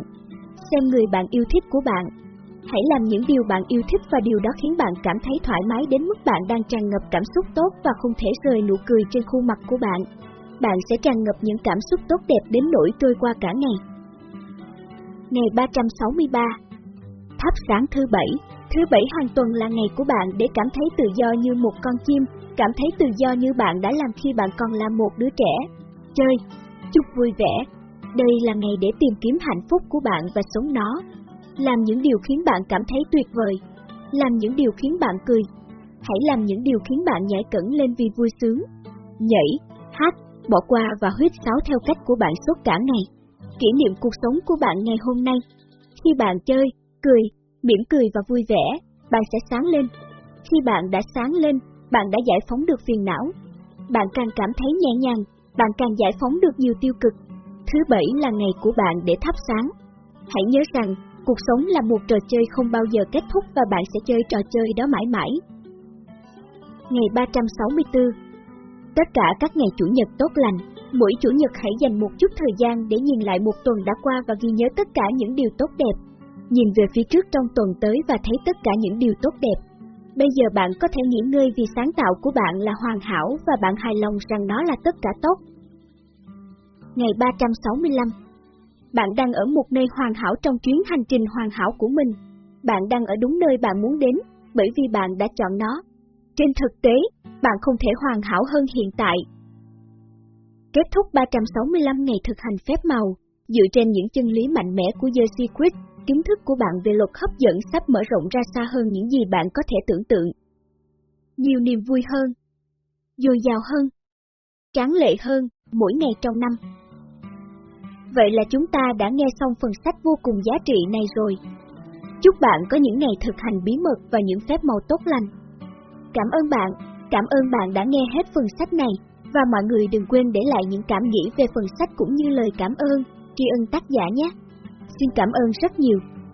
xem người bạn yêu thích của bạn. Hãy làm những điều bạn yêu thích và điều đó khiến bạn cảm thấy thoải mái đến mức bạn đang tràn ngập cảm xúc tốt và không thể rời nụ cười trên khuôn mặt của bạn. Bạn sẽ tràn ngập những cảm xúc tốt đẹp đến nỗi trôi qua cả ngày. Ngày 363 Thắp sáng thứ bảy, thứ bảy hàng tuần là ngày của bạn để cảm thấy tự do như một con chim, cảm thấy tự do như bạn đã làm khi bạn còn là một đứa trẻ. Chơi, chúc vui vẻ. Đây là ngày để tìm kiếm hạnh phúc của bạn và sống nó. Làm những điều khiến bạn cảm thấy tuyệt vời. Làm những điều khiến bạn cười. Hãy làm những điều khiến bạn nhảy cẩn lên vì vui sướng. Nhảy, hát, bỏ qua và huyết sáo theo cách của bạn suốt cả ngày. Kỷ niệm cuộc sống của bạn ngày hôm nay. Khi bạn chơi, cười, mỉm cười và vui vẻ, bạn sẽ sáng lên. Khi bạn đã sáng lên, bạn đã giải phóng được phiền não. Bạn càng cảm thấy nhẹ nhàng, bạn càng giải phóng được nhiều tiêu cực. Thứ bảy là ngày của bạn để thắp sáng. Hãy nhớ rằng, cuộc sống là một trò chơi không bao giờ kết thúc và bạn sẽ chơi trò chơi đó mãi mãi. Ngày 364 Tất cả các ngày Chủ nhật tốt lành, mỗi Chủ nhật hãy dành một chút thời gian để nhìn lại một tuần đã qua và ghi nhớ tất cả những điều tốt đẹp nhìn về phía trước trong tuần tới và thấy tất cả những điều tốt đẹp. Bây giờ bạn có thể nghỉ ngơi vì sáng tạo của bạn là hoàn hảo và bạn hài lòng rằng nó là tất cả tốt. Ngày 365 bạn đang ở một nơi hoàn hảo trong chuyến hành trình hoàn hảo của mình. Bạn đang ở đúng nơi bạn muốn đến, bởi vì bạn đã chọn nó. Trên thực tế, bạn không thể hoàn hảo hơn hiện tại. Kết thúc 365 ngày thực hành phép màu, dựa trên những chân lý mạnh mẽ của The Secret, kiến thức của bạn về luật hấp dẫn sắp mở rộng ra xa hơn những gì bạn có thể tưởng tượng. Nhiều niềm vui hơn, dồi dào hơn, tráng lệ hơn, mỗi ngày trong năm. Vậy là chúng ta đã nghe xong phần sách vô cùng giá trị này rồi. Chúc bạn có những ngày thực hành bí mật và những phép màu tốt lành. Cảm ơn bạn, cảm ơn bạn đã nghe hết phần sách này, và mọi người đừng quên để lại những cảm nghĩ về phần sách cũng như lời cảm ơn, tri ân tác giả nhé. Xin cảm ơn rất nhiều.